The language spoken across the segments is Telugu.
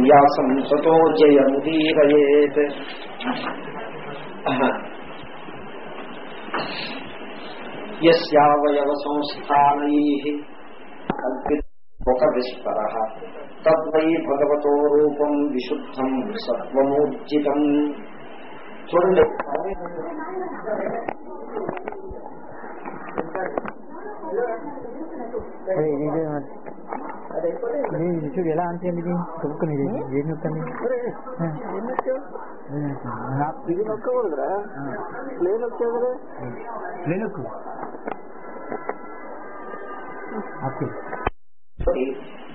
వ్యాసం సతో జయముదీరయేత్ యస్యావయవ సంస్థానై కల్పిత విస్పర తద్వై భగవతో రూపం విశుద్ధం సత్వమూర్జితం చూడండి అదే ఇది ఇది ఇది చూడు ఎలా అంటే ఇది ఏం నొక్కండి ఇది నొక్కకూడదురా ప్లే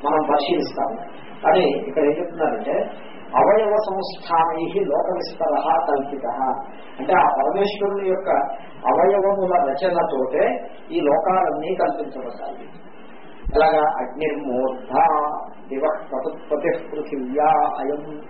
మనం పరిశీలిస్తాం కానీ ఇక్కడ ఏం చెప్తున్నారంటే అవయవ సంస్థానై లోక విస్తర కల్పిత అంటే ఆ పరమేశ్వరుని యొక్క అవయవముల రచనతోటే ఈ లోకాలన్నీ కల్పించబడ్డాయి ఎలాగా అగ్నిర్మూర్ధ దివ పతుత్పతి పృథివ్యా అయం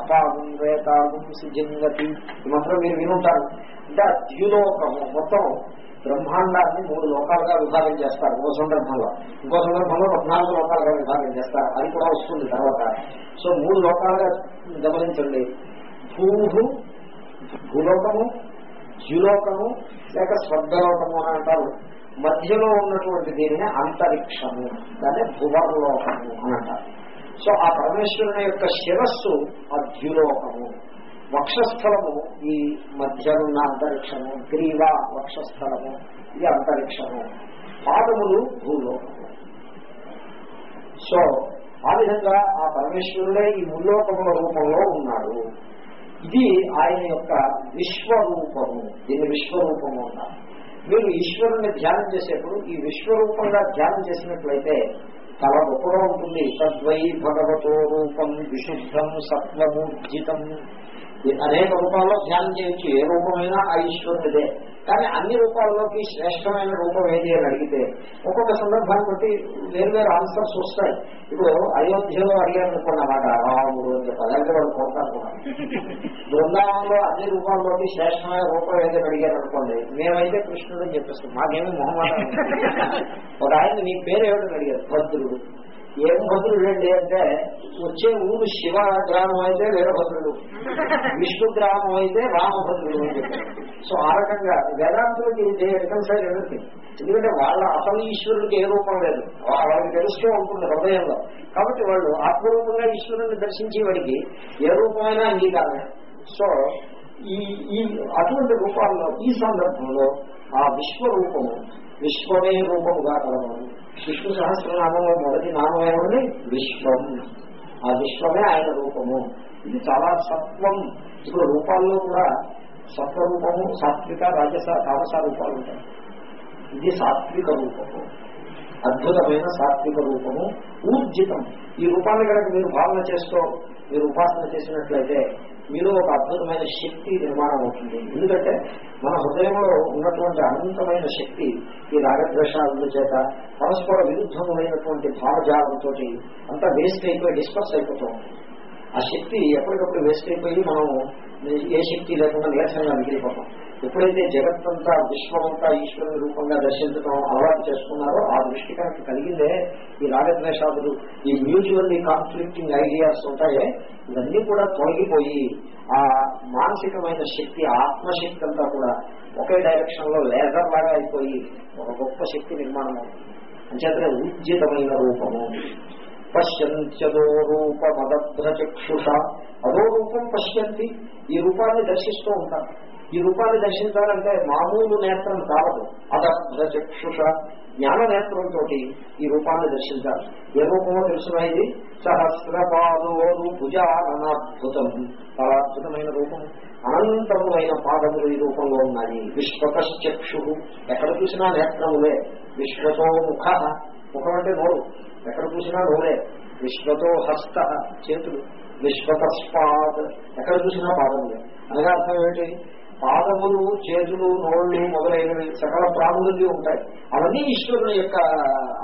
అపాగం వేతాగం సుజింగతి. ఈ మాత్రం మీరు వినుంటారు. అంటే ఆ ద్యులోకము మొత్తం బ్రహ్మాండాన్ని మూడు లోకాలుగా విభాగం చేస్తారు. ఒక సందర్భంలో ఇంకో సందర్భంలో పద్నాలుగు లోకాలుగా విభాగం చేస్తారు. అది కూడా వస్తుంది తర్వాత. సో మూడు లోకాలుగా గమనించండి. భూహు భూలోకము ద్యులోకము లేక స్వర్గలోకము అని అంటారు. మధ్యలో ఉన్నటువంటి దీనిని అంతరిక్షము దాన్ని భువర్లోకము అని అంటారు సో ఆ పరమేశ్వరుని యొక్క శిరస్సు ఆ ద్యులోకము వక్షస్థలము ఈ మధ్యనున్న అంతరిక్షము గ్రీవ వక్షస్థలము ఇది అంతరిక్షము. పాదములు భూలోకము. సో ఆ విధంగా ఆ పరమేశ్వరుడే ఈ ముల్లోకముల రూపంలో ఉన్నాడు. ఇది ఆయన యొక్క విశ్వరూపము దీన్ని విశ్వరూపము అన్నారు మీరు ఈశ్వరుణ్ణి ధ్యానం చేసేప్పుడు ఈ విశ్వరూపంగా ధ్యానం చేసినట్లయితే చాలా గొప్పగా ఉంటుంది. తద్వై భగవతో రూపం విశుద్ధం సత్వమూర్జితం. అనేక రూపాల్లో ధ్యానం చేయొచ్చు ఏ రూపమైనా ఆ ఈశ్వరుడిదే కానీ అన్ని రూపాల్లోకి శ్రేష్టమైన రూపం ఏది అని అడిగితే ఒక్కొక్క సందర్భాన్ని బట్టి వేరు వేరు ఆన్సర్స్ వస్తాయి. ఇప్పుడు అయోధ్యలో అడిగారు అనుకోండి రాముడు అని చెప్పి అలాగే వాళ్ళు కోరుతారు బృందావనంలో అన్ని రూపాల్లోకి శ్రేష్టమైన రూపం ఏదో అడిగారనుకోండి మేమైతే కృష్ణుడు అని చెప్పేస్తాం. మాకేమీ మొహమాట ఒక ఆయన నీ పేరు ఏమిటని అడిగారు. భద్రుడు ఏం భద్రుడు ఏంటి అంటే వచ్చే ఊరు శివ గ్రామం అయితే వీరభద్రుడు విష్ణు గ్రామం అయితే రామభద్రుడు అని సో ఆ రకంగా వేదాంతులకి రికన్సైడ్ ఎవరికి ఎందుకంటే వాళ్ళ అసలు ఈశ్వరుడికి ఏ రూపం లేదు. వాళ్ళకి తెలుస్తూ ఉంటుంది హృదయంలో. కాబట్టి వాళ్ళు ఆత్మరూపంగా ఈశ్వరుని దర్శించే వాడికి ఏ రూపమైనా అంగీకారమే. సో ఈ ఈ అటువంటి రూపాల్లో ఈ సందర్భంలో ఆ విశ్వరూపము విశ్వమే రూపముగా కలవాలి విష్ణు సహస్రనామంలో మొదటి నామం ఏమండి విశ్వం. ఆ విశ్వమే ఆయన రూపము. ఇది చాలా సత్వం. ఇప్పుడు రూపాల్లో కూడా సత్వరూపము సాత్విక రాజస తామస రూపాలు ఉంటాయి. ఇది సాత్విక రూపము. అద్భుతమైన సాత్విక రూపము. ఊర్జితం. ఈ రూపాన్ని కనుక మీరు భావన చేస్తూ మీరు ఉపాసన చేసినట్లయితే మీలో ఒక అద్భుతమైన శక్తి నిర్మాణం అవుతుంది ఎందుకంటే మన హృదయంలో ఉన్నటువంటి అనంతమైన శక్తి ఈ రాగద్వేషాల చేత పరస్పర విరుద్ధములైనటువంటి భావజాలంతో అంతా వేస్ట్ అయిపోయి డిస్పర్స్ అయిపోతూ ఉంటుంది ఆ శక్తి ఎప్పటికప్పుడు వేస్ట్ అయిపోయి మనం ఏ శక్తి లేకుండా నీరసంగా మిగిలిపోతాం. ఎప్పుడైతే జగత్తంతా విశ్వమంతా ఈశ్వరుని రూపంగా దర్శించడం అలవాటు చేసుకున్నారో ఆ దృష్టి కనుక కలిగిందే ఈ రాగద్వేషాదులు ఈ మ్యూచువల్లీ కాన్ఫ్లిక్టింగ్ ఐడియాస్ ఉంటాయే. ఇవన్నీ కూడా తొలగిపోయి ఆ మానసికమైన శక్తి ఆత్మశక్తి అంతా కూడా ఒకే డైరెక్షన్లో లేజర్ లాగా అయిపోయి ఒక గొప్ప శక్తి నిర్మాణం అవుతుంది. అంచేతనే ఉజ్జితమైన రూపము. పశ్యంత్యదో రూపమదభ్రచక్షుష అదో రూపం పశ్యంతి. ఈ రూపాన్ని దర్శిస్తూ ఉంటారు. ఈ రూపాన్ని దర్శించాలంటే మామూలు నేత్రం కావదు అదభ్రచక్షుష జ్ఞాన నేత్రంతో ఈ రూపాన్ని దర్శించాలి. ఏ రూపమో తెలుసునా ఇది? సహస్రపాదోరు భుజాననాద్భుతం. చాలా అద్భుతమైన రూపం. అనంతములైన పాదములు ఈ రూపంలో ఉన్నాయి. విశ్వకశ్చక్షు ఎక్కడ చూసినా నేత్రములే. విశ్వతో ముఖ. ముఖం అంటే నోరు. ఎక్కడ చూసినా నోరే. విశ్వతో హస్త చేతులు. విశ్వతస్పాద్. ఎక్కడ చూసినా పాదములే. అనగా అర్థం ఏంటి పాదములు చేతులు నోళ్ళు మొదలైనవి సకల ప్రాణులు ఉంటాయి. అవన్నీ ఈశ్వరుని యొక్క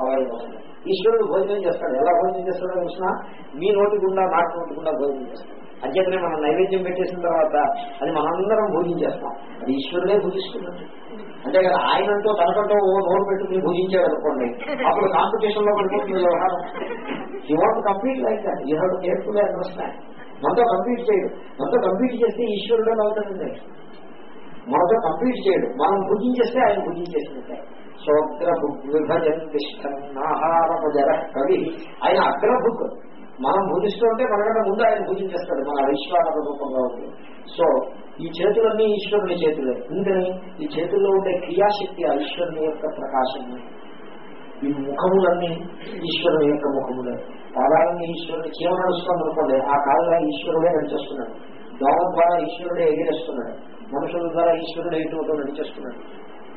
అవయవం ఈశ్వరుడు భోజనం చేస్తాడు. ఎలా భోజనం చేస్తాడో చూసినా? మీ నోటి గుండా నాటి నోటి గుండా భోజనం చేస్తాడు. అంచేతనే మనం నైవేద్యం పెట్టేసిన తర్వాత అది మనందరం భోజనం చేస్తాం. అది ఈశ్వరుడే భుజిస్తున్నట్టు కదా ఆయనంతో తనకంటూ ఓ నోరు పెట్టుకుని భుజించాడు అనుకోండి అప్పుడు కాంపిటీషన్లో పడిపోతుంది వ్యవహారం. You want complete like that you have careful understand మనతో కంప్లీట్ చేయడు. మనతో కంప్లీట్ చేస్తే ఈశ్వరుడే అవుతుంది మనతో కంప్లీట్ చేయడు. మనం పూజించేస్తే ఆయన పూజించేసినట్టే సోగ్రభుక్ విభజన్ తిష్టన్నాహారము జర కవి ఆయన అగ్రభుక్ మనం భుజిస్తుంటే మనకంటే ముందు ఆయన పూజించేస్తాడు. మన వైశ్వానర రూపంగా ఉంది. సో ఈ చేతులన్నీ ఈశ్వరుని చేతులే. ఎందుకని ఈ చేతుల్లో ఉండే క్రియాశక్తి ఆ ఈశ్వరుని యొక్క ప్రకాశమే. ఈ ముఖములన్నీ ఈశ్వరుని యొక్క ముఖములే. పాదాలన్నీ ఈశ్వరుని చీమ నడుస్తుంది అనుకోండి ఆ కాలంలో ఈశ్వరుడే నడిచేస్తున్నాడు దోమ ద్వారా ఈశ్వరుడే ఎగిరేస్తున్నాడు. మనుషుల ద్వారా ఈశ్వరుడు ఎటువంటి నడిచేస్తున్నాడు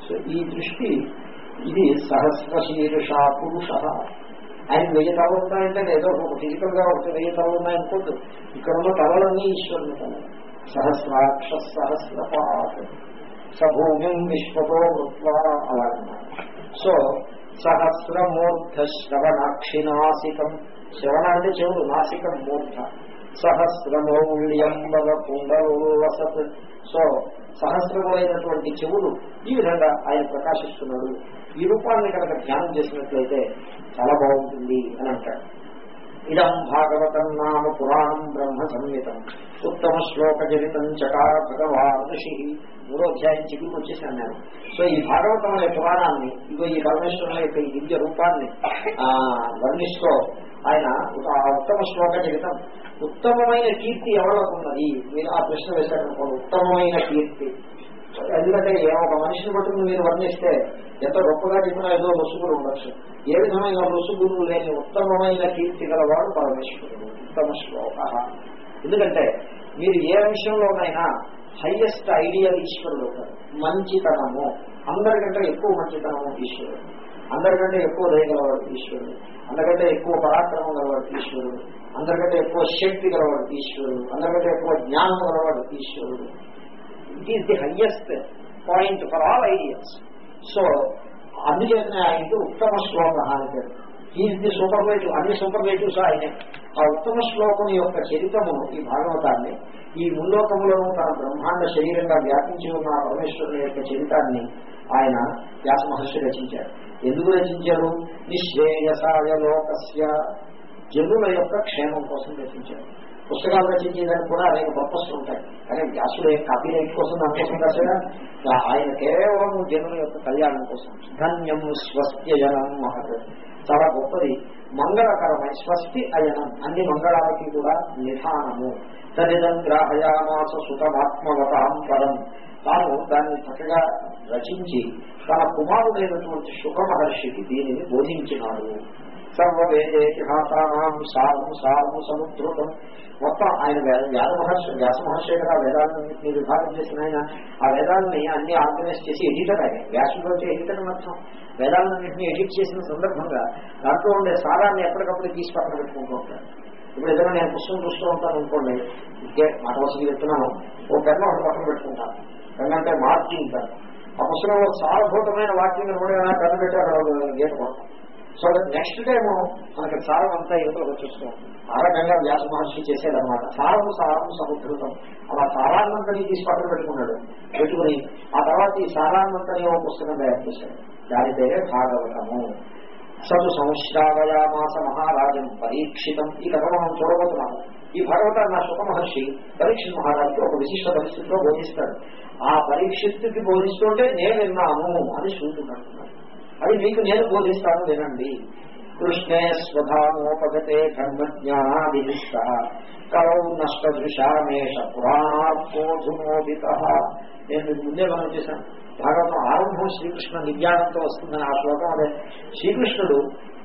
సో ఈ దృష్టి ఇది సహస్ర శీర్ష పురుష. ఆయన వెయ్యి తలలు ఉన్నాయంటే ఏదో ఒక ఫిజికల్గా ఒక వెయ్యి తలలు ఉన్నాయనుకోద్దు ఇక్కడ ఉన్న తలలన్నీ ఈశ్వరుని తల సహస్రాక్ష సహస్ర సభూమి విశ్వతో మృత్వా అలాగన్నారు సో సహస్రమూర్ధ శ్రవణాక్షి నాసికం శ్రవణ అంటే చెవులు నాసికం మూర్ధ. సహస్రమౌళ్యం వద పుండవసత్ సో సహస్రములైనటువంటి చెవులు ఈ విధంగా ఆయన ప్రకాశిస్తున్నాడు. ఈ రూపాన్ని కనుక ధ్యానం చేసినట్లయితే చాలా బాగుంటుంది అని అంటాడు. ఇదం భాగవతం నామ పురాణం బ్రహ్మ సంహితం. ఉత్తమ శ్లోక చరితం చకార భగవాన్ ఋషి మూడో అధ్యాయం చిగురికి వచ్చేసాను నేను. సో ఈ భాగవతం అనే పురాణాన్ని ఇగో ఈ పరమేశ్వరుల యొక్క ఈ దివ్య రూపాన్ని ఆ వర్ణిస్తూ ఆయన ఆ ఉత్తమ శ్లోక చరితం ఉత్తమమైన కీర్తి ఎవరికి ఉన్నది మీరు ఆ ప్రశ్న వేశారనుకోండి ఉత్తమమైన కీర్తి. ఎందుకంటే ఏ ఒక మనిషిని బట్టి మీరు వర్ణిస్తే ఎంత గొప్పగా చెప్పినా ఏదో రుసుగులు ఉండొచ్చు. ఏ విధమైన రుసుగులు లేని ఉత్తమమైన కీర్తి గలవాడు పరమేశ్వరుడు. ఉత్తమ శ్లోక. ఎందుకంటే మీరు ఏ విషయంలోనైనా హైయెస్ట్ ఐడియల్ ఈశ్వరుడు మంచితనము. అందరికంటే ఎక్కువ మంచితనము ఈశ్వరుడు. అందరికంటే ఎక్కువ దయగలవాడు ఈశ్వరుడు. అందరికంటే ఎక్కువ పరాక్రమం గలవాడు ఈశ్వరుడు. అందరికంటే ఎక్కువ శక్తి గలవాడు ఈశ్వరుడు. అందరికంటే ఎక్కువ జ్ఞానం గలవాడు ఈశ్వరుడు. It is the highest point for all ideas so అందుచేతనే ఆయనకి ఉత్తమ శ్లోక అని పేరు ఈజ్ ది సూపర్వేటివ్ అన్ని సూపర్వేటివ్స్ ఆయనే. ఆ ఉత్తమ శ్లోకం యొక్క చరితమును ఈ భాగవతాన్ని ఈ ముల్లోకములను తన బ్రహ్మాండ శరీరంగా వ్యాపించి ఉన్న పరమేశ్వరుని యొక్క చరితాన్ని ఆయన వ్యాస మహర్షి రచించారు. ఎందుకు రచించారు? నిశ్రేయసాయ లోకస్య జనుల యొక్క క్షేమం కోసం రచించారు. పుస్తకాలు రచించేదానికి కూడా అనేక పర్పస్లు ఉంటాయి. కానీ వ్యాసుడు కాపీ రైట్ కోసం దానికోసం రాశాడా? ఆయన కేవలం జనుల యొక్క కళ్యాణం కోసం. ధన్యం స్వస్తి స్వస్త్యజనం మహత్. చాలా గొప్పది. మంగళకరమై స్వస్తి అయనం. అన్ని మంగళాలకి కూడా నిధానము. తదిదం గ్రాహయామాస సుతమాత్మవతాం పరం తాను దాన్ని చక్కగా రచించి తన కుమారుడైనటువంటి శుభ మహర్షికి దీనిని బోధించినాడు. సర్వవేదేతిహాసానం సారం సారము సముద్రుతం. మొత్తం ఆయన వ్యాస మహర్షి వ్యాస మహర్షి కదా వేదాన్ని విభాగం చేసిన ఆయన ఆ వేదాలని అన్ని ఆర్గనైజ్ చేసి ఎడిటర్ ఆయన వ్యాసుడు అంటే ఎడిటర్ అర్థం. వేదాలన్నింటినీ ఎడిట్ చేసిన సందర్భంగా దాంట్లో ఉండే సారాన్ని ఎప్పటికప్పుడు తీసి పక్కన పెట్టుకుంటూ ఉంటాడు ఇప్పుడు ఏదైనా నేను పుస్తకం చూస్తూ ఉంటాను అనుకోండి ఇంకే మాట వసతి చెప్తున్నాను ఓ పెన్ను ఒకటి పక్కన పెట్టుకుంటాను ఎందుకంటే మార్కింగ్ కాదు. ఆ పుస్తకంలో సారభూతమైన వాక్యం కూడా పెద్ద పెట్టి అక్కడ గీత సో నెక్స్ట్ టైం మనకి సారం అంతా ఇంట్లో వచ్చేస్తాం ఆ రకంగా వ్యాస మహర్షి చేసేదన్నమాట. సారము సారము సముద్రం అలా సారాన్నంతని తీసి పక్కన పెట్టుకున్నాడు. పెట్టుకుని ఆ తర్వాత ఈ సారాన్నంతని ఒక పుస్తకం తయారు చేశాడు. దాని పేరే భాగవతము. సదు సంశ్రావయామాస మహారాజం పరీక్షితం. ఈ కథ మనం చూడబోతున్నాము. ఈ భగవతాన్ని నా సుఖ మహర్షి పరీక్షిత్ మహారాజుకి ఒక విశిష్ట పరిస్థితిలో బోధిస్తాడు. ఆ పరీక్షిత్తుకి బోధిస్తుంటే నేను విన్నాను అని సూచుకుంటున్నాను అది మీకు నేను బోధిస్తాను వినండి. కృష్ణే స్వధామోపగతే ధర్మజ్ఞానాదినిష్ట కలౌ నష్టదృశామేష పురాణాత్మోధుమోదిత. నేను మీకు ముందే మనం చేశాను. భాగవతం ఆరంభం శ్రీకృష్ణ విజ్ఞానంతో వస్తుందని ఆ శ్లోకం అదే. శ్రీకృష్ణుడు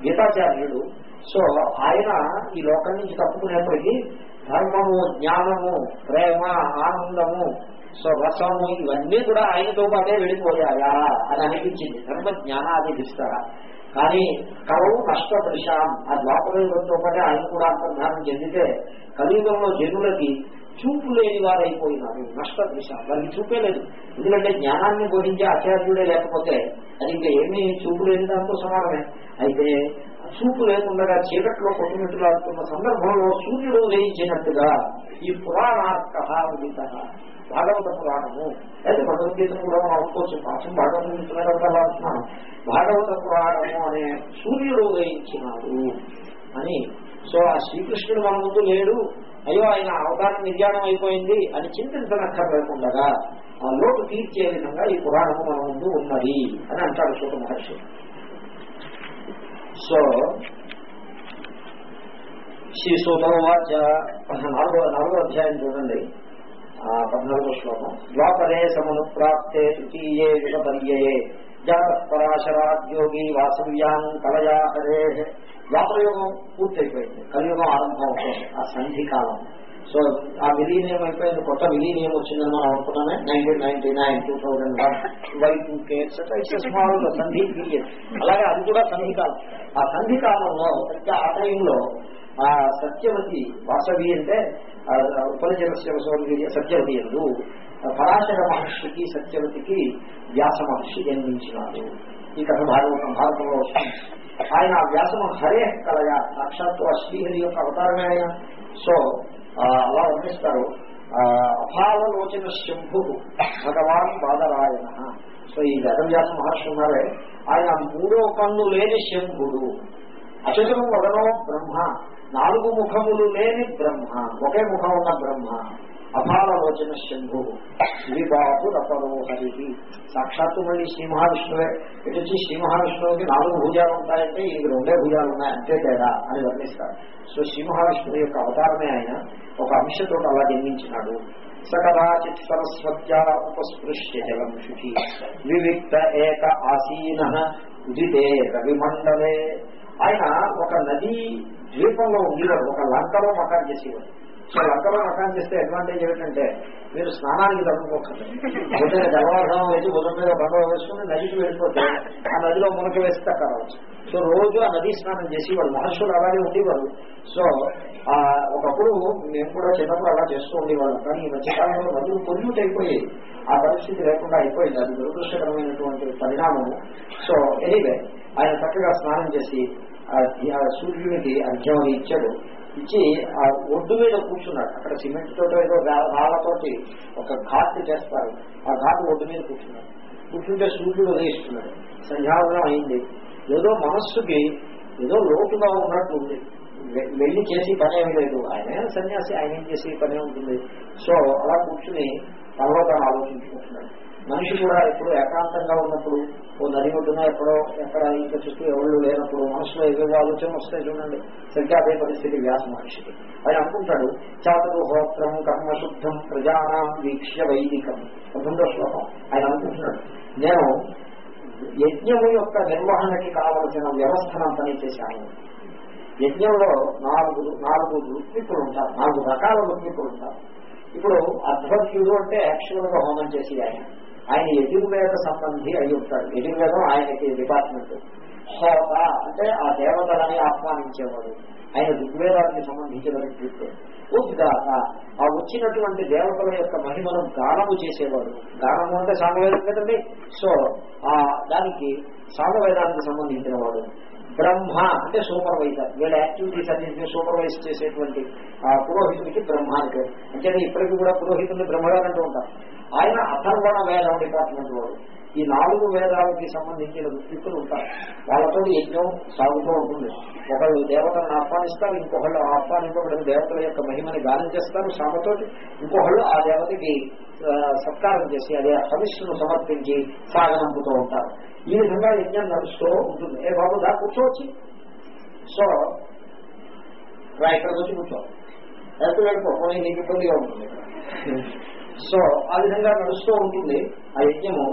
గీతాచార్యుడు సో ఆయన ఈ లోకం నుంచి తప్పుకునేప్పటికీ ధర్మము జ్ఞానము ప్రేమ ఆనందము సో రసము ఇవన్నీ కూడా ఆయనతో పాటే వెళ్ళిపోయాయా అని అనిపించింది. ధర్మ జ్ఞానాది విస్తారా. కానీ కలవు నష్టపరిశాం ఆ ద్వాపరయుగంతో పాటే ఆయన కూడా అంతర్ధానం చెందితే కలియుగంలో జనులకి చూపు లేని వారైపోయినారు. నష్టపరిశాం. వారికి చూపే లేదు. ఎందుకంటే జ్ఞానాన్ని బోధించే ఆచార్యుడే లేకపోతే అది ఇంకా ఏమీ చూపు లేని దాంతో సమానమే. అయితే చూపు లేకుండా చీకట్లో కొట్టుమిట్టులాడుతున్న సందర్భంలో సూర్యుడు వేయించినట్టుగా ఈ పురాణార్థ ఉదిత భాగవత పురాణము. అయితే భగవద్గీతను కూడా మనం అనుకోవచ్చు. పాఠం భాగవతం అంటున్నాను. భాగవత పురాణము అనే సూర్యుడు వేయించినాడు అని. సో ఆ శ్రీకృష్ణుడు మన ముందు లేడు. అయ్యో ఆయన అవతారం నిర్యాణం అయిపోయింది అని చింతించనక్కర్లేకుండా ఆ లోటు తీర్చే విధంగా ఈ పురాణము మన ముందు ఉన్నది అని అంటాడు సూత మహర్షి. సో శ్రీ సూతవాచ నాలుగో నాలుగో అధ్యాయం చూడండి. ఆ పద్నాలుగో శ్లోకం. ద్వాపరే సమను ప్రాప్తే తృతీయే విషపర్యయే. జాతపరాశరాద్యోగి వాసవ్యాం కలయా హరే ద్వాపరయుగం పూర్తయిపోయింది. కలియుగం ఆరంభం అవుతుంది. ఆ సంధి కాలం సో ఆ విలీనియం అయిపోయింది. కొత్త విలీనియం వచ్చిందని మనం అనుకున్నామే. Nineteen ninety nine two thousand one. Y two K small సంధి పీరియడ్ అలాగే అది కూడా సంధి కాలం. ఆ సంధి కాలంలో ఆ టైంలో ఆ సత్యవతి వాసవి అంటే ఉపనిజనస్య సత్యవతి ఎందు పరాశర మహర్షికి సత్యవతికి వ్యాస మహర్షి జన్మించినాడు. ఈ కథ భాగవతం భారతంలో వస్తుంది. ఆయన ఆ హరే కలయ సాక్షాత్తు ఆ శ్రీహరి యొక్క అవతారమే ఆయన. సో అలా వర్ణిస్తారు. ఆ, అభావలోచన శంభు భగవాన్ బాదరాయణ. సో ఈ వేదవ్యాస మహర్షి ఉన్నారే ఆయన మూడో కన్ను లేని శంభుడు. అచతురం వదనో బ్రహ్మ నాలుగు ముఖములు లేని బ్రహ్మ ఒకే ముఖం ఉన్న బ్రహ్మ. అపాలలోచన శంభు. శ్రీబాబు రపరో హరి సాక్షాత్తు మళ్ళీ శ్రీ మహావిష్ణువే ఇటు వచ్చి శ్రీ మహావిష్ణువుకి నాలుగు భుజాలు ఉంటాయంటే ఈ రెండే భుజాలు ఉన్నాయి అంతే తేడా అని వర్ణిస్తారు. సో శ్రీ మహావిష్ణువు యొక్క అవతారమే ఆయన. ఒక అంశతో అలా జన్మించినాడు. సకదాచిత్ సరస్వత్యా ఉపస్పృశ్య జలం శుచి వివిక్త ఏక ఆసీన ఉదితే రవిమండలే. ఆయన ఒక నదీ ద్వీపంలో ఉండేవాడు ఒక లంకలో మకాన్ చేసేవాడు. సో లంకలో మకాన్ చేస్తే అడ్వాంటేజ్ ఏమిటంటే మీరు స్నానానికి తగ్గుకోకండి ఉదయం జలవాసం వేసి ఉదయం మీద బండ వేసుకుని నదికి వెళ్ళిపోతే ఆ నదిలో మునక వేసి తక్కరవచ్చు సో రోజు ఆ నదీ స్నానం చేసి వాళ్ళు మహర్షులు అలాగే ఉండేవారు. సో ఆ ఒకప్పుడు మేము కూడా చిన్నప్పుడు అలా చేస్తూ ఉండేవాళ్ళం. కానీ ఈ మధ్యకాలంలో నదులు పొల్యూట్ అయిపోయి ఆ పరిస్థితి లేకుండా అయిపోయింది. అది దురదృష్టకరమైనటువంటి పరిణామము సో ఎనీవే ఆయన చక్కగా స్నానం చేసి సూర్యునికి అర్ఘ్యం ఇచ్చాడు. ఇచ్చి ఆ ఒడ్డు మీద కూర్చున్నాడు. అక్కడ సిమెంట్ తోట ఏదో రాళ్ళతోటి ఒక ఘాట్ చేస్తారు. ఆ ఘాట్ ఒడ్డు మీద కూర్చున్నాడు. కూర్చుంటే సూర్యుడు ఉదయిస్తున్నాడు. సంధ్యావనం అయింది. ఏదో మనస్సుకి ఏదో లోటుగా ఉన్నట్టు ఉంది. వెళ్ళి చేసి పని ఏమి లేదు. ఆయన సన్యాసి ఆయన ఏం చేసి పని ఉంటుంది. సో అలా కూర్చుని తర్వాత ఆలోచించుకుంటున్నాడు. మనిషి కూడా ఎప్పుడు ఏకాంతంగా ఉన్నప్పుడు ఓ నది ఒడ్డున ఎక్కడో ఎక్కడ ఇంకా చుట్టూ ఎవరు లేనప్పుడు మనసులో ఏవేవో ఆలోచన వస్తాయి చూడండి. సరిగ్గా అదే పరిస్థితి వ్యాస మహర్షికి ఆయన అనుకుంటాడు చాతురు హోత్రం కర్మశుద్ధం ప్రజానాం వీక్ష్య వైదికం. ప్రథమ శ్లోకం. ఆయన అనుకుంటున్నాడు నేను యజ్ఞము యొక్క నిర్వహణకి కావలసిన వ్యవస్థనంతని చేశాను. యజ్ఞంలో నాలుగు నాలుగు ఋత్వికులు ఉంటారు నాలుగు రకాల ఋత్వికులు ఉంటారు. ఇప్పుడు అధ్వర్యుడు అంటే యాక్చువల్గా హోమం చేసి ఆయన. ఆయన యజుర్వేద సంబంధి అయి ఉంటాడు. యజుర్వేదం ఆయనకి డిపార్ట్మెంట్ హోత అంటే ఆ దేవతలని ఆహ్వానించేవాడు. ఆయన ఋగ్వేదానికి సంబంధించిన వ్యక్తిత్వం ఉద్గాత. ఆ వచ్చినటువంటి దేవతల యొక్క మహిమను గానము చేసేవాడు. గానము అంటే సామవేదం కదండి? సో ఆ దానికి సామవేదానికి సంబంధించిన వాడు బ్రహ్మ అంటే సూపర్వైజర్. వీళ్ళ యాక్టివిటీస్ అన్నింటినీ సూపర్వైజ్ చేసేటువంటి పురోహితుడికి బ్రహ్మ అని పేరు. అంటే ఇప్పటికీ కూడా పురోహితుడిని బ్రహ్మగారు అంటూ ఉంటారు. ఆయన అథర్వణ వేదం డిపార్ట్మెంట్ వాడు. ఈ నాలుగు వేదాలకి సంబంధించిన వ్యక్తులు ఉంటారు. వాళ్ళతో యజ్ఞం సాగుతూ ఉంటుంది. ఒకళ్ళు దేవతలను ఆహ్వానిస్తారు ఇంకొకళ్ళు ఆహ్వానింపబడిన దేవతల యొక్క మహిమని గానం చేస్తారు సామతోటి. ఇంకొకళ్ళు ఆ దేవతకి సత్కారం చేసి అదే హవిష్ను సమర్పించి సాగనంపుతూ ఉంటారు. ఈ విధంగా యజ్ఞం నడుస్తూ ఉంటుంది. ఏ బాబు దా కూర్చోవచ్చు. సో ఇక్కడ వచ్చి కూర్చో. లేకపోతే వెళ్ళిపో నీకు ఇబ్బందిగా ఉంటుంది. సో ఆ విధంగా నడుస్తూ ఉంటుంది ఆ యజ్ఞము.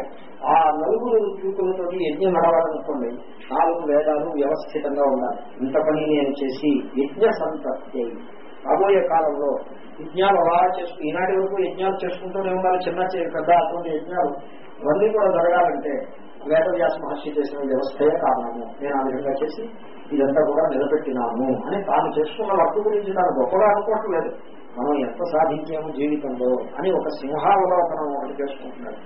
ఆ నలుగురు ఋతుకులతో యజ్ఞం నడవాలనుకోండి నాలుగు వేదాలు వ్యవస్థితంగా ఉండాలి. ఇంత పని నేను చేసి యజ్ఞ సంతప్తి రాబోయే కాలంలో యజ్ఞాలు అలా చేసుకు ఈనాటి వరకు యజ్ఞాలు చేసుకుంటూనే ఉండాలి చిన్న పెద్ద అటువంటి యజ్ఞాలు. ఇవన్నీ కూడా జరగాలంటే వేదవ్యాస మహర్షి చేసిన వ్యవస్థయే కారణము. నేను ఆ విధంగా చేసి ఇదంతా కూడా నిలబెట్టినాము అని తాను చేసుకున్న వర్క్ గురించి తాను గొప్పగా అనుకోవట్లేదు మనం ఎంత సాధించాము జీవితంలో అని ఒక సింహావలోకనం ఒకటి చేసుకుంటున్నాడు.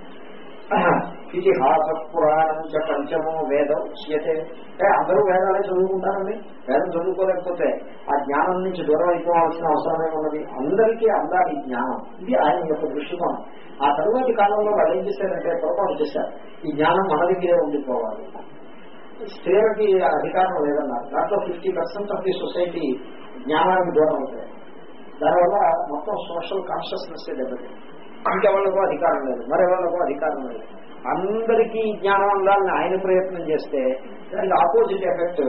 ఇతిహాస పురాణం చ పంచమో వేదం ఉచ్యతే అంటే అందరూ వేదాలే చదువుకుంటారండి? వేదం చదువుకోలేకపోతే ఆ జ్ఞానం నుంచి దూరం అయిపోవాల్సిన అవసరమే ఉన్నది. అందరికీ అందాలి జ్ఞానం. ఇది ఆయన యొక్క దృష్టికోణం. ఆ తరువాతి కాలంలో వాళ్ళు ఏం చేశారంటే పొరపాటు చేశారు. ఈ జ్ఞానం మన దగ్గరే ఉండిపోవాలి. స్త్రీలకి అధికారం లేదన్నారు. దాంట్లో fifty percent of the society జ్ఞానానికి దూరం అవుతాయి దానివల్ల మొత్తం సోషల్ కాన్షియస్నెస్ దెబ్బతింది ఇంకెవరికో అధికారం లేదు మరెవరికో అధికారం లేదు. అందరికీ జ్ఞానం ఉండాలని ఆయన ప్రయత్నం చేస్తే దానికి ఆపోజిట్ ఎఫెక్ట్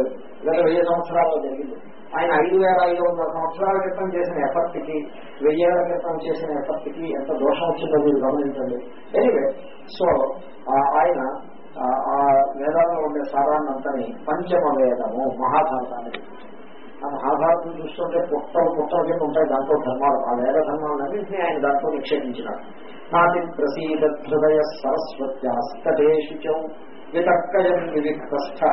గత వెయ్యి సంవత్సరాల్లో జరిగింది. ఆయన ఐదు వేల ఐదు వందల సంవత్సరాల క్రితం చేసిన ఎఫర్ట్కి వెయ్యేళ్ళ క్రితం చేసిన ఎఫర్ట్కి ఎంత దోషం వచ్చిందో మీరు గమనించండి. ఎనివే సో ఆయన ఆ, ఆ వేదాల్లో ఉండే సారాన్నంతని పంచమ వేదము మహాభారతాన్ని ఆ మహాభారతం చూస్తుంటే పుట్టలు పుట్టలు కింద ఉంటాయి. దాంట్లో ధర్మాలు ఆ వేద ధర్మాలన్నింటినీ ఆయన దాంట్లో నిక్షేపించినాడు నాటి ప్రసీద హృదయ సరస్వత్యాస్తేషు వితక్కయం వివిక్తస్థ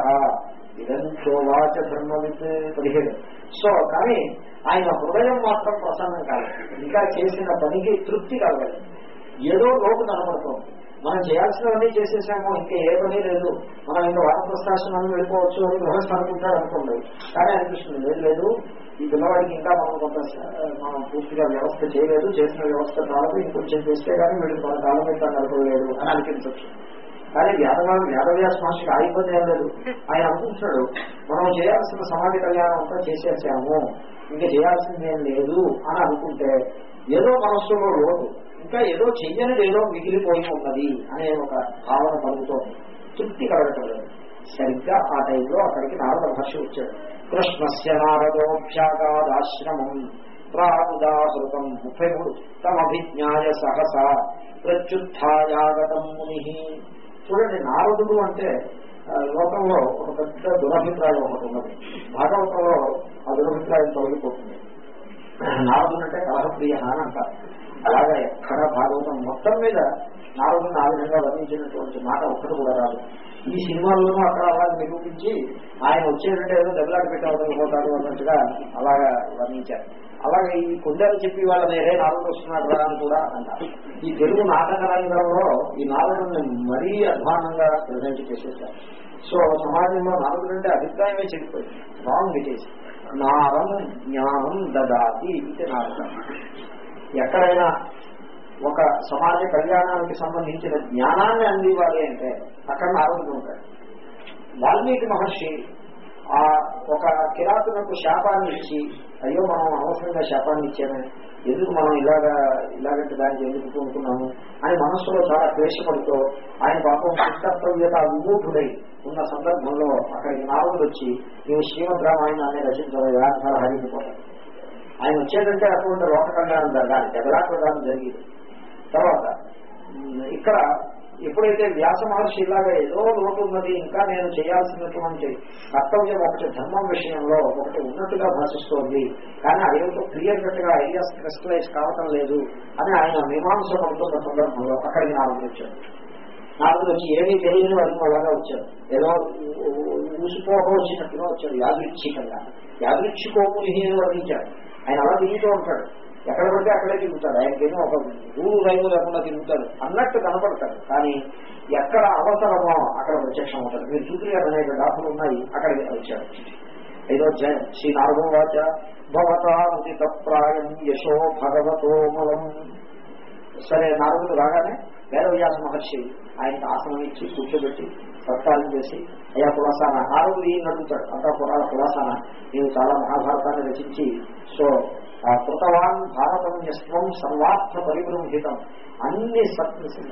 ఇదంచోవాచ ధర్మవిత్ పదిహేడు. సో కానీ ఆయన హృదయం మాత్రం ప్రసన్నం కాలేదు. ఇంకా చేసిన పనికి తృప్తి కలగలేదు. ఏదో లోపు కనబడుతోంది. మనం చేయాల్సినవన్నీ చేసేసాము ఇంకా ఏ పని లేదు. మనం ఇంకా వానప్రస్థాశ్రమాన్ని వెళ్ళిపోవచ్చు అని గృహస్థ అనుకుంటారు అనుకోండి. కానీ అనిపిస్తుంది లేదు లేదు. ఈ పిల్లవాడికి ఇంకా మనం కొంత మనం పూర్తిగా వ్యవస్థ చేయలేదు చేసిన వ్యవస్థ కాలం ఇంకొంచెం చేస్తే కానీ వీడికి మన కాలం మీద నడపలేదు అని అనిపించవచ్చు కానీ వ్యాధవాడు వ్యాధవ్యాస మహర్షికి ఆగిపోతే లేదు. ఆయన అనుకుంటున్నాడు మనం చేయాల్సిన సమాజ కళ్యాణం అంతా చేసేసాము ఇంకా చేయాల్సింది లేదు అని అనుకుంటే ఏదో మనస్సులో లోటు. ఇంకా ఏదో చెయ్యనిది ఏదో మిగిలిపోయి ఉన్నది అనే ఒక భావన కలుగుతోంది తృప్తి కలగటం సరిగ్గా ఆ టైంలో అక్కడికి నారద మహర్షి వచ్చాడు. కృష్ణస్య నారదోభ్యాగాదాశ్రమం ప్రాగుదాహృతం ముప్పై మూడు తమభిజ్ఞాయ సహస ప్రత్యుత్యాగతం ముని. చూడండి నారదుడు అంటే లోకంలో ఒక పెద్ద దురభిప్రాయం ఒకటి ఉన్నది. భాగవతంలో ఆ దురభిప్రాయం తొలగిపోతుంది నారదుడు అంటే కలహప్రియ అని అంటారు. అలాగే ఎక్కడ భాగవతం మొత్తం మీద నారదుని ఆ విధంగా వర్ణించినటువంటి మాట ఒక్కటి కూడా రాదు. ఈ సినిమాల్లోనూ అక్కడ అలాగే నిరూపించి ఆయన వచ్చేటంటే ఏదో దెబ్బలాట పెట్టాలని పోతాడు అన్నట్టుగా అలాగా వర్ణించారు. అలాగే ఈ కొండలు చెప్పి వాళ్ళ నేరే నాలుగు వస్తున్నారు రా అని కూడా అంటారు. ఈ తెలుగు నాటక రంగంలో ఈ నారదుడిని మరీ అధ్వానంగా ప్రజెంట్ చేసేసారు. సో సమాజంలో నాలుగు అంటే అభిప్రాయమే చెప్పిపోయింది రాంగ్ ఇట్ ఈస్ నారం జ్ఞానం దదాతి ఇది నారదం. ఎక్కడైనా ఒక సమాజ కళ్యాణానికి సంబంధించిన జ్ఞానాన్ని అందివ్వాలి అంటే అక్కడ నారదుడు ఉంటాడు వాల్మీకి మహర్షి ఆ ఒక కిరాతునకు శాపాన్ని ఇచ్చి అయ్యో మనం అనవసరంగా శాపాన్ని ఇచ్చామే. ఎందుకు మనం ఇలాగా ఇలాగంటే దానికి ఎందుకు కోరుకున్నాము అని మనస్సులో చాలా క్లేశపడుతూ ఆయన పాపం కర్తవ్యత విమూఢుడై ఉన్న సందర్భంలో అక్కడికి నారదుడు వచ్చి నీవు శ్రీమద్ రామాయణాన్ని రచించవా చాలా హరించిపోతాడు ఆయన వచ్చేటంటే అటువంటి లోక కళ్యాణం జరగాలి జగదాకృతాన్ని జరిగింది. తర్వాత ఇక్కడ ఎప్పుడైతే వ్యాస మహర్షి ఇలాగా ఏదో లోటు ఉన్నది ఇంకా నేను చేయాల్సినటువంటి కర్తవ్యం ఒకటి ధర్మం విషయంలో ఒకటి ఉన్నట్టుగా భాషిస్తోంది. కానీ అదేమిటో క్లియర్ కట్గా ఐడియాస్ క్రిస్టలైజ్ కావటం లేదు అని ఆయన మీమాంస పడుతున్న సందర్భంలో అక్కడికి నాలుగు వచ్చాడు. నాలుగు వచ్చి ఏమీ తెలియని వాళ్ళు అలాగా వచ్చారు ఏదో ఊసిపోక వచ్చినట్టుగా వచ్చాడు. యాదృచ్ఛికంగా. యాదృచ్ఛికోముని వర్ణించాడు. ఆయన అలా తిరుగుతూ ఉంటాడు. ఎక్కడ పడితే అక్కడే తిరుగుతాడు. ఆయనకేమో ఒక రూలు రైలు లేకుండా తిరుగుతాడు. అన్నట్టు కనపడతాడు. కానీ ఎక్కడ అవసరమో అక్కడ ప్రత్యక్షం అవుతాడు. మీరు చూసి అనేక దాఖలు ఉన్నాయి. అక్కడికి వచ్చాడు. ఐదో అధ్యాయం శ్రీ నారదో వాచ భవతానుచిత ప్రాయం యశో భగవతో మలం. సరే నారదుడు రాగానే వేదవ్యాస మహర్షి ఆయనకు ఆసనం ఇచ్చి కూర్చోబెట్టి సత్కారం చేసి అయ్యా పురాసాన నారదుడు ఈయన అడుగుతాడు అంతా పురాణ పురాసాన నేను చాలా మహాభారతాన్ని రచించి సో కృతవాన్ భారతన్యస్వం సర్వార్థ పరిబృంహితం అన్ని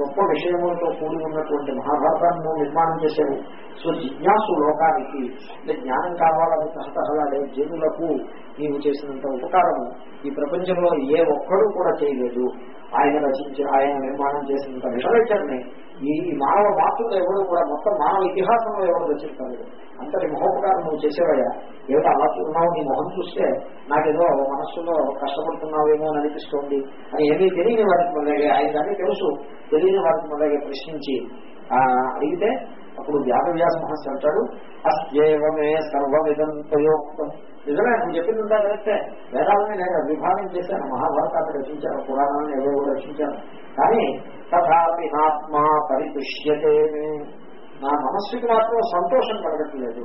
గొప్ప విషయములతో కూడి ఉన్నటువంటి మహాభారతాన్ని నిర్మాణం చేశావు. సో జిజ్ఞాసు లోకానికి అంటే జ్ఞానం కావాలని తహతహలాడే జనులకు నీవు చేసినంత ఉపకారము. ఈ ప్రపంచంలో ఏ ఒక్కరూ కూడా చేయలేదు. ఆయన రచించి ఆయన నిర్మాణం చేసినంత లిటరేచర్ని ఈ మానవ మాతృలు ఎవరు కూడా మొత్తం మానవ ఇతిహాసంలో ఎవరు రచిస్తారు అంతటి మహోపకారం నువ్వు చేసేవయ్యా. ఏదో అలా ఉన్నావు నీ మొహం చూస్తే నాకేదో మనస్సులో కష్టపడుతున్నావేమో అని అనిపిస్తోంది. అని ఏమీ తెలియని వారికి మొదలగే ఆయన దాన్ని తెలుసు. తెలియని వారికి మొదలగే ప్రశ్నించి ఆ, అడిగితే అప్పుడు వ్యాసవ్యాస మహర్షి అంటాడు అస్యేవమే సర్వమిదం ప్రయోక్తం నిజమే నేను చెప్పింది ఉంటా కరెక్టే? వేదాలని నేను విభాగం చేశాను. మహాభారతాన్ని రచించాను పురాణాలను ఏవో రచించాను కానీ తథాపి నాత్మా పరితుష్యతే. నా మనస్సుకి మాత్రం సంతోషం కలగట్లేదు.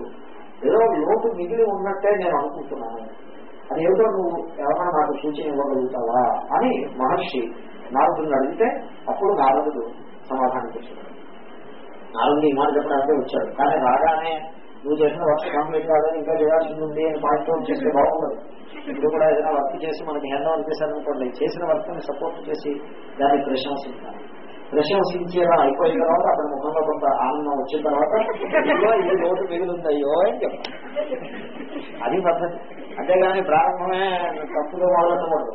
ఏదో లోటు మిగిలి ఉన్నట్టే నేను అనుకుంటున్నాను. అది ఏదో నువ్వు ఎవరైనా నాకు సూచన ఇవ్వగలుగుతావా? అని మహర్షి నారదుని అడిగితే అప్పుడు నారదుడు సమాధానం చేశాడు నాలుగు ఈ మాట చెప్పడానికి వచ్చాడు. కానీ రాగానే నువ్వు చేసిన వర్క్ కంప్లీట్ కాదని ఇంకా చేయాల్సింది ఉంది అని పాయింట్ అవుట్ చేస్తే బాగుండదు. ఇప్పుడు కూడా ఏదైనా వర్క్ చేసి మనకి హ్యాండ్ అనిపిస్తారనుకోండి చేసిన వర్క్ని సపోర్ట్ చేసి దాన్ని ప్రశంసించాలి. ప్రశంసించేలా అయిపోయిన తర్వాత అక్కడ ముఖంలో కొంత ఆనందం వచ్చిన తర్వాత ఇదిగో ఇది లోటు మిగులుందయ్యో అని చెప్పాలి అది పద్ధతి. అంతేగాని ప్రారంభమే తప్పులో మొదలెట్టకూడదు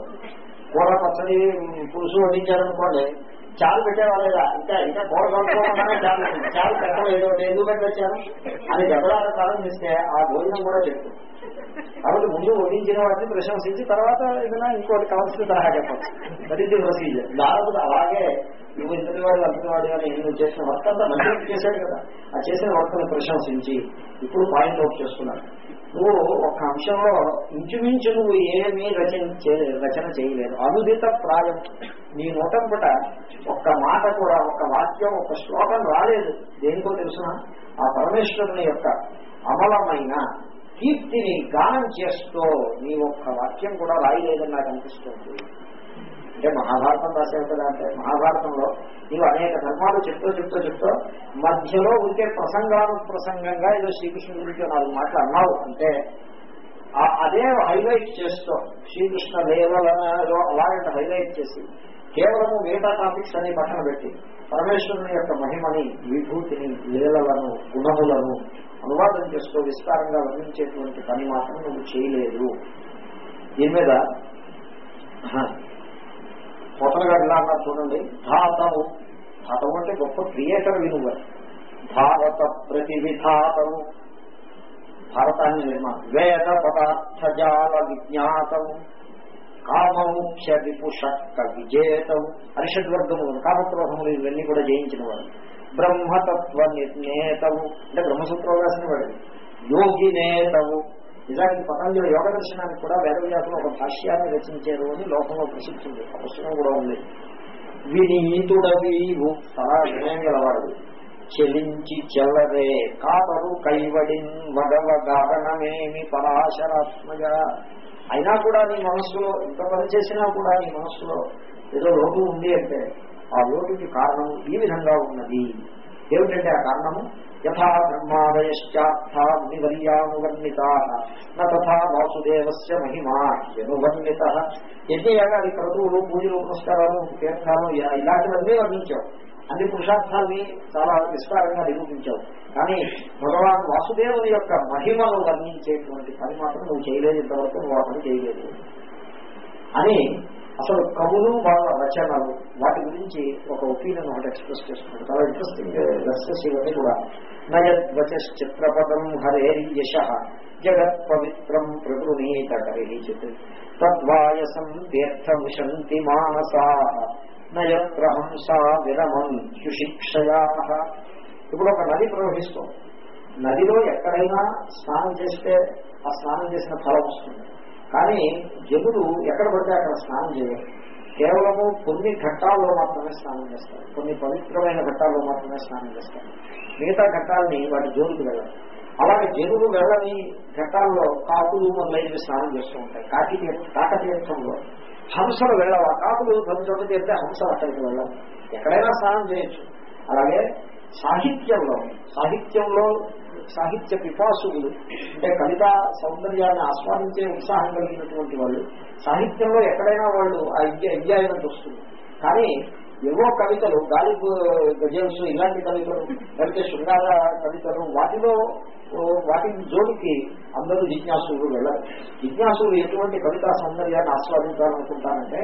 కూర పచ్చడి పులుసు వడ్డించారనుకోండి చాలు పెట్టేవాళ్ళేదా ఇంకా ఇంకా గోడ కలుపుకోవడమే చాలు చాలు పెట్టలేదు ఎందుకు పెట్టొచ్చాను అని దెబ్బలాట ప్రారంభిస్తే ఆ భోజనం కూడా చెప్తుంది కాబట్టి ముందు వడ్డించిన వాటిని ప్రశంసించి తర్వాత ఏదైనా ఇంకోటి కావాల్సిన సలహా చెప్పచ్చు దట్ ఈస్ ది ప్రొసీజర్ దాదాపు అలాగే నువ్వు ఇంతటి వాడు అంతటి వాడు కానీ నువ్వు చేసిన వర్క్ అంతా మంచిగా చేశాడు కదా. ఆ చేసిన వర్క్ను ప్రశంసించి ఇప్పుడు పాయింట్ అవుట్ చేస్తున్నాడు. నువ్వు ఒక అంశంలో ఇంచుమించు నువ్వు ఏమీ రచన రచన చేయలేదు. అనుదిత ప్రాయం. నీ నోటంపట ఒక్క మాట కూడా ఒక్క వాక్యం ఒక్క శ్లోకం రాలేదు. దేనికో తెలుసిన? ఆ పరమేశ్వరుని యొక్క అమలమైన కీర్తిని గానం చేస్తూ నీ ఒక్క వాక్యం కూడా రాయలేదని నాకు అనిపిస్తుంది. అంటే మహాభారతం రాశావు కదా అంటే మహాభారతంలో నీవు అనేక ధర్మాలు చెప్తూ చెప్తూ చెప్తూ మధ్యలో ఉంటే ప్రసంగాను ప్రసంగంగా ఏదో శ్రీకృష్ణుడి గురించి నాలుగు మాటలు అన్నావు అంటే ఆ- అదే హైలైట్ చేస్తూ శ్రీకృష్ణ లేవలలో అలాంటి హైలైట్ చేసి కేవలము మిగతా టాపిక్స్ అనే పక్కన పెట్టి పరమేశ్వరుని యొక్క మహిమని విభూతిని లీలలను గుణములను అనువాదం చేస్తూ విస్తారంగా వర్ణించేటువంటి పని మాత్రం నువ్వు చేయలేదు. దీని మీద పోతన గారు ఇలా అన్నారు చూడండి. ధాతవు. ధాతవు అంటే గొప్ప క్రియేటర్ వినువ భారత ప్రతివిధాతము భారతాన్ని నిర్మాణం వేద పదార్థజాల విజ్ఞాతము కామముఖ్య విపుషక్క విజేతం అరిషడ్వర్గములు కామక్రోధములు ఇవన్నీ కూడా జయించిన వాడు బ్రహ్మతత్వ నిర్ణేతవు. అంటే బ్రహ్మసూత్రం రాసిన వాడు యోగినేతవు. నిజానికి పతంజలి యోగ దర్శనానికి కూడా వేదవ్యాసులు ఒక భాష్యాన్ని రచించారు అని లోకంలో ప్రసిద్ధి ఉంది ఆ పుస్తకం కూడా ఉంది. వినీతుడవి చాలా వినయం గలవాడు. చెలించి చెల్లరే కాతరు కైవడిన్ వగవ గాగనమేమి పరాశరాత్మజ అయినా కూడా నీ మనస్సులో ఇంత పని చేసినా కూడా నీ మనస్సులో ఏదో లోటు ఉంది అంటే ఆ లోటుకి కారణం ఈ విధంగా ఉన్నది. ఏమిటంటే ఆ కారణము? యథా బ్రహ్మాదయశ్చార్థా నథా వాసుదేవస్య మహిమా యజ్ఞయాగాది క్రతువులు పూజలు పురస్కారాలు తీర్థాలు ఇలాంటివన్నీ వర్ణించావు. అన్ని పురుషార్థాన్ని చాలా విస్తారంగా నిరూపించావు. కానీ భగవాన్ వాసుదేవుని యొక్క మహిమను వర్ణించేటువంటి పని మాత్రం నువ్వు చేయలేదు ఇంతవరకు నువ్వు అతను చేయలేదు. అని అసలు కవులు వాళ్ళ రచనలు వాటి గురించి ఒక ఒపీనియన్ ఒకటి ఎక్స్ప్రెస్ చేస్తున్నాడు చాలా ఇంట్రెస్టింగ్ లెసెస్ ఇవన్నీ కూడా. నయద్వచ చిత్రపదం హరే యశ జగత్ పవిత్రం ప్రకృణీత కరిచిత్ తద్వాయసం తీర్థముశంతి మానసా నయత్ర హంసా విరమం శుశిక్షయా ఇప్పుడు ఒక నది ప్రవహిస్తుంది. నదిలో ఎక్కడైనా స్నానం చేస్తే ఆ స్నానం చేసిన ఫలం వస్తుంది. కానీ జనులు ఎక్కడ పడితే అక్కడ స్నానం చేయరు కేవలము కొన్ని ఘట్టాల్లో మాత్రమే స్నానం చేస్తారు. కొన్ని పవిత్రమైన ఘట్టాల్లో మాత్రమే స్నానం చేస్తారు. మిగతా ఘట్టాలని వాటి జోలికి వెళ్ళరు. అలాగే జనులు వెళ్ళని ఘట్టాల్లో కాకులు మొదలైనవి స్నానం చేస్తూ ఉంటాయి. కాకి కాకతీర్థంలో హంసలు వెళ్ళవా? కాకులు చోట చోట్ల చేస్తే హంసలు అక్కడికి వెళ్ళవు. ఎక్కడైనా స్నానం చేయొచ్చు. అలాగే సాహిత్యంలో సాహిత్యంలో సాహిత్య పిపాసులు అంటే కవిత సౌందర్యాన్ని ఆస్వాదించే ఉత్సాహం కలిగినటువంటి వాళ్ళు సాహిత్యంలో ఎక్కడైనా వాళ్ళు ఆ విద్య విద్యాయనం వస్తుంది. కానీ ఏవో కవితలు గాలి గజల్స్ ఇలాంటి కవితలు లేకపోతే శృంగార కవితలు వాటిలో వాటిని వాటి అందరూ జిజ్ఞాసులు వెళ్ళరు. జిజ్ఞాసులు ఎటువంటి కవితా సౌందర్యాన్ని ఆస్వాదించాలనుకుంటారంటే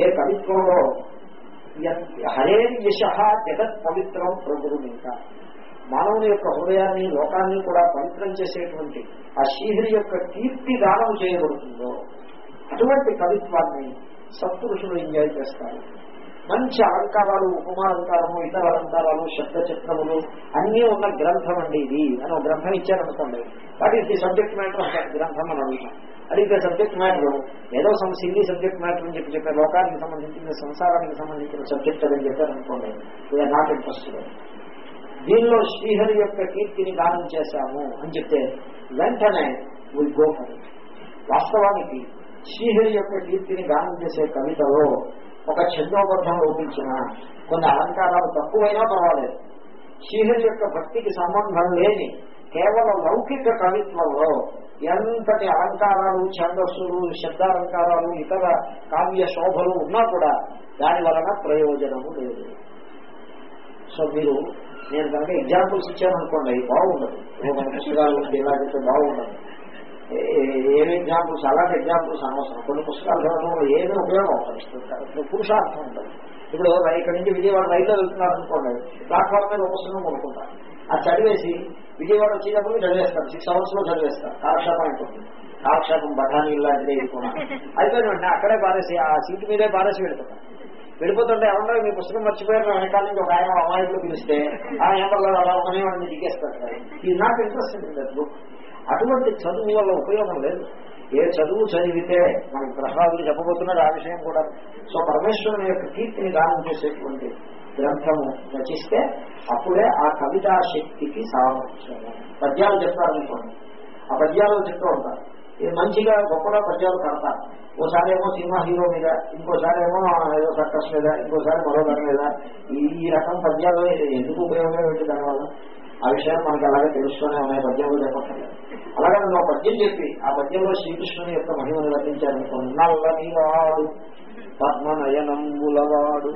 ఏ కవిత్వంలో హరే యశ జగత్ పవిత్రం ప్రభుడు ఇంకా మానవుని యొక్క హృదయాన్ని లోకాన్ని కూడా పవిత్రం చేసేటువంటి ఆ శ్రీహరి యొక్క కీర్తి దానం చేయబడుతుందో అటువంటి కవిత్వాన్ని సత్పురుషులు ఎంజాయ్ చేస్తారు. మంచి అలంకారాలు ఉపమాలంకారము ఇతర అలంకారాలు శబ్ద చిత్రములు అన్నీ ఉన్న గ్రంథం అండి ఇది. అని ఒక గ్రంథం ఇచ్చారనుకోండి what is the subject matter of గ్రంథం అని అడుగుతాం అడిగితే సబ్జెక్ట్ మ్యాటర్ ఏదో సమ్ సిల్లీ సబ్జెక్ట్ మ్యాటర్ అని చెప్పి చెప్పారు లోకానికి సంబంధించిన సంసారానికి సంబంధించిన సబ్జెక్ట్ అని చెప్పారనుకోండి వీఆర్ నాట్ ఇంట్రెస్టెడ్ దీనిలో శ్రీహరి యొక్క కీర్తిని గానం చేశాము అని చెప్తే వెంటనే విల్ గో వాస్తవానికి శ్రీహరి యొక్క కీర్తిని గానం చేసే కవితలో ఒక ఛందోబద్ధం లోపించిన కొన్ని అలంకారాలు తక్కువైనా పర్వాలేదు. శ్రీహరి యొక్క భక్తికి సంబంధం లేని కేవలం లౌకిక కవిత్వంలో ఎంతటి అలంకారాలు ఛందస్సులు శబ్దాలంకారాలు ఇతర కావ్య శోభలు ఉన్నా కూడా దాని వలన ప్రయోజనము లేదు. సో మీరు నేను కనుక ఎగ్జాంపుల్స్ ఇచ్చాననుకోండి బాగుండదు. మన పుస్తకాలు ఉంటే ఇలా చెప్తే బాగుండదు. ఏ- ఏమి ఎగ్జాంపుల్స్ అలాంటి ఎగ్జాంపుల్స్ అనవసరం. కొన్ని పుస్తకాలు చదవడం వల్ల ఉపయోగం అవుతుంది పురుషార్థం ఉంటుంది. ఇప్పుడు ఇక్కడ నుంచి విజయవాడ రైల్లో వెళ్తున్నారు అనుకోండి ప్లాట్ఫామ్ మీద ఒక పుస్తకం కొనుక్కుంటారు. అది చదివేసి విజయవాడ వచ్చేటప్పుడు చదివేస్తారు. సిక్స్ అవర్స్లో చదివేస్తారు. కాలక్షేపం అయిపోతుంది. కాలక్షేపం బఠానీ ఇలాంటిదే ఎక్కువ. అయిపోయిన అక్కడే పారేసి ఆ సీటు మీదే పారేసి వెళ్ళిపోతారు. వెళ్ళిపోతుంటే ఎవరో మీ పుస్తకం మర్చిపోయారు నా వెనకాల నుంచి ఒక ఆయన అమాయకులు పిలిస్తే ఆ ఏం అలా ఒకనే వాడిని దిగేస్తారు ఇది నాకు ఇంట్రెస్ట్ ఉంటుంది బుక్ అటువంటి చదువు వల్ల ఉపయోగం లేదు. ఏ చదువు చదివితే మనం గ్రహాలు చెప్పబోతున్నారు ఆ విషయం కూడా. సో పరమేశ్వరుని యొక్క కీర్తిని గానం చేసేటువంటి గ్రంథము రచిస్తే అప్పుడే ఆ కవితా శక్తికి సామర్థ్యము. పద్యాలు చెప్తారనుకోండి. ఆ పద్యాలు చెప్తూ ఉంటారు. ఇది మంచిగా గొప్పగా పద్యాలు కడతారు. ఓసారి ఏమో సినిమా హీరో మీద ఇంకోసారి ఏమో ఏదో సర్కస్ మీద ఇంకోసారి మరో దాని మీద ఈ రకం పద్యాలు ఎందుకు ఉపయోగం ఏంటి దానివల్ల ఆ విషయం మనకి అలాగే తెలుస్తూనే ఉన్నాయి పద్యాలు చెప్పట్లేదు అలాగే నేను ఒక పద్యం చెప్పి ఆ పద్యంలో శ్రీకృష్ణుని యొక్క మహిమను వర్ణించారనుకోండి నల్లని వాడు పద్మనయనంబులవాడు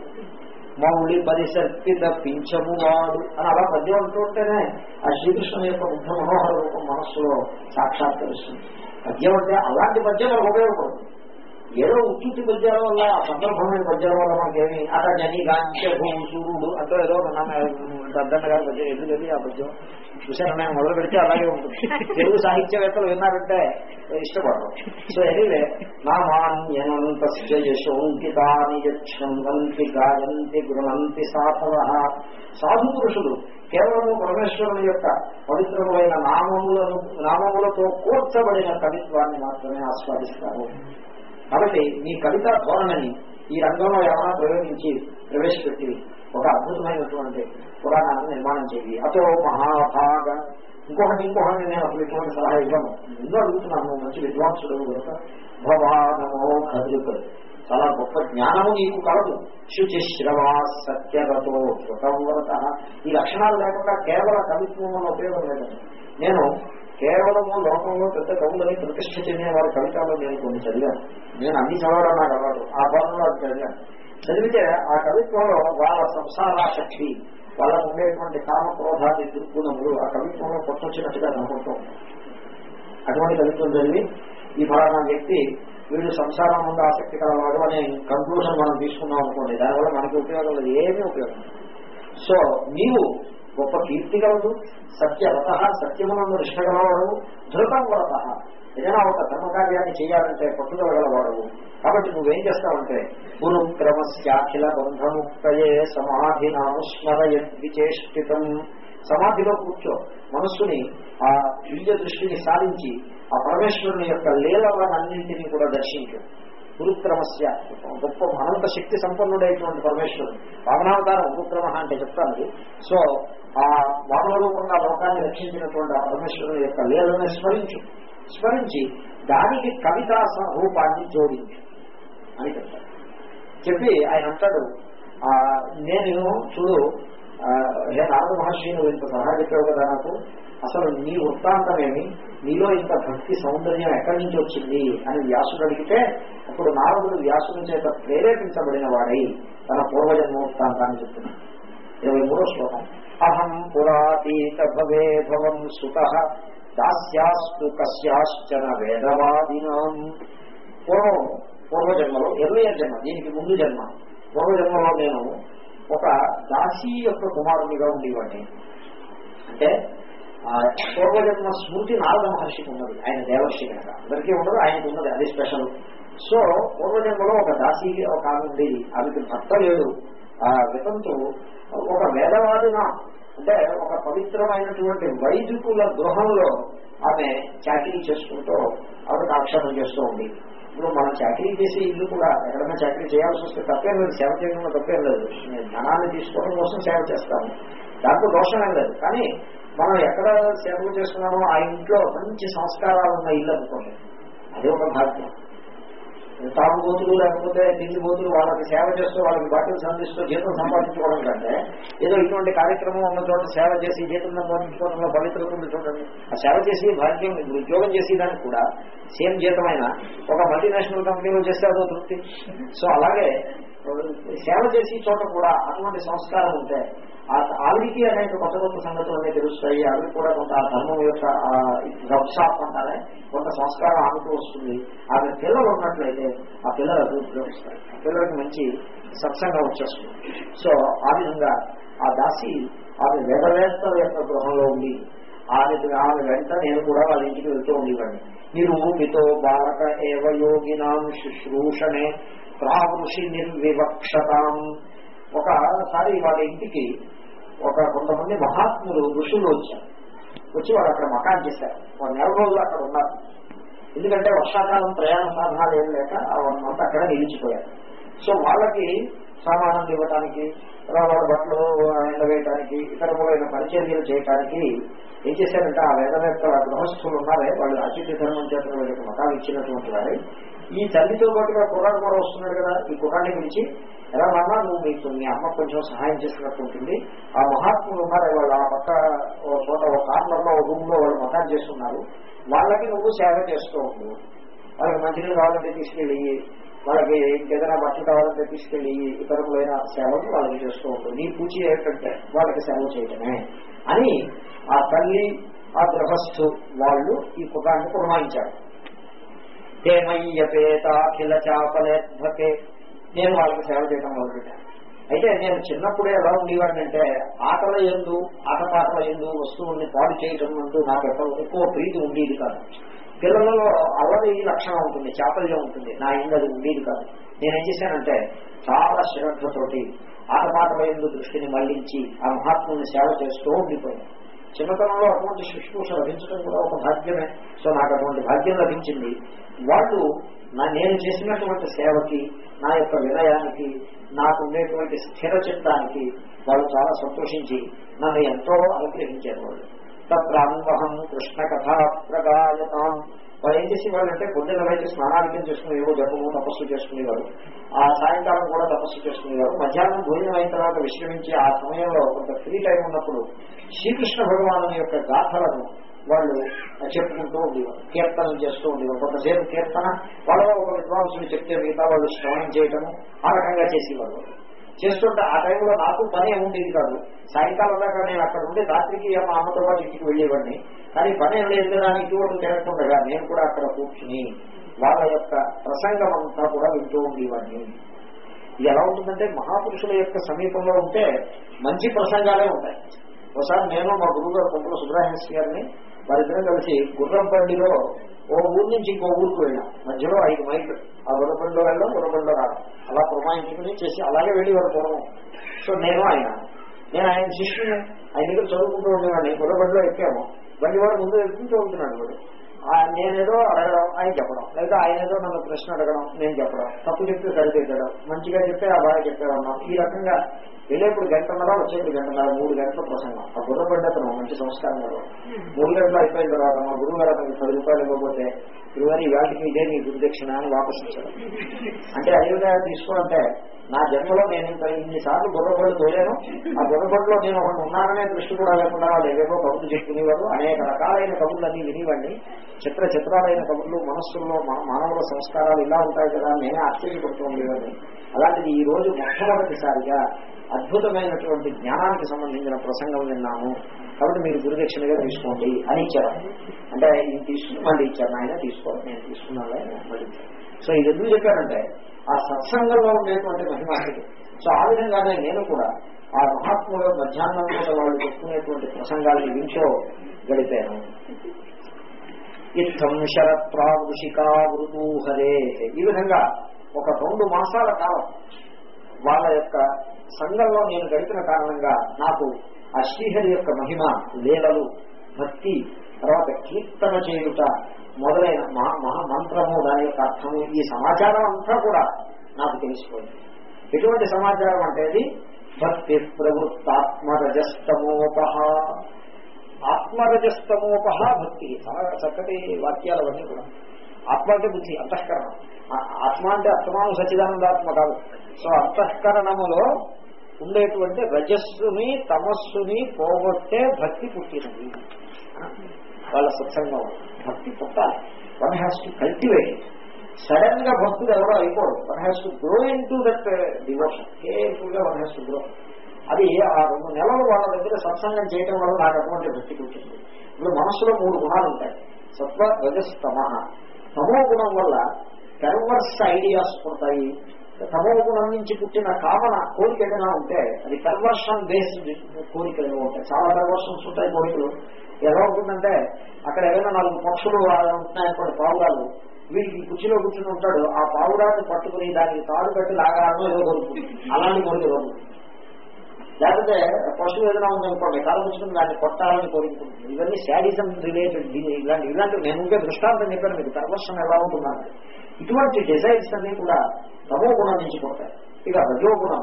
మౌళి పరిసర్పిత పింఛము వాడు అని అలా పద్యం అంటుంటేనే ఆ శ్రీకృష్ణుని యొక్క ముగ్ధ మనోహర రూపం మనస్సులో సాక్షాత్కరిస్తుంది పద్యం అంటే అలాంటి పద్యం మనకు ఉపయోగపడుతుంది. ఏదో ఉత్తుతి పద్యాల వల్ల ఆ సందర్భమైన పద్యాల వల్ల మనకేమి అట జని గాంచ భూమి సూర్యుడు అంటే ఏదో దద్దన్న గారి పద్యం ఎందుకు ఆ పద్యం చూసాను నేను మొదలు పెడితే అలాగే ఉంటుంది. తెలుగు సాహిత్యవేత్తలు విన్నారంటే ఇష్టపడరు. సో ఎనీవే నా మాన్యనంత యశోంకితాని యక్షంతి గాయంతి గృహంతి సాధవ. సాధు పురుషులు కేవలము పరమేశ్వరుని యొక్క పవిత్రములైన నామములను నామములతో కూర్చబడిన కవిత్వాన్ని మాత్రమే ఆస్వాదిస్తారు. కాబట్టి మీ కవితా ధోరణని ఈ రంగంలో ఏమైనా ప్రయోగించి ప్రవేశపెట్టి ఒక అద్భుతమైనటువంటి పురాణాన్ని నిర్మాణం చేయి. అతో మహాభాగ. ఇంకొకటి ఇంకొకటి నేను అసలు ఇటువంటి సలహా ఇవ్వను. ఎందుకు అడుగుతున్నాను మంచి విద్వాంసుడు కనుక భవానమో కదులుక చాలా గొప్ప జ్ఞానము నీకు కలదు. శుచిశ్రవా సత్యరతో కృతవ్రత. ఈ లక్షణాలు లేకుండా కేవల కవిత్వంలో ఉపయోగం లేదండి. నేను కేవలము లోకంలో పెద్ద కవులని ప్రతిష్ట చెందిన వారి కవితలు నేను కొన్ని చదివాను. నేను అన్ని చదవడం నాకు అలవాటు ఆ పనులు అది చదివాను. చదివితే ఆ కవిత్వంలో వాళ్ళ సంసారాశక్తి వాళ్ళకు ఉండేటువంటి కామక్రోధాది దుర్గుణములు ఆ కవిత్వంలో కొట్టొచ్చినట్టుగా కనపడుతూ అటువంటి కవిత్వం చదివి ఈ ఫలానా వ్యక్తి వీళ్ళు సంసారం ముందు ఆసక్తి కలవాడు అనే కంక్లూషన్ మనం తీసుకున్నాం అనుకోండి. దానివల్ల మనకి ఉపయోగం లేదు. ఏమీ ఉపయోగం సో నీవు గొప్ప కీర్తి కలదు సత్యవత సత్యమునందు నిష్ఠగలవాడు ధృతం వరత. ఏదైనా ఒక ధర్మకార్యాన్ని చేయాలంటే పట్టుదలగలవాడు. కాబట్టి నువ్వేం చేస్తావంటే గురుక్రమస్యాఖిల బంధముక్తయే సమాధి నామస్మరయద్విచేష్టితం సమాధిలో కూర్చో. మనస్సుని ఆ దివ్య దృష్టిని సాధించి ఆ పరమేశ్వరుని యొక్క లీలవన్నింటినీ కూడా దర్శించు. గురుక్రమస్య. గొప్ప అనంత శక్తి సంపన్నుడైనటువంటి పరమేశ్వరుడు. వామనావతారం గురుక్రమ అంటే చెప్తాను సో ఆ వామన రూపంగా లోకాన్ని రక్షించినటువంటి ఆ పరమేశ్వరుని యొక్క లీలను స్మరించు. స్మరించి దానికి కవితా రూపాన్ని జోడించు అని చెప్తాడు చెప్పి ఆయన అంటాడు ఆ, నేను చూడు హే నారద మహర్షి నువ్వు ఇంత సహాయ చెప్పావు కదా నాకు. అసలు నీ వృత్తాంతమేమి? నీలో ఇంత భక్తి సౌందర్యం ఎక్కడి నుంచి వచ్చింది అని వ్యాసుడు అడిగితే అప్పుడు నారదుడు వ్యాసుని చేత ప్రేరేపించబడిన వాడై తన పూర్వజన్మోత్తాంతాన్ని చెప్తున్నాడు. ఇరవై మూడో శ్లోకం. అహం పురాతీత భవే భవం సుత దాస్యాస్తు కస్యాశ్చన వేదవాదినాం. పూర్వం పూర్వజన్మలో ఎర్లియర్ జన్మ దీనికి ముందు జన్మ. పూర్వజన్మలో నేను ఒక దాసీ యొక్క కుమారునిగా ఉండేవాడిని. అంటే పూర్వజన్మ స్మృతి నారద మహర్షికి ఉన్నది. ఆయన దేవర్షి కనుక. అందరికీ ఉండదు ఆయనకు ఉన్నది అది స్పెషల్ సో పూర్వజన్మలో ఒక దాసీ ఒక ఆమె ఉండేది ఆమెకి భర్త లేడు. ఆ వితంతు ఒక వేదవాదిన అంటే ఒక పవిత్రమైనటువంటి వైదికుల గృహంలో ఆమె చాకరీ చేసుకుంటూ ఆవిడ కాక్షేపం చేస్తూ ఉండేది ఇప్పుడు మనం చాకరీ చేసే ఇల్లు కూడా ఎక్కడైనా చాకరీ చేయాల్సి వస్తే తప్పేం లేదు. సేవ చేయడంలో తప్పేం లేదు. నేను ధనాన్ని తీసుకోవడం కోసం సేవ చేస్తాను దాంట్లో దోషమేం లేదు. కానీ మనం ఎక్కడ సేవలు చేస్తున్నామో ఆ ఇంట్లో మంచి సంస్కారాలు ఉన్న ఇల్లు అనుకోండి. అదే ఒక భాగ్యం. తాము బోతులు లేకపోతే తిండి బోతులు వాళ్ళకి సేవ చేస్తూ వాళ్ళకి బాటిల్స్ సంధిస్తూ జీతం సంపాదించుకోవడం కంటే ఏదో ఇటువంటి కార్యక్రమం ఉన్న చోట సేవ చేసి జీతం సంపాదించుకోవడంలో పవిత్రత ఉంది చూడండి ఆ సేవ చేసి భాగ్యం ఉద్యోగం చేసేదానికి కూడా సేమ్ జీతమైన ఒక మల్టీనేషనల్ కంపెనీలో చేస్తే అదో తృప్తి. సో అలాగే సేవ చేసే చోట కూడా అటువంటి సంస్కారం ఉంటే ఆవిడికి అనేక కొత్త కొత్త సంగతులు అనేవి తెలుస్తాయి. ఆవిడ కూడా కొంత ఆ ధర్మం యొక్క రక్షాప్ అంటారే కొంత సంస్కారం ఆమెకు వస్తుంది. ఆమె పిల్లలు ఉన్నట్లయితే ఆ పిల్లలు అభివృద్ధిలో వస్తాయి. ఆ పిల్లలకు మంచి సత్సంగం వచ్చేస్తుంది. సో ఆ విధంగా ఆ దాసి ఆమె వేదవేత్తల యొక్క గృహంలో ఉండి ఆమె ఆమె వెంట నేను కూడా వాళ్ళ ఇంటికి వెళ్తూ ఉండేవాడిని. నిరూపితో బాలక ఏవ యోగినాం శుశ్రూషణే ప్రావృషి నిర్వివక్షతాం. ఒకసారి వాళ్ళ ఇంటికి ఒక కొంతమంది మహాత్ములు ఋషులు వచ్చారు. వచ్చి వాళ్ళు అక్కడ మకాన్ చేశారు. ఒక నెల రోజులు అక్కడ ఉన్నారు. ఎందుకంటే వర్షాకాలం ప్రయాణ సాధనాలు ఏం లేక ఆ వన్ మంత్ అక్కడ నిలిచిపోయారు. సో వాళ్ళకి సామానం ఇవ్వటానికి వాళ్ళ బట్టలు ఎండవేయటానికి ఇతరములైన పరిచర్యలు చేయటానికి ఏం చేశారంటే ఆ వేదవేత్త గృహస్థులు ఉన్నారే వాళ్ళు అతిథి ధర్మం చేత వీళ్ళకి మకాలు ఇచ్చినటువంటి వారే. ఈ తల్లితో పాటుగా కుర్రాడు కూడా వస్తున్నాడు కదా ఈ కుర్రాన్ని గురించి ఎలా నాన్న నువ్వు మీకు మీ అమ్మ కొంచెం సహాయం చేసినట్టు ఉంటుంది. ఆ మహాత్ములు ఉన్నారు వాళ్ళు ఆ పక్క చోట ఒక కార్నర్లో ఒక రూమ్లో వాళ్ళు మతాన్ని చేస్తున్నారు. వాళ్ళకి నువ్వు సేవ చేస్తూ ఉండు. వాళ్ళకి మంచినీళ్ళు కావాలంటే తీసుకెళ్ళి వాళ్ళకి ఏదైనా బట్టలు కావాలంటే తీసుకెళ్ళి ఇతరులైన సేవలు వాళ్ళకి చేస్తూ ఉంటుంది నీ పూచి ఏంటంటే వాళ్ళకి సేవ చేయటమే. అని ఆ తల్లి ఆ గృహస్థు వాళ్ళు ఈ కుటాన్ని పురమాయించారు. తేమయ్యపేతాఖిల చాపలేద్భకే నేను వాళ్ళకి సేవ చేయడం మొదలుపెట్టాను. అయితే నేను చిన్నప్పుడే ఎలా ఉండేవాడినంటే ఆటల ఎందు ఆటపాటల ఎందు వస్తువుల్ని పాడు చేయటం అంటూ నాకు ఎక్కడ ఎక్కువ ప్రీతి ఉండేది కాదు. పిల్లలలో అల్లరి లక్షణం ఉంటుంది చాపల్యం ఉంటుంది. నా ఇందు అది ఉండేది కాదు. నేనేం చేశానంటే చాలా శ్రద్ధతోటి ఆటపాటల ఎందు దృష్టిని మళ్ళించి ఆ మహాత్ముని సేవ చేస్తూ ఉండిపోయాను. చిన్నతనంలో అటువంటి శుశ్రూష లభించడం కూడా ఒక భాగ్యమే. సో నాకు అటువంటి భాగ్యం లభించింది. వాళ్ళు నా నేను చేసినటువంటి సేవకి నా యొక్క వినయానికి నాకు ఉండేటువంటి స్థిర చిత్తానికి వాళ్ళు చాలా సంతోషించి నన్ను ఎంతో అనుగ్రహించారు వాళ్ళు తత్రాన్వహం కృష్ణ కథా ప్రగాయతాం వాళ్ళు ఏం చేసేవాళ్ళు అంటే పొద్దున్న అయితే స్నానాధికం చేసుకునేవారు జపము తపస్సు చేసుకునేవారు. ఆ సాయంకాలం కూడా తపస్సు చేసుకునేవారు. మధ్యాహ్నం భోజనం అయిన తర్వాత విశ్రమించి ఆ సమయంలో కొంత ఫ్రీ టైం ఉన్నప్పుడు శ్రీకృష్ణ భగవాను యొక్క గాథలను వాళ్ళు చెప్పుకుంటూ ఉండేవారు కీర్తనం చేస్తూ ఉండేవారు. కొంతసేపు కీర్తన వాళ్ళ ఒక విద్వాంసులు చెప్తే మిగతా వాళ్ళు శ్రవణం చేయటము ఆ రకంగా చేసేవారు. చేస్తుంటే ఆ టైంలో నాకు పని ఉండేది కాదు. సాయంకాలం దాకా నేను అక్కడ ఉండి రాత్రికి మా అమ్మతో పాటు ఇంటికి వెళ్ళేవాడిని. కానీ పని ఏం లేదు నాకు ఇటువంటి తిరగకుండగా నేను కూడా అక్కడ కూర్చుని వాళ్ళ యొక్క ప్రసంగం అంతా కూడా వింటూ ఉండేవాడిని. ఇది ఎలా ఉంటుందంటే మహాపురుషుల యొక్క సమీపంలో ఉంటే మంచి ప్రసంగాలే ఉంటాయి. ఒకసారి నేను మా గురువు గారు కొంపల సుబ్రహ్మణ్య గారిని వారిద్దరం కలిసి గుర్రంపల్లిలో ఓ ఊరు నుంచి ఇంకో ఊరికి వెళ్ళాం. మధ్యలో ఐదు మైళ్ళు. ఆ గుర్రపల్లిలో వెళ్ళడం గుర్రపల్లిలో రావడం అలా పురమాయించుకుని చేసి అలాగే వెళ్ళి వాడు పూర్వం సో నేను ఆయన. నేను ఆయన శిష్యుని. ఆయన దగ్గర చదువుకుంటూ ఉండేవాడిని. గుర్రపల్లిలో ఎక్కాము. బండి వాడు ముందు వెళ్తుంటూ ఉంటున్నాడు వాడు. నేనేదో అడగడం ఆయన చెప్పడం. లేదా ఆయన ఏదో నన్ను ప్రశ్న అడగడం నేను చెప్పడం. తప్పు చెప్తే సరిదిద్దడం మంచిగా చెప్తే ఆ బాగా చెప్పేవన్నాం ఈ రకంగా వెళ్ళేప్పుడు గంటన్నర వచ్చేప్పుడు గంటన్నర మూడు గంటల ప్రసంగం. ఆ గుర్రపడ్డ అతను మంచి సంస్కారం కదా మూడు గంటలు అయిపోయిన తర్వాత మా గురువు గారు అతనికి పది రూపాయలు ఇవ్వకపోతే గురువారి ఇవాళకి ఇదే నీ గురుదక్షిణ అని వాపసు ఇచ్చాడు అంటే అదేవిధంగా తీసుకోవాలంటే నా జన్మలో నేను ఇంత ఇన్నిసార్లు బుర్రబడి తోలేను. ఆ బుర్రబడిలో నేను ఒకటి ఉన్నాననే దృష్టి కూడా లేకుండా వాళ్ళు ఏవేవో కబుర్లు చెప్పుకునేవారు. అనేక రకాలైన కబుర్లన్నీ వినివ్వండి చిత్ర చిత్రాలైన కబుర్లు మనస్సుల్లో మానవుల సంస్కారాలు ఇలా ఉంటాయి కదా నేనే ఆశ్చర్యపడుతూ ఉండేవాడిని. అలాంటిది ఈ రోజు మొట్టమొదటిసారిగా అద్భుతమైనటువంటి జ్ఞానానికి సంబంధించిన ప్రసంగం విన్నాము. కాబట్టి మీరు గురుదక్షిణగా తీసుకోండి అని ఇచ్చారు. అంటే ఇది తీసుకుని మళ్ళీ ఇచ్చారు ఆయన తీసుకోవాలి నేను తీసుకున్నాను మళ్ళీ సో ఇది ఎందుకు చెప్పారంటే ఆ సత్సంగంలో ఉండేటువంటి మహిమ సో ఆ విధంగానే నేను కూడా ఆ మహాత్ముల మధ్యాహ్నం కూడా వాళ్ళు చెప్పుకునేటువంటి ప్రసంగాల్ని వింటూ గడిపాను. ఇత్తం శరత్రావృషికా మృదూహరే ఈ విధంగా ఒక రెండు మాసాల కాలం వాళ్ళ యొక్క సంఘంలో నేను గడిపిన కారణంగా నాకు ఆ శ్రీహరి యొక్క మహిమ లీలలు భక్తి తర్వాత కీర్తన చేయుట మొదలైన మహా మహా మంత్రము దాని యొక్క అర్థము ఈ సమాచారం అంతా కూడా నాకు తెలిసిపోయింది. ఎటువంటి సమాచారం అంటే అది? భక్తి ప్రవృత్తాత్మరజస్తమోప ఆత్మరజస్తమోపహ భక్తి. చాలా చక్కటి వాక్యాలు అవన్నీ కూడా. ఆత్మ అంటే బుద్ధి అంతఃకరణం. ఆత్మ అంటే అర్థమాను సచిదానందాత్మ కాదు. సో అంతఃకరణములో ఉండేటువంటి రజస్సుని తమస్సుని పోగొట్టే భక్తి పుట్టినది. వాళ్ళ సత్సంగం భక్తి పుట్టాలి వన్ హ్యాస్ టు కల్టివేట్ సడన్గా భక్తులు ఎవరో అయిపోరు. One has to grow into that devotion కేర్ఫుల్గా వన్ హ్యాస్ టు గ్రో అది ఆ రెండు నెలలు వాళ్ళ దగ్గర సత్సంగం చేయడం వల్ల నాకు అటువంటి భక్తి కూర్చుంది ఇప్పుడు మనసులో మూడు గుణాలు ఉంటాయి. సత్వ రజస్తమ తమో గుణం వల్ల పెర్వర్స్ ఐడియాస్ పుడతాయి. తమోగుణం నుంచి పుట్టిన కామన కోరిక ఏదైనా ఉంటే అది కన్వర్షన్ బేస్డ్ కోరికలు ఏమో ఉంటాయి చాలా కన్వర్షన్స్ ఉంటాయి కోరికలు. ఎలా ఉంటుందంటే అక్కడ ఏదైనా నాలుగు పక్షులు ఉంటున్నాయనుకోండి పావురాలు. వీడికి కుర్చీలో కూర్చుని ఉంటాడు ఆ పావురాన్ని పట్టుకుని దానికి తాడు పెట్టి లాగాలను ఏదో కోరుకుంటుంది అలాంటి కోరిక లేకపోతే పశువు ఏదైనా ఉందనుకోండి కళ కూర్చుని దాన్ని కొట్టాలని కోరుకుంటుంది. ఇవన్నీ శాడిజం రిలేటెడ్ ఇలాంటి ఇలాంటి నేను ఉంటే దృష్టాంతం చెప్పాను మీకు. కన్వర్షన్ ఎలా ఉంటుందంటే ఇటువంటి డిజైన్స్ అన్ని కూడా తమో గుణం నుంచి ఇక రజోగుణం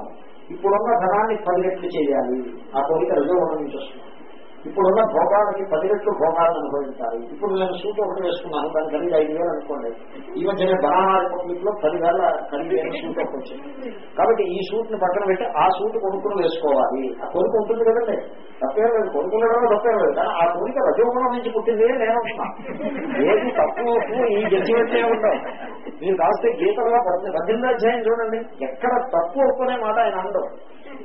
ఇప్పుడున్న ధనాన్ని పది రెట్లు చేయాలి ఆ కోరిక రజోగుణం నుంచి వస్తుంది. ఇప్పుడున్న భోగాలకి పది రెట్లు భోగాలను అనుభవించాలి. ఇప్పుడు నేను సూట్ ఒకటి వేసుకున్నాను దాని ఖరీదు ఐదు వేలు అనుకోండి. ఈ మధ్యనే బనానా రిపబ్లిక్లో పదివేల ఖరీదైన సూట్ ఒకటి వచ్చింది కాబట్టి ఈ సూట్ని పక్కన పెట్టి ఆ సూట్ కొనుక్కుని వేసుకోవాలి. ఆ కొనుక్కు ఉంటుంది కదండి. తప్పేం లేదు. కొనుక్కునేటో తప్పేం లేదు. కానీ ఆ కోరిక రజోగుణం నుంచి పుట్టింది నేను ఏది తప్పు ఈ జడ్జిమెంట్ ఉంటాం మీరు కాస్తే గీతలో పద్దెనిమిది అధ్యాయం చూడండి. ఎక్కడ తప్పు ఒప్పునే మాట ఆయన అందం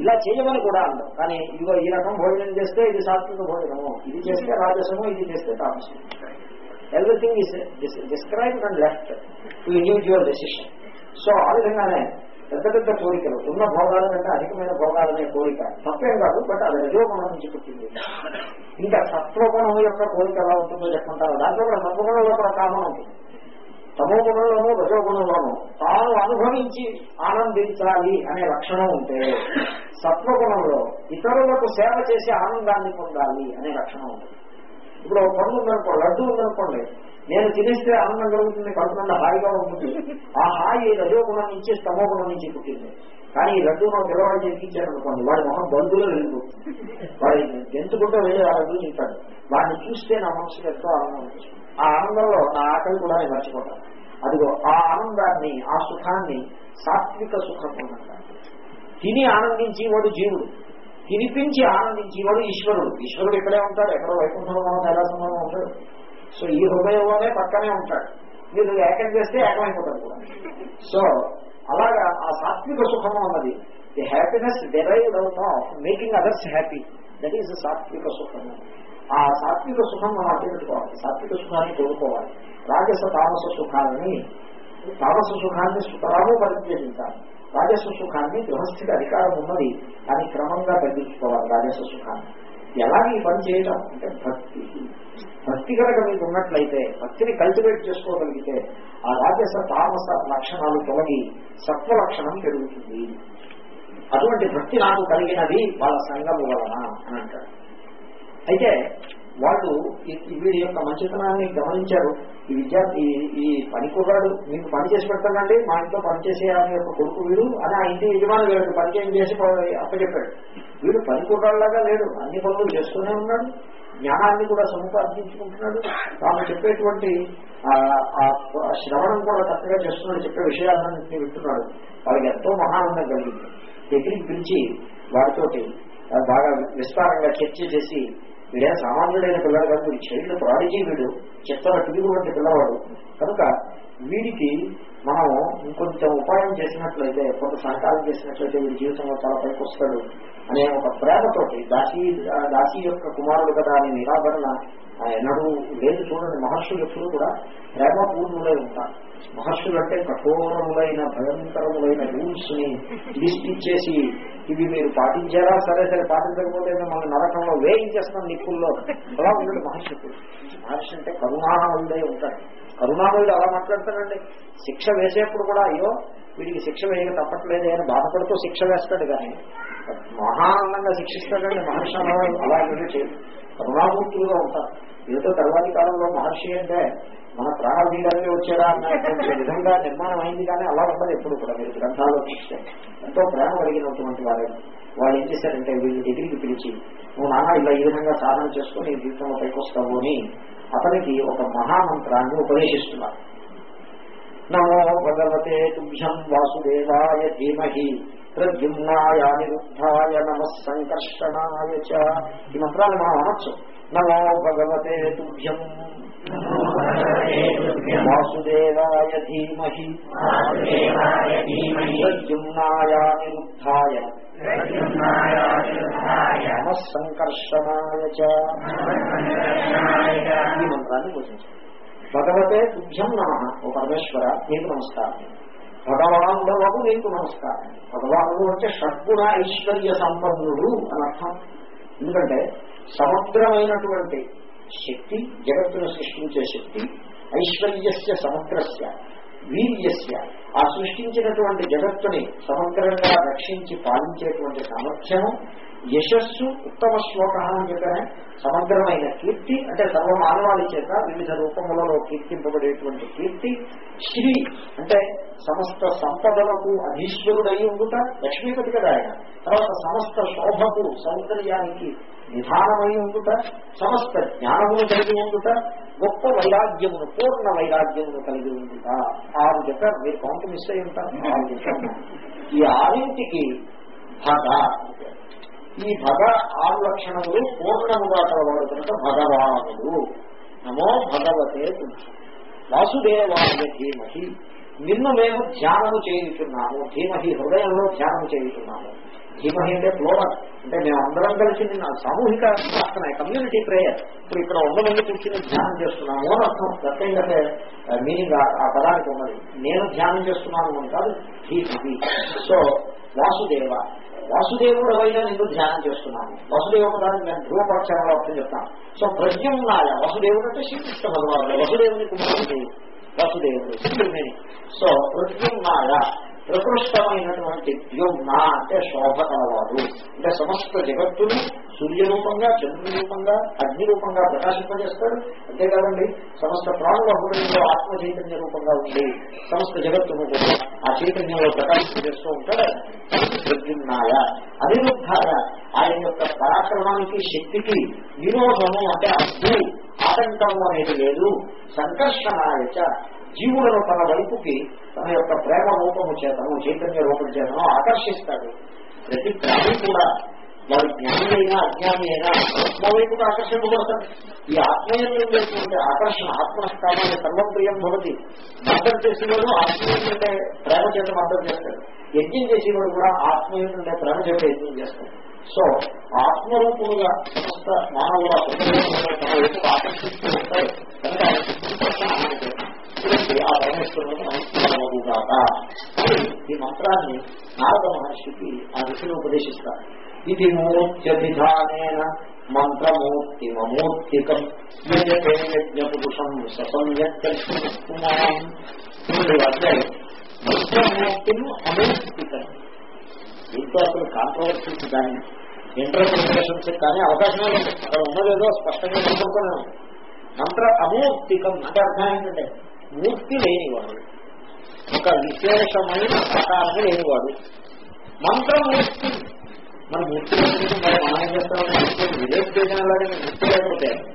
ఇలా చేయమని కూడా అందం కానీ ఇదిగో ఈ రకం భోజనం చేస్తే ఇది సాత్విక భోజనము. ఇది చేస్తే రాజసము ఇది చేస్తే తామసము. Everything is describe and left to individual decision so ఆ విధంగానే పెద్ద పెద్ద కోరికలు ఉన్న భోగాల కంటే అధికమైన భోగాలనే కోరిక తప్పేం కాదు బట్ అది రజోగుణం నుంచి పుట్టింది. ఇంకా సత్వగుణం యొక్క కోరిక ఎలా ఉంటుందో చెప్పంటారు దాంట్లో కూడా సత్వగుణంలో కూడా కామం ఉంటుంది. తమో గుణంలోనూ రజోగుణంలోనూ తాను అనుభవించి ఆనందించాలి అనే లక్షణం ఉంటే సత్వగుణంలో ఇతరులకు సేవ చేసి ఆనందాన్ని పొందాలి అనే లక్షణం ఉంటుంది. ఇప్పుడు ఒక పండు ఉందనుకో లడ్డు ఉందనుకోండి నేను తినేస్తే ఆనందం కలుగుతుంది కడుపునంద హాయిగా ఉంటుంది. ఆ హాయి రజోగుణం నుంచి స్తమోగుణం గుణం నుంచి పుట్టింది. కానీ ఈ లడ్డు మనం పిల్లవాడు చేయించారనుకోండి వాడి మొహం బంధువులు వెళ్ళిపోతుంది వాడి ఎంచుకుంటే వెళ్ళి ఆ లడ్డు తింటాడు. వాడిని చూస్తే నా మనసుకు ఎంతో ఆనందం అనిపిస్తుంది. ఆ ఆనందంలో నా ఆకలి కూడా నేను మర్చిపోతాను. అదిగో ఆ ఆనందాన్ని ఆ సుఖాన్ని సాత్విక సుఖం అంటారు. తిని ఆనందించేవాడు జీవుడు. తినిపించి ఆనందించేవాడు ఈశ్వరుడు. ఈశ్వరుడు ఇక్కడే ఉంటాడు ఎక్కడో వైకుంఠంలో కైలాసంలో ఉంటాడు. సో ఈ హృదయంలోనే పక్కనే ఉంటాడు. మీరు ఏకం చేస్తే ఏకమైపోతాడు కూడా. సో అలాగా ఆ సాత్విక సుఖం అన్నది the happiness derived out of making others happy that is సాత్విక సుఖం. ఆ సాత్విక సుఖం మనం అడ్డుపెట్టుకోవాలి సాత్విక సుఖాన్ని కోరుకోవాలి రాజస తామస సుఖాన్ని తామస సుఖాన్ని సుతరాము పరిత్యజించాలి. రాజస సుఖాన్ని గృహస్థికి అధికారం ఉన్నది దాన్ని క్రమంగా తగ్గించుకోవాలి రాజస సుఖాన్ని. ఎలా ఈ పని చేయడం అంటే భక్తి. భక్తి కనుక మీకు ఉన్నట్లయితే భక్తిని కల్టివేట్ చేసుకోగలిగితే ఆ రాజస తామస లక్షణాలు తొలగి సత్వ లక్షణం పెరుగుతుంది. అటువంటి భక్తి నాకు కలిగినది వాళ్ళ సంఘం వలన అని అంటాడు అయితే వాళ్ళు వీడి యొక్క మంచితనాన్ని గమనించారు. ఈ విద్యార్థి ఈ పని కుర్రాడు మీకు పని చేసి పెడతానండి మా ఇంట్లో పనిచేసేయాలని ఆయన యొక్క కొడుకు వీడు అని ఆ ఇంటి యజమాని వీళ్ళకి పరిచయం చేసి అప్పచెప్పాడు. వీడు పని కుర్రాళ్ళలాగా లేడు అన్ని పనులు చేస్తూనే ఉన్నాడు జ్ఞానాన్ని కూడా సముపార్జించుకుంటున్నాడు తాను చెప్పేటువంటి ఆ శ్రవణం కూడా చక్కగా చేస్తున్నాడు చెప్పే విషయాలన్నింటినీ వింటున్నాడు. వాళ్ళకి ఎంతో మహానందం కలిగింది. దగ్గరికి పిలిచి వారితోటి బాగా విస్తారంగా చర్చ చేసి వీడే సామాన్యుడైన పిల్లలు కాదు వీడి చైల్డ్ ప్రాడిజీ వీడు చిత్తర పిలుగువంటి పిల్లవాడు. కనుక వీడికి మనం ఇంకొంచెం ఉపాయం చేసినట్లయితే కొంత సహకారం చేసినట్లయితే వీడి జీవితంలో చాలా పైకి వస్తాడు అనే ఒక ప్రేమతోటి దాసీ దాసీ యొక్క కుమారుడు కదా అనే నిరాభరణ ఎన్నడూ లేదు చూడండి. మహర్షులు ఎప్పుడు కూడా ప్రేమపూర్ణులై ఉంటారు. మహర్షులు అంటే కఠోరములైన భయంకరములైన రూల్స్ని లిస్ట్ ఇచ్చేసి ఇవి మీరు పాటించారా? సరే సరే పాటించకపోతే మన నరకంలో వేయించేస్తాం నిప్పుల్లో. అలా ఉండడు మహర్షుడు మహర్షి అంటే కరుణామయుడై ఉంటాడు. కరుణామయుడు అలా మాట్లాడతాడండి. శిక్ష వేసేప్పుడు కూడా అయ్యో వీడికి శిక్ష వేయక తప్పట్లేదే అని బాధపడుతూ శిక్ష వేస్తాడు కానీ మహానందంగా శిక్షిస్తాడండి మహర్షి. అలా అలాగే చేయదు కరుణామూర్తులుగా ఉంటారు. ఏదో తర్వాతి కాలంలో మహర్షి అంటే మన ప్రాణ తీయడానికి వచ్చారా అన్న విధంగా నిర్మాణం అయింది కానీ అలా ఉండదు ఎప్పుడు కూడా. మీరు గ్రంథాల్లో చూస్తే ఎంతో ప్రేమ కలిగినటువంటి వారే. వాళ్ళు ఏం చేశారంటే వీళ్ళు డిగ్రీకి పిలిచి నువ్వు నాన్న ఇలా ఈ విధంగా సాధన చేసుకుని జీవితంలో పైకి వస్తావు అని అతనికి ఒక మహామంత్రాన్ని ఉపదేశిస్తున్నారు. నమో భగవతే తుభ్యం వాసుదేవాయ ధీమహి ప్రద్యుమ్నాయ నిరుద్ధాయ నమ సంకర్షణాయ ఈ మంత్రాన్ని మనం అనొచ్చు. నమో భగవతే తుభ్యం. వాసుదేవాయ ధీమహి. ప్రద్యుమ్నాయ నిరుద్ధాయ నమ సంకర్షణాయ ఈ మంత్రాన్ని పూజించాలి భగవతే తుభ్యం నమ. ఓ పరమేశ్వర నీకు నమస్కారం. భగవానుడవకు నీకు నమస్కారం. భగవానుడు అంటే షడ్గుణ ఐశ్వర్య సంపన్నుడు అని అర్థం. ఎందుకంటే సమగ్రమైనటువంటి శక్తి జగత్తును సృష్టించే శక్తి ఐశ్వర్యస్య సమగ్రస్య వీర్యస్య. ఆ సృష్టించినటువంటి జగత్తుని సమగ్రంగా రక్షించి పాలించేటువంటి సామర్థ్యము యశస్సు ఉత్తమ శ్లోక అని చెప్పానే సమగ్రమైన కీర్తి అంటే సర్వ మానవాళి చేత వివిధ రూపములలో కీర్తింపబడేటువంటి కీర్తి. శ్రీ అంటే సమస్త సంపదలకు అధీశ్వరుడై ఉండుట లక్ష్మీపతి కదా ఆయన. తర్వాత సమస్త శోభకు సౌందర్యానికి నిధానమై ఉండుట సమస్త జ్ఞానమును కలిగి ఉండుట గొప్ప వైరాగ్యమును పూర్ణ వైరాగ్యమును కలిగి ఉండుట. ఆరు చెప్పారు. మీరు కౌంట్ మిస్ అయి ఉంటారు. ఈ ఆరింటికి భగ అని ఈ భగ ఆరు లక్షణములు పూర్ణముగా కలవాడు భగవానుడు. నమో భగవతే తులసి వాసుదేవాయ ధీమహి. నిన్ను మేము ధ్యానము చేయుచున్నాము. ధీమహి హృదయంలో ధ్యానం చేయుచున్నాము. ధీమహి అంటే ఫ్లోరల్ అంటే మేము అందరం కలిసి నిన్న సామూహిక ప్రార్థన కమ్యూనిటీ ప్రేయర్. ఇప్పుడు ఇక్కడ వంద మంది కూర్చుని ధ్యానం చేస్తున్నాము అని అర్థం. ప్రత్యేకంగా మీనింగ్ ఆ పదానికి ఉన్నది. నేను ధ్యానం చేస్తున్నాను అని కాదు ధీమహి. సో వాసుదేవ వాసుదేవుడు అయినా నిన్ను ధ్యానం చేస్తున్నాను. వాసుదేవ పదాన్ని నేను ధ్రువపక్షంలో అర్థం చెప్తాను. సో ప్రజ్ఞున్నాయ వాసుదేవుడు అంటే శ్రీకృష్ణ భగవానుడు. వసుదేవుని కుమారుడు వాసుదేవుడు సో ప్రజ్ఞున్నాయ ప్రకృష్టమైనటువంటి ద్యుమ్న అంటే శోభ కలవాడు అంటే సమస్త జగత్తును సూర్యరూపంగా చంద్రుని రూపంగా అగ్ని రూపంగా ప్రకాశింపజేస్తాడు. అంతేకాదండి సమస్త ప్రాణుల హృదయంలో ఆత్మ చైతన్య రూపంగా ఉంది సమస్త జగత్తును కూడా ఆ చైతన్యంలో ప్రకాశింపజేస్తూ ఉంటాడు. ప్రద్యున్నాయ అనిరుద్ధాయ. ఆయన యొక్క పరాక్రమానికి శక్తికి వినోదము అంటే అడ్డు ఆటంకము అనేది లేదు. సంకర్షణాయ జీవులను తన వైపుకి తన యొక్క ప్రేమ రూపము చేతను చైతన్య రూపం చేతను ఆకర్షిస్తాడు. ప్రతి ప్రాణి కూడా వారి జ్ఞాని అయినా అజ్ఞాని అయినా ఆత్మ వైపుకు ఆకర్షింపబడతాడు ఈ ఆత్మీయమైనటువంటి ఆకర్షణ ఆత్మస్థానాన్ని సర్వప్రియం భవతి. మద్దతు చేసేవాడు ఆత్మీయుండే ప్రేమ చేత మద్దతు చేస్తాడు. యజ్ఞం చేసేవాడు కూడా ఆత్మీయుండే ప్రేమ చేత యజ్ఞం చేస్తాడు. సో ఆత్మరూపముగా సమస్త మానవుల ఆకర్షిస్తూ ఉంటాయి కనుక ఆ పరమేశ్వరుడు నమస్కారముగాక ఈ మంత్రాన్ని నారద మహర్షికి ఆ ఋషులు ఉపదేశిస్తారు. ఇది మూర్త్యభిధానేన మంత్రమూర్తి మమూర్తికం యజ్ఞపురుషం ససంయత్కుమాం అధ్యాయం మంత్రమూర్తిను అమూర్తికం. దీంతో అసలు కాంట్రవర్సీస్ కానీ ఇంటర్ప్రిటేషన్స్ కానీ అవకాశమే లేదు. అక్కడ ఉన్నదేదో స్పష్టంగా చెప్పుకున్నాను మంత్ర అమూర్తికం అంటే అర్థం ఏంటంటే మూర్తి లేనివాడు. ఒక విశేషమైన ప్రకారము లేనివాడు. మంత్రం మూర్తి. మన మూర్తి లేకపోతే మరి మనం ఏం చేస్తాం? విలేజ్ చేయడం మూర్తి లేకపోతే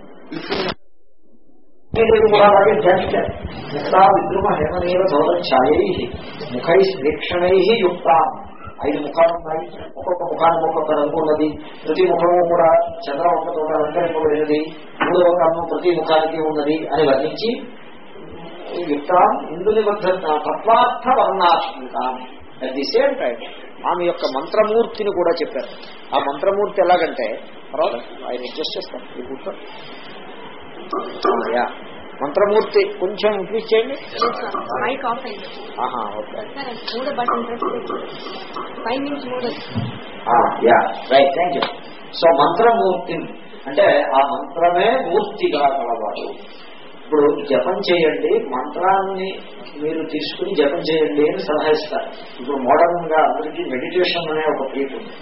కూడా అలాగే ముఖై వీక్షణై యుక్త. ఐదు ముఖాలు ఉన్నాయి. ఒక్కొక్క ముఖానికి ఒక్కొక్క రంగు ఉన్నది. ప్రతి ముఖము కూడా చంద్రవంశతో అలంకరింపబడినది మూడవ కన్ను ప్రతి ముఖానికి ఉన్నది అని వర్ణించి యుక్తాం ఇందుని వద్ద తత్వార్థ వర్ణాశ్మితాం అట్ ది సేమ్ టైం ఆమె యొక్క మంత్రమూర్తిని కూడా చెప్పారు. ఆ మంత్రమూర్తి ఎలాగంటే పర్వాలేదు ఆయన అడ్జస్ట్ చేస్తాను మీరు కూర్చోండి యా మంత్రమూర్తి కొంచెం ఇంక్రీజ్ చేయండి. సో మంత్రమూర్తి అంటే ఆ మంత్రమే మూర్తిగా కలవాడు. ఇప్పుడు జపం చేయండి మంత్రాన్ని మీరు తీసుకుని జపం చేయండి అని సలహా ఇస్తారు. ఇప్పుడు మోడర్న్గా అందరికీ మెడిటేషన్ అనే ఒక ప్రీతి ఉంది.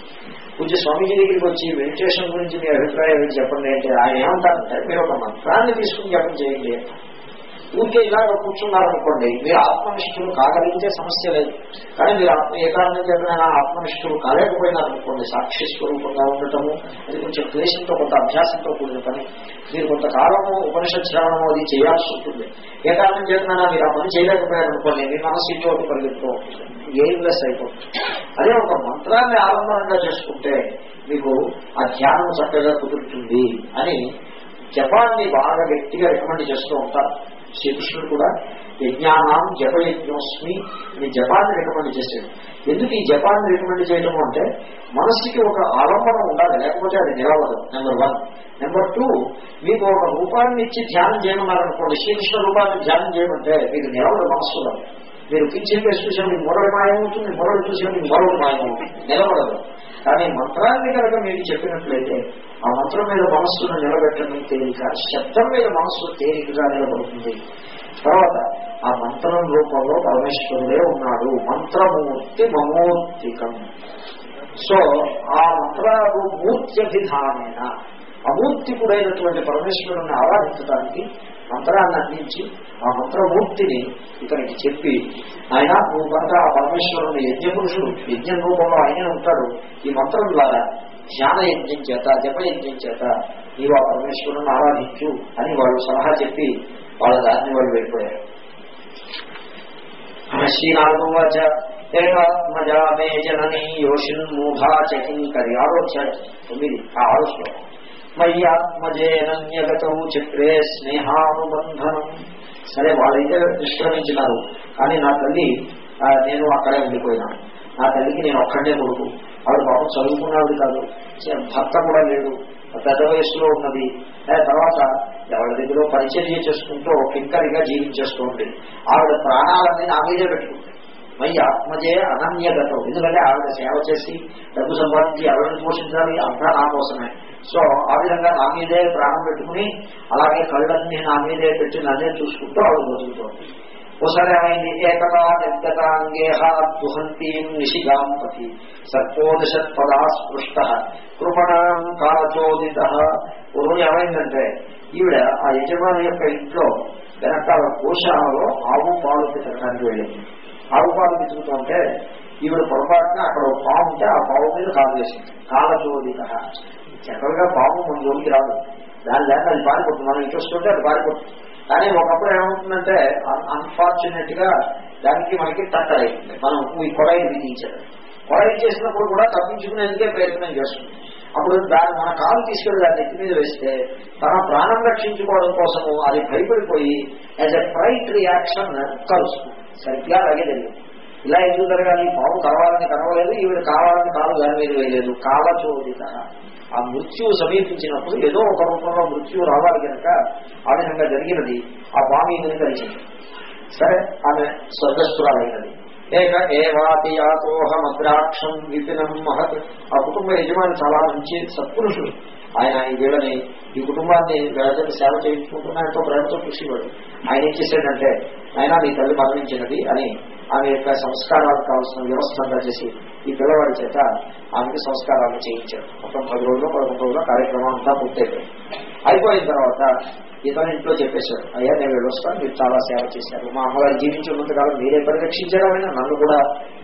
పూజ స్వామీజీ దగ్గరికి వచ్చి మెడిటేషన్ గురించి మీ అభిప్రాయం చెప్పండి అంటే ఆయన ఏమంటారంటే మీరు ఒక మంత్రాన్ని తీసుకుని జపం చేయండి ఊరికే ఇలాగ కూర్చున్నారనుకోండి మీరు ఆత్మనిష్ఠులు కాగలిగితే సమస్య లేదు. కానీ మీరు ఆత్మ ఏ కారణం చేతనైనా ఆత్మనిష్ఠులు కాలేకపోయినారనుకోండి సాక్షి స్వరూపంగా ఉండటము అది కొంచెం క్లేషంతో కొంత అభ్యాసంతో కూడిన పని. మీరు కొంతకాలము ఉపనిషత్ శ్రవణము అది చేయాల్సి ఉంటుంది. ఏ కారణం చేతనైనా మీరు ఆ పని చేయలేకపోయారనుకోండి మీ మనసు ఇటువంటి పరిగెత్తు ఎయిమ్లెస్ అయిపోతుంది. అదే ఒక మంత్రాన్ని ఆలంబనంగా చేసుకుంటే మీకు ఆ ధ్యానం చక్కగా కుదురుతుంది అని జపాన్ని బాగా గట్టిగా రికమెండ్ చేస్తూ ఉంటారు. శ్రీకృష్ణుడు కూడా యజ్ఞానం జపయజ్ఞోస్మి. అని జపాన్ని రికమెండ్ చేశాడు ఎందుకు ఈ జపాన్ని రికమెండ్ చేయడం అంటే మనస్సుకి ఒక ఆలంబన ఉండాలి లేకపోతే అది నిలవదు నెంబర్ వన్. నెంబర్ టూ మీకు ఒక రూపాన్ని ఇచ్చి ధ్యానం చేయమన్నారనుకోండి శ్రీకృష్ణ రూపాన్ని ధ్యానం చేయమంటే మీకు నిలవదు మనస్సులో. మీరు పిచ్చి వేసి చూసే మీకు మొరడు మాయమవుతుంది మొరడు చూసే మీకు మొరడు మాయమవుతుంది నిలబడదు. కానీ మంత్రాన్ని కనుక మీకు చెప్పినట్లయితే ఆ మంత్రం మీద మనస్సును నిలబెట్టడం తేలిక శబ్దం మీద మనస్సు తేలికగా నిలబడుతుంది. తర్వాత ఆ మంత్రం రూపంలో పరమేశ్వరుడే ఉన్నాడు. మంత్రమూర్తి మమూర్తికం సో ఆ మంత్ర మూర్త్యభిధానైన. అమూర్తికుడైనటువంటి పరమేశ్వరుని ఆరాధించడానికి మంత్రాన్ని అందించి ఆ మంత్రమూర్తిని ఇతనికి చెప్పి ఆయన నువ్వు కనుక ఆ పరమేశ్వరుని యజ్ఞపురుషుడు యజ్ఞ రూపంలో ఆయనే ఉంటాడు ఈ మంత్రం ద్వారా ధ్యాన యజ్ఞం చేత జప యజ్ఞం చేత నీవు ఆ పరమేశ్వరుని ఆరాధించు అని వాళ్ళు సలహా చెప్పి వాళ్ళ దాన్ని వాళ్ళు వెళ్ళిపోయారు. శ్రీనాథోవాచ ఏకాత్మజా మే జననీ యోషిన్మూఢా చకింకరి ఆరోధ్యాడు తొమ్మిది ఆ ఆరు శ్లోకం. మయ్యాత్మజేనన్యగతం చిత్రే స్నేహానుబంధనం. సరే వాళ్ళైతే నిష్క్రమించినారు. కానీ నా తల్లి నేను అక్కడే ఉండిపోయినాను నా తల్లికి నేను ఒక్కడే కొడుకు. ఆవిడ పాపం చదువుకున్నాడు కాదు. భర్త కూడా లేడు. పెద్ద వయస్సులో ఉన్నది. తర్వాత ఎవరి దగ్గర పరిచర్య చేసుకుంటూ కింకరిగా జీవించేస్తూ ఉంటుంది ఆవిడ ప్రాణాలన్నీ నా మీదే పెట్టుకుంటుంది మై ఆత్మజే అనన్యగతం. ఎందుకంటే ఆవిడ సేవ చేసి డబ్బు సంపాదించి ఎవరిని పోషించాలి? అంతా నా కోసమే. సో ఆ విధంగా నా మీదే ప్రాణం పెట్టుకుని అలాగే కళ్ళన్నీ నా మీదే పెట్టి నన్నే చూసుకుంటూ ఆవిడ బతుకుతోంది. ఒకసారి ఏమైంది? ఏకతా నిర్గతాంగేహ దుహంతీం నిశిగాంపతి సర్పోదశత్పదా స్పృష్ట కృపణాం కాలచోదిత. ఓ ఏమైందంటే ఈవిడ ఆ యజమాని యొక్క ఇంట్లో వెనకాల కోశాలలో ఆవు పాలు పెట్టడానికి వెళ్ళింది. ఆవు పాలు పెట్టుకుంటుంటే ఈవిడ పొరపాటున అక్కడ ఒక పాము ఉంటే ఆ పావు మీద కాలు వేసింది. కాలచోదిత. జనరల్గా పాము మన జోలికి రాదు. దాని లేక అది పారిపోతుంది. మనం ఇంట్రెస్ట్ ఉంటే అది పారిపోతుంది. కానీ ఒకప్పుడు ఏమవుతుందంటే అన్ఫార్చునేట్గా దానికి మనకి టక్కర్ అవుతుంది మనం ఈ కొడాయి విధించడం కొడాయి చేసినప్పుడు కూడా తప్పించుకునేందుకే ప్రయత్నం చేస్తుంది. అప్పుడు దాన్ని మన కాలు తీసుకెళ్ళి దాన్ని ఎత్తి మీద వేస్తే తన ప్రాణం రక్షించుకోవడం కోసము అది భయపడిపోయి యాజ్ ఎ ఫ్రైట్ రియాక్షన్ కలుస్తుంది. సరిగ్గా అలాగే జరిగింది. ఇలా ఎందుకు జరగాలి? పాము కావాలని కనవలేదు ఈవిడ కావాలని కాలు దాని మీద వేయలేదు. కాలచోదిత ఆ మృత్యువు సమీపించినప్పుడు ఏదో ఒక రూపంలో మృత్యువు రావాలి కనుక ఆ విధంగా జరిగినది ఆ పాము ఈమెను కలిసింది సరే ఆమె స్వర్గస్థురాలైనది. ఏక ఏవాతి యాతోహమద్రాక్షం విపినం మహత్. ఆ కుటుంబ యజమాని చాలా మంచి సత్పురుషుడు. ఆయన ఈ వీళ్ళని ఈ కుటుంబాన్ని వీళ్ళని సేవ చేయించుకుంటున్న ఎంతో ప్రేమతో కృషివాడు ఆయన ఏం చేశాడంటే ఆయన నీ తల్లి మరణించినది అని ఆమె యొక్క సంస్కారాలకు కావాల్సిన వ్యవస్థ అంతా చేసి ఈ పిల్లవాడి చేత ఆమెకి సంస్కారాలు చేయించారు. మొత్తం పది రోజులు పదకొండు రోజుల కార్యక్రమం అంతా పూర్తయిపోయింది. అయిపోయిన తర్వాత ఇతను ఇంట్లో చెప్పేశాడు అయ్యా నేను వెళ్ళొస్తాను మీరు చాలా సేవ చేశారు. మా అమ్మగారు జీవించి ఉన్నంతకాలం మీరే పరిరక్షించారు ఆయన నన్ను కూడా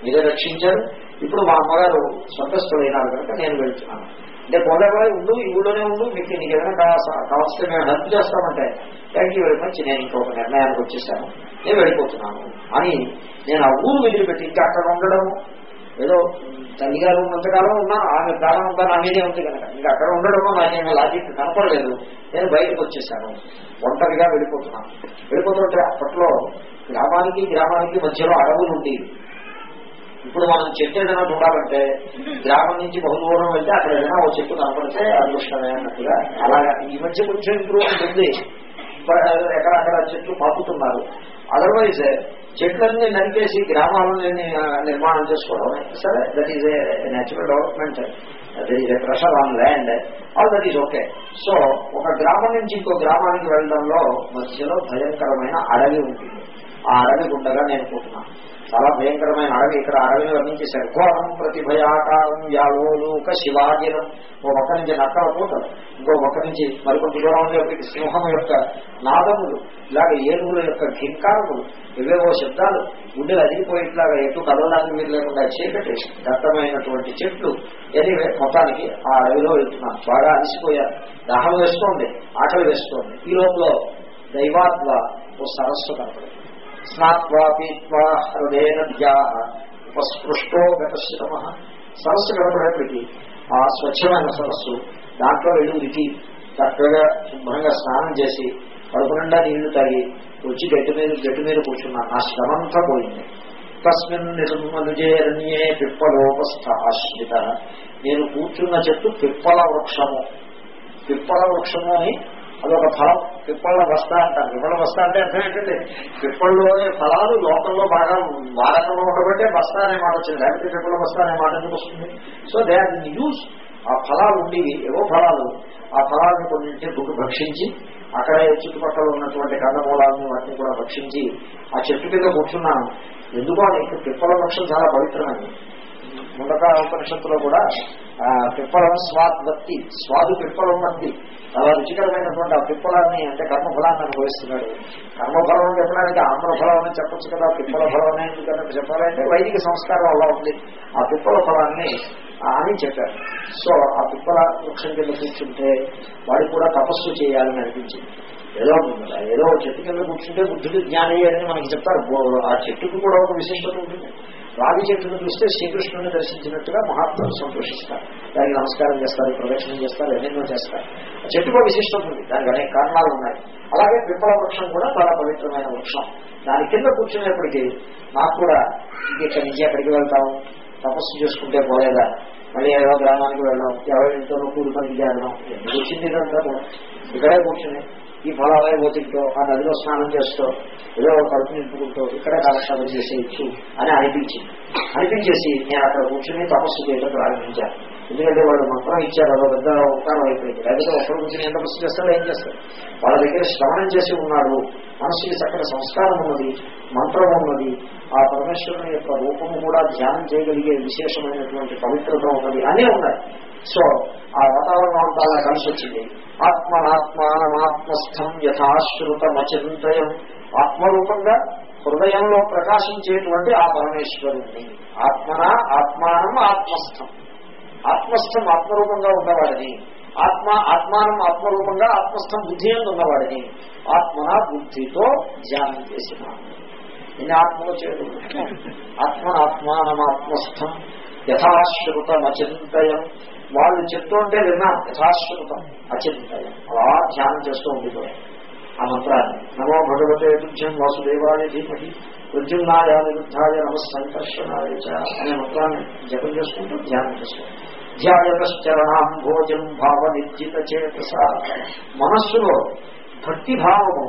మీరే రక్షించారు. ఇప్పుడు మా అమ్మగారు స్వర్గస్థులైనారు కనుక నేను వెళ్తున్నాను. అంటే పోలేబాయ్ ఉండు ఈ ఊళ్ళోనే ఉండు మీకు నీకు ఏదైనా కావాల్సిన కావాల్సిన మేము హెల్ప్ చేస్తామంటే థ్యాంక్ యూ వెరీ మచ్ నేను ఇంకొక నిర్ణయానికి వచ్చేసాను. నేను వెళ్ళిపోతున్నాను. అని నేను ఆ ఊరు వదిలిపెట్టి ఇంకా అక్కడ ఉండడం ఏదో తల్లిగారు ఉన్నంతకాలం ఉన్నా ఆమె ప్రాణం ఉందా నా మీదే ఉంది కనుక. ఇంకా అక్కడ ఉండడం నాకేమో లాజిక్ కనపడలేదు. నేను బయటకు వచ్చేసాను. ఒంటరిగా వెళ్ళిపోతున్నాను. వెళ్ళిపోతుంటే అప్పట్లో గ్రామానికి గ్రామానికి మధ్యలో అడవులు ఉండేవి. ఇప్పుడు మనం చెట్టు ఏదైనా చూడాలంటే గ్రామం నుంచి బహుదూరం వెళ్తే అక్కడ ఏదైనా ఒక చెట్టు కనపడితే అదృష్టమే అన్నట్టుగా అలాగా. ఈ మధ్య కొంచెం ఇంప్రూవ్మెంట్ ఉంది. ఎక్కడక్కడ చెట్లు పాపుతున్నారు అదర్వైజ్ చెట్లన్నీ నరికేసి గ్రామాలని నిర్మాణం చేసుకోవడం సరే that is a natural development that is pressure on land all that is okay so ఒక గ్రామం నుంచి ఇంకో గ్రామానికి వెళ్ళడంలో మధ్యలో భయంకరమైన అడవి ఉంటుంది. ఆ అడవి గుండగా నేను పోతున్నాను. చాలా భయంకరమైన అడవి. ఇక్కడ అడవిని వర్ణించేశారు. ఘోరం ప్రతిభయాకారం యావోలోక శివాజినం. ఓ ఒక్క నుంచి నక్కల పూతలు ఇంకో ఒక్క నుంచి మరికొంత దూరం ఉండేప్పటికి సింహం యొక్క నాదములు ఇలాగ ఏనుగుల యొక్క ఘింకారములు ఇవేవో శబ్దాలు గుండెలు అదిరిపోయేట్లాగా ఎటు కదలడానికి మీరు లేకుండా చీకటి దట్టమైనటువంటి చెట్లు. ఎనివే మొత్తానికి ఆ అడవిలో వెళ్తున్నాను. బాగా అలసిపోయారు దాహం వేస్తోంది ఆకలి వేస్తోంది. ఈ లోపల దైవాత్వ ఓ సరస్సు కనపడింది. స్నాత్వా పీత్వా హృదయ నద్యా ఉపస్పృష్టో గతశ్రమ సరస్సు కనపడేప్పటికీ ఆ స్వచ్ఛమైన సరస్సు దాంట్లో వెళ్ళి ఉరికి చక్కగా శుభ్రంగా స్నానం చేసి కడుపు నిండా నీళ్ళు తాగి వచ్చి గట్టి మీద గట్టి మీద కూర్చున్నా. నా శ్రమంతా పోయింది. తస్మిన్ నిర్మనుజేరణ్యే పిప్పలోపస్థ ఆశ్రిత. నేను కూర్చున్న చెట్టు పిప్పల వృక్షము. పిప్పల వృక్షము అని అదొక ఫలం. పిప్పళ్ళ బస్తా అంటారు. పిప్పళ్ళ బస్తా అంటే అర్థం ఏంటండి పిప్పళ్ళలోనే ఫలాలు లోకంలో బాగా మారకంలో ఉండబట్టే బస్తా అనే మాట వచ్చింది. లేకపోతే పిప్పళ్ళ బస్తా అనే మాట ఎందుకు వస్తుంది? So they are uses. ఆ ఫలాలు ఉండేవి ఏవో ఫలాలు ఆ ఫలాలను కొన్నింటిని బుక్ భక్షించి అక్కడే చుట్టుపక్కల ఉన్నటువంటి కందమూలాలను వాటిని కూడా భక్షించి ఆ చెట్టు కింద కూర్చున్నాను. ఎందుకో నీకు పిప్పల వృక్షం చాలా పవిత్రమైనది ముండక ఉపనిషత్తులో కూడా ఆ పిప్పలం స్వాద్వత్తి స్వాదు పిప్పలం వంటి చాలా రుచికరమైనటువంటి ఆ పిప్పలాన్ని అంటే కర్మఫలాన్ని అనుభవిస్తున్నాడు. కర్మఫలం అని చెప్పడానికి ఆమ్రఫలం అని చెప్పొచ్చు కదా పిప్పల ఫలం అని ఎందుకంటే చెప్పాలంటే వైదిక సంస్కారం అలా ఉంది. ఆ పిప్పల ఫలాన్ని అని చెప్పారు. సో ఆ పిప్పల వృక్షం కింద కూర్చుంటే వాడు కూడా తపస్సు చేయాలని అనిపించింది. ఏదో ఏదో చెట్టు కింద కూర్చుంటే బుద్ధుడు జ్ఞానయ్యాడని మనకి చెప్తారు. ఆ చెట్టుకు కూడా ఒక విశిష్టత ఉంటుంది. రావి చెట్టును చూస్తే శ్రీకృష్ణుని దర్శించినట్టుగా మహాత్ములు సంతోషిస్తారు. దానికి నమస్కారం చేస్తారు ప్రదక్షిణం చేస్తారు ఎన్నెన్నో చేస్తారు. చెట్టు చెట్టుకు విశిష్టత ఉంది. దానికి అనేక కారణాలు ఉన్నాయి. అలాగే పిప్పల వృక్షం కూడా చాలా పవిత్రమైన వృక్షం. దాని కింద కూర్చునేప్పటికీ నాకు కూడా ఇంక ఇక్కడి నుంచి ఎక్కడికి వెళ్తాం? తపస్సు చేసుకుంటే పోలేదా? మళ్ళీ ఏదో గ్రామానికి వెళ్ళడం ఎవరింట్లో కూలి పనికి చేరడం. ఎందుకు వచ్చింది ఇదంతా ఇక్కడే కూర్చుని ఈ ఫలాలయ పోతుంటో ఆ నదిలో స్నానం చేస్తూ ఏదో ఒక కడుపు నింపుకుంటూ ఇక్కడే కాలక్షేపం చేసేయచ్చు అని అనిపించింది. అనిపించేసి నేను అక్కడ కూర్చుని తపస్సు చేయడం ప్రారంభించాను. ఎందుకంటే వాళ్ళు మంత్రం ఇచ్చారు అదో పెద్ద ఉపకారం అయిపోయింది. లేకపోతే ఒక్కరు కూర్చుని ఎంత తపస్సు చేస్తారో ఏం చేస్తారు వాళ్ళ దగ్గర శ్రవణం చేసి ఉన్నారు. మనసుకి చక్కటి సంస్కారం ఉన్నది మంత్రం ఉన్నది ఆ పరమేశ్వరుని యొక్క రూపము కూడా ధ్యానం చేయగలిగే విశేషమైనటువంటి పవిత్రత ఉన్నది అనే ఉన్నాయి సో ఆ వాతావరణం అంతా అలా కలిసి వచ్చింది. ఆత్మనాత్మానమాత్మస్థం యథాశ్రుతమచింతయం. ఆత్మరూపంగా హృదయంలో ప్రకాశించేటువంటి ఆ పరమేశ్వరుణ్ణి. ఆత్మన ఆత్మానం ఆత్మస్థం. ఆత్మస్థం ఆత్మరూపంగా ఉన్నవాడిని. ఆత్మ ఆత్మానం ఆత్మరూపంగా ఆత్మస్థం బుద్ధి ఎందు ఉన్నవాడిని. ఆత్మన బుద్ధితో ధ్యానం చేసిన ఎన్ని ఆత్మలో చేయడం ఆత్మన ఆత్మానమాత్మస్థం. యథాశ్రుతం అచింతయం. వాళ్ళు చెప్తూ ఉంటే విన్నా యథాశ్రుతం అచింతయం. అలా ధ్యానం చేస్తూ ఉండిపోయాం. ఆ మంత్రాన్ని. నమో భగవతే యుద్ధం వాసుదేవాయ ధీమహి. ప్రద్యుమ్నాయ విరుద్ధాయ నమ సంకర్షణాయ అనే మంత్రాన్ని జపం చేసుకుంటూ ధ్యానం చేసుకుంటాం ధ్యాయతశ్చరణాం భోజం భావ నిర్జిత చేతస మనస్సులో భక్తి భావము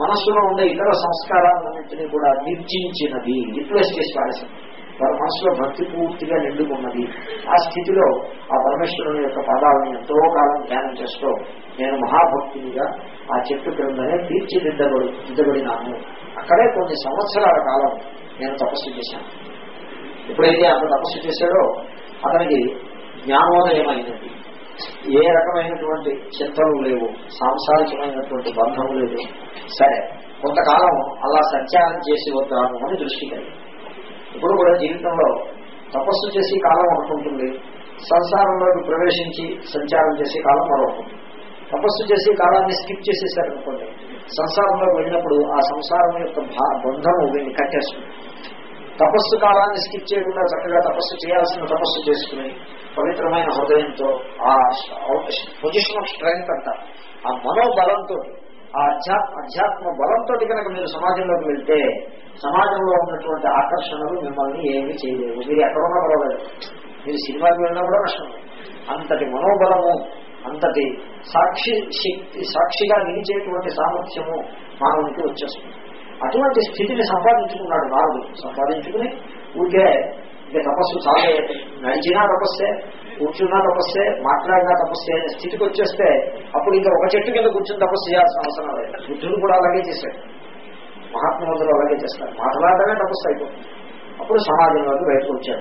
మనస్సులో ఉండే ఇతర సంస్కారాలన్నింటినీ కూడా నిర్జించినది రిప్లేస్ చేసి పారేసింది వారి మనసులో భక్తి పూర్తిగా నిండుకున్నది. ఆ స్థితిలో ఆ పరమేశ్వరుని యొక్క పదాలను ఎంతో కాలం ధ్యానం చేస్తూ నేను మహాభక్తునిగా ఆ చెట్టు క్రిందనే తీర్చిదిద్దబడి దిద్దబడినాను. అక్కడే కొన్ని సంవత్సరాల కాలం నేను తపస్సు చేశాను. ఎప్పుడైతే అంత తపస్సు చేశాడో అతనికి జ్ఞానోదయమైనది. ఏ రకమైనటువంటి చింతలు లేవు సాంసారికమైనటువంటి బంధము లేదు సరే కొంతకాలం అలా సంచారం చేసి వద్దాము అని దృష్టి కలిగింది. ఇప్పుడు కూడా జీవితంలో తపస్సు చేసే కాలం ఒకటి సంసారంలోకి ప్రవేశించి సంచారం చేసే కాలం మరొకటి తపస్సు చేసే కాలాన్ని స్కిప్ చేసేసారనుకోండి సంసారంలోకి వెళ్ళినప్పుడు ఆ సంసారం యొక్క బంధం వీడిని కట్టేస్తుంది. తపస్సు కాలాన్ని స్కిప్ చేయకుండా చక్కగా తపస్సు చేయాల్సిన తపస్సు చేసుకుని పవిత్రమైన హృదయంతో ఆ పొజిషన్ ఆఫ్ స్ట్రెంగ్త్ అంట ఆ మనోబలంతో ఆ అధ్యాత్మ అధ్యాత్మ బలంతో కనుక మీరు సమాజంలోకి వెళ్తే సమాజంలో ఉన్నటువంటి ఆకర్షణలు మిమ్మల్ని ఏమీ చేయలేవు. మీరు ఎక్కడున్నా పర్వాలేదు. మీరు సినిమాకి వెళ్ళినా కూడా నష్టం అంతటి మనోబలము అంతటి సాక్షి శక్తి సాక్షిగా నిలిచేటువంటి సామర్థ్యము మానవునికి వచ్చేస్తుంది. అటువంటి స్థితిని సంపాదించుకున్నాడు నారదుడు. సంపాదించుకుని ఊరికే ఇక తపస్సు చాలా నడిచినా తపస్సే కూర్చున్నా తపస్సే మాట్లాడినా తపస్సే అనే స్థితికి వచ్చేస్తే అప్పుడు ఇంకా ఒక చెట్టు కింద కూర్చుని తపస్సు చేయాల్సిన అవసరం లేదు. బుద్ధుడు కూడా అలాగే చేశాడు. మహాత్ములు అలాగే చేస్తారు. మాట్లాడటమే తపస్సు అయిపోతుంది. అప్పుడు సమాజంలోకి బయటకు వచ్చాడు.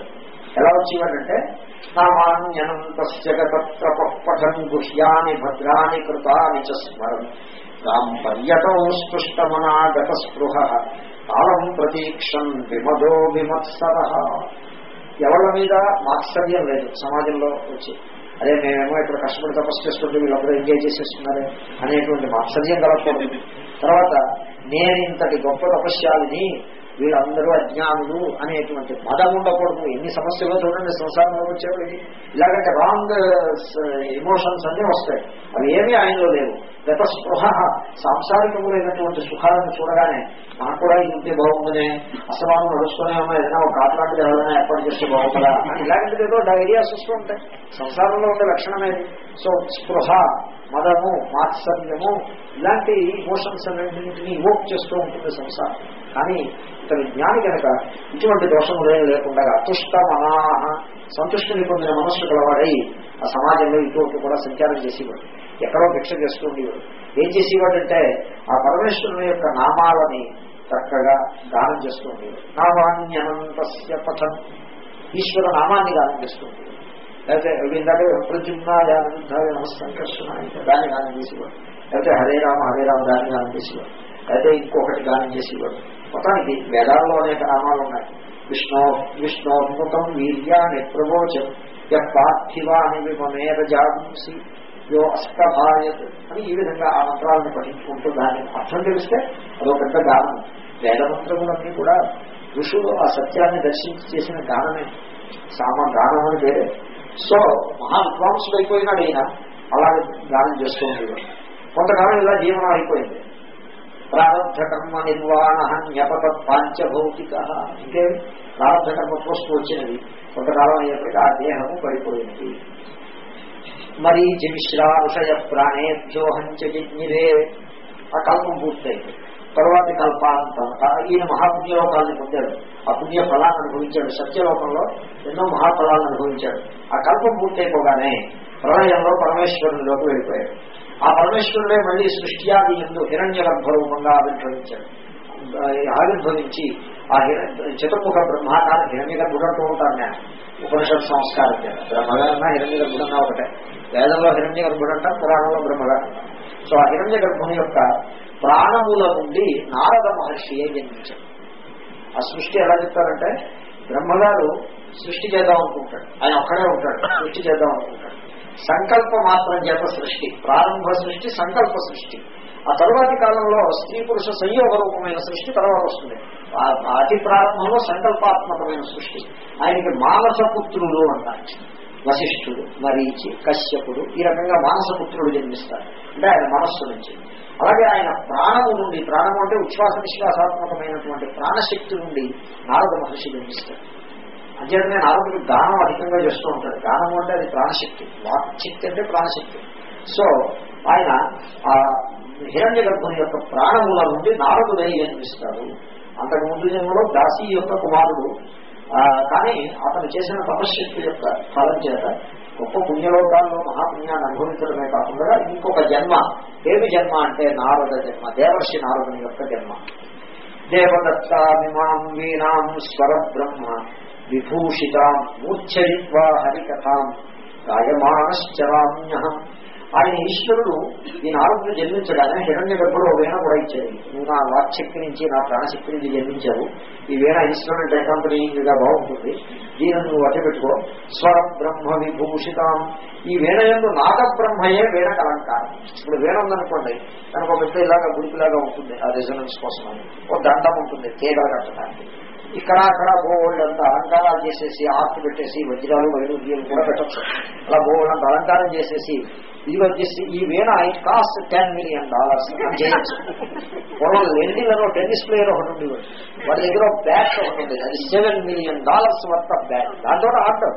ఎలా వచ్చేవాడంటే నామాన్యనంతస్యగతత్రపఠన్ గుహ్యాని భద్రాని కృతాని చ స్మరన్ తాం పర్యటం స్పృష్టమనాగత స్పృహ తాళం ప్రతీక్షన్ విమదో విమత్సర. ఎవరి మీద మాత్సర్యం లేదు సమాజంలో వచ్చి. అదే మేమేమో ఇక్కడ కష్టపడి తపస్సు చేసుకుంటే వీళ్ళందరూ ఎంజాయ్ చేసేస్తున్నారే అనేటువంటి మాత్సర్యం కలగకూడదు. తర్వాత నేను ఇంతటి గొప్ప తపస్యాలని వీళ్ళందరూ అజ్ఞానులు అనేటువంటి మదం ఉండకూడదు. ఎన్ని సమస్యలు చూడండి సంసారంలో వచ్చేవి ఇలాగంటే రాంగ్ ఎమోషన్స్ uh, అన్నీ వస్తాయి. అవి ఏమీ ఆయనలో లేవు. గత స్పృహ సాంసారికములైనటువంటి సుఖాలను చూడగానే మనకు కూడా ఇంతే బాగుందనే అసమానం నడుస్తున్నామో ఏదైనా ఒక కాట్లాంటిది ఎవరైనా ఏర్పాటు చేస్తే బాగుంటుందా? అని ఇలాంటిది ఏదో ఐడియాస్ వస్తూ ఉంటాయి. సంసారంలో ఉండే లక్షణమేది సో స్పృహ. మదము మాత్సర్యము ఇలాంటి ఇమోషన్స్ అన్నింటినీ ఇవోక్ చేస్తూ ఉంటుంది సంసారం. కానీ ఇతని జ్ఞాని కనుక ఇటువంటి దోషములేం లేకుండా అతుష్ట మనాహ సంతుష్టిని పొందిన మనస్సు గలవాడై ఆ సమాజంలో ఇటువంటి కూడా సంచారం చేసేవాడు. ఎక్కడో భిక్ష చేస్తూ ఉండేవాడు. ఏం చేసేవాడంటే ఆ పరమేశ్వరుని యొక్క నామాలని చక్కగా దానం చేస్తూ ఉండేవాడు. నామాన్యనంతస్య పథం ఈశ్వర నామాన్ని దానం చేస్తూ ఉండేవాడు. లేకపోతే ఇందాక ప్రజుమ్నాయానందాయ నమస్కంకర్షణ దాన్ని గానం చేసేవాడు లేకపోతే హరే రామ హరే రామ దాన్ని గానం చేసేవాడు అయితే ఇంకొకటి గానం చేసేవాడు మొత్తానికి వేదాల్లో అనేక నామాలు ఉన్నాయి విష్ణు విష్ణోన్ముఖం వీర్యాన్ని ప్రబోచం పార్థివాని విమేర జాంసి యో అష్టభాయత్ అని ఈ విధంగా ఆ మంత్రాలను పఠించుకుంటూ దాన్ని అర్థం తెలిస్తే అదొక పెద్ద గానం వేద మంత్రములన్నీ కూడా ఋషులు ఆ సత్యాన్ని దర్శించి చేసిన గానమే సామ గానం అని వేరే సో మహా విద్వాంసుడు అయిపోయినాడు ఆయన అలాగే దానం చేస్తూ ఉండేవాడు కొంతకాలం ఇలా జీవనం అయిపోయింది. ప్రారంభ కర్మ నిర్వాణ న్యపత పాంచభౌతిక. ఇంకే ప్రారంభ కర్మ పోస్తూ వచ్చినది. కొంతకాలం అయ్యేప్పటికీ ఆ దేహము పడిపోయినది మరి జిమిశ్రా ఋషయ ప్రాణేభ్యోహంచ జిజ్ఞిరే ఆ కల్పం పూర్తయింది. తర్వాతి కల్పాంతం. ఈయన మహాపుణ్యలోకాలను పొందాడు. ఆ పుణ్య ఫలాన్ని అనుభవించాడు. సత్యలోకంలో ఎన్నో మహాఫలాలను అనుభవించాడు. ఆ కల్పం పూర్తయిపోగానే ప్రళయంలో పరమేశ్వరునిలోకి వెళ్ళిపోయాడు. ఆ పరమేశ్వరుడే మళ్ళీ సృష్ట్యాది ఎందు హిరణ్య గర్భరూపంగా ఆవిర్భవించాడు. ఆవిర్భవించి ఆ హిరణ్య చతుర్ముఖ బ్రహ్మాకారం హిరణ్య గర్భుడు అంటూ ఉంటాను నేను ఉపనిషత్ సంస్కారం బ్రహ్మగారన్నా హిరణ్య గర్భుడన్నా ఒకటే. వేదంలో హిరణ్య గర్భుడు అంటాం పురాణంలో బ్రహ్మగారు సో ఆ హిరణ్య గర్భుని యొక్క ప్రాణముల నుండి నారద మహర్షియే జన్మించాడు? ఆ సృష్టి ఎలా చెప్తారంటే బ్రహ్మగారు సృష్టి చేద్దాం అనుకుంటాడు. ఆయన ఒక్కడే ఉంటాడు సృష్టి చేద్దాం అనుకుంటాడు. సంకల్ప మాత్రం చేత సృష్టి ప్రారంభ సృష్టి సంకల్ప సృష్టి. ఆ తరువాతి కాలంలో స్త్రీ పురుష సంయోగ రూపమైన సృష్టి తర్వాత వస్తుంది. అతి ప్రారంభంలో సంకల్పాత్మకమైన సృష్టి. ఆయనకి మానస పుత్రులు అంటారు. వశిష్ఠుడు మరీచి కశ్యపుడు ఈ రకంగా మానసపుత్రుడు జన్మిస్తారు. అంటే ఆయన మనస్సు నుంచి. అలాగే ఆయన ప్రాణము నుండి ప్రాణము అంటే ఉచ్ఛ్వాస నిశ్వాసాత్మకమైనటువంటి ప్రాణశక్తి నుండి నారద మహర్షి జన్మిస్తాడు అంచేతనే నారదుడు దానం అధికంగా చేస్తూ ఉంటాడు. దానం అంటే అది ప్రాణశక్తి. వాక్శక్తి అంటే ప్రాణశక్తి. సో ఆయన ఆ హిరణ్య గర్భుని యొక్క ప్రాణముల నుండి నారదుడై జన్మిస్తాడు. అంతకు ముందు జన్మలో దాసి యొక్క కుమారుడు. కానీ అతను చేసిన తపశ్శక్తి యొక్క ఫలం చేత గొప్ప పుణ్యలోకాల్లో మహాపుణ్యాన్ని అనుభవించడమే కాకుండా ఇంకొక జన్మ. ఏమి జన్మ అంటే నారద జన్మ దేవర్షి నారదుని యొక్క జన్మ. దేవదత్తామిమాం వీణాం స్వరబ్రహ్మ విభూషితాం మూర్ఛయిత్వా హరికథాం గాయమానశ్చరామ్యహం ఆయన ఈశ్వరుడు ఈ నారదుడు జన్మించగానే హిరణ్య గర్భుడు ఓ వీణ కూడా ఇచ్చాడు. నువ్వు నా వాక్శక్తి నుంచి నా ప్రాణశక్తి నుంచి జన్మించావు ఈ వీణ ఇన్స్ట్రుమెంట్ అకాంపనీగా బాగుంటుంది. దీనిని నువ్వు అట్టి పెట్టుకో. స్వర బ్రహ్మ విభూషితాం ఈ వీణ ఎందు నాగ బ్రహ్మయే వీణ అలంకారం ఇప్పుడు వీణ ఉందనుకోండి దానికి ఒక పెద్ద ఇలాగా గుడిపిలాగా ఉంటుంది. ఆ రెజనెన్స్ కోసం ఒక దండం ఉంటుంది తీగలు కట్టడానికి. ఇక్కడ అక్కడ బోల్డ్ అంత అలంకారాలు చేసేసి ఆర్ట్ పెట్టేసి వజ్రాలు వైరుధ్యాలు కూడా పెట్టచ్చు. అలా బోల్డ్ అంత అలంకారం చేసేసి ఇది వచ్చేసి ఈ veena it cost ten million dollars చేయొచ్చు. పూర్వం లెండిలలో టెన్నిస్ ప్లేయర్ ఒకటి ఉంది వాళ్ళ దగ్గర బ్యాట్ ఒకటి ఉంది అది seven million dollars worth of bat దాంతో ఆడటం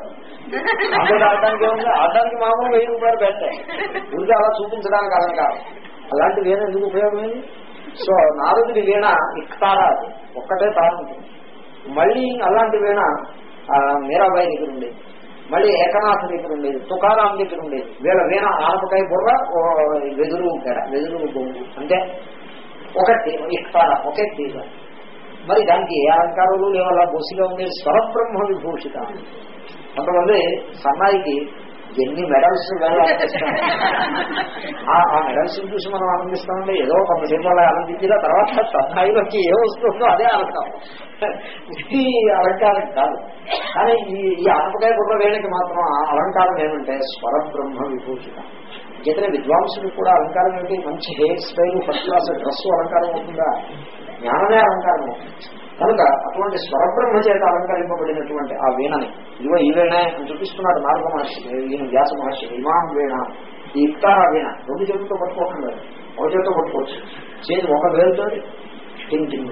దాంతో ఆడడానికి ఏముంది? ఆడడానికి మామూలు వెయ్యి రూపాయలు బ్యాట్ ఊరికే అలా చూపించడానికి అలంకారం. అలాంటి వీణ ఎందుకు ఉపయోగమైంది? సో నారదుడి వీణ ఇక్తారా అది ఒక్కటే తాను ఉంటుంది. మళ్ళీ అలాంటి వీణ మీరాబాయి దగ్గర ఉండేది మళ్ళీ ఏకనాథ దగ్గర ఉండేది తుకారాం దగ్గర ఉండేది వీళ్ళ వీణ ఆనపకాయ బుర్ర వెదురు గడ వెదురు గొంగు అంటే ఒక ఇస్తారా ఒకే తీగ. మరి దానికి ఏ అలంకారాలు లేవలా? బొసిగా ఉండేది స్వరబ్రహ్మ విభూషిత. కొంతమంది సన్నాయికి ఎన్ని మెడల్స్ ఆ మెడల్స్ చూసి మనం ఆనందిస్తామండి ఏదో ఒక అలా ఆనందించిన తర్వాత సన్నాయిలోకి ఏ వస్తుందో అదే అలంకారం ఇది అలంకారం కాదు. కానీ ఈ ఈ ఆనపకాయ బుర్ర వేణికి మాత్రం ఆ అలంకారం ఏమంటే స్వరబ్రహ్మ విభూషిత. ఇతర విద్వాంసులకు కూడా అలంకారం ఏంటి మంచి hair style first class dress అలంకారం అవుతుందా? జ్ఞానమే అలంకారం అవుతుంది. కనుక అటువంటి స్వరబ్రహ్మ చేత అలంకరింపబడినటువంటి ఆ వీణని ఇదిగో ఈ వీణ అని చూపిస్తున్నాడు నారద మహర్షి ఈయన వ్యాస మహర్షి ఇమాం వీణ ఈ ఇక్తార వీణ రెండు చేతులతో పట్టుకోకుండా ఒక చేతితో పట్టుకోవచ్చు. చేతి ఒక వేలుతో టింగ్ టింగ్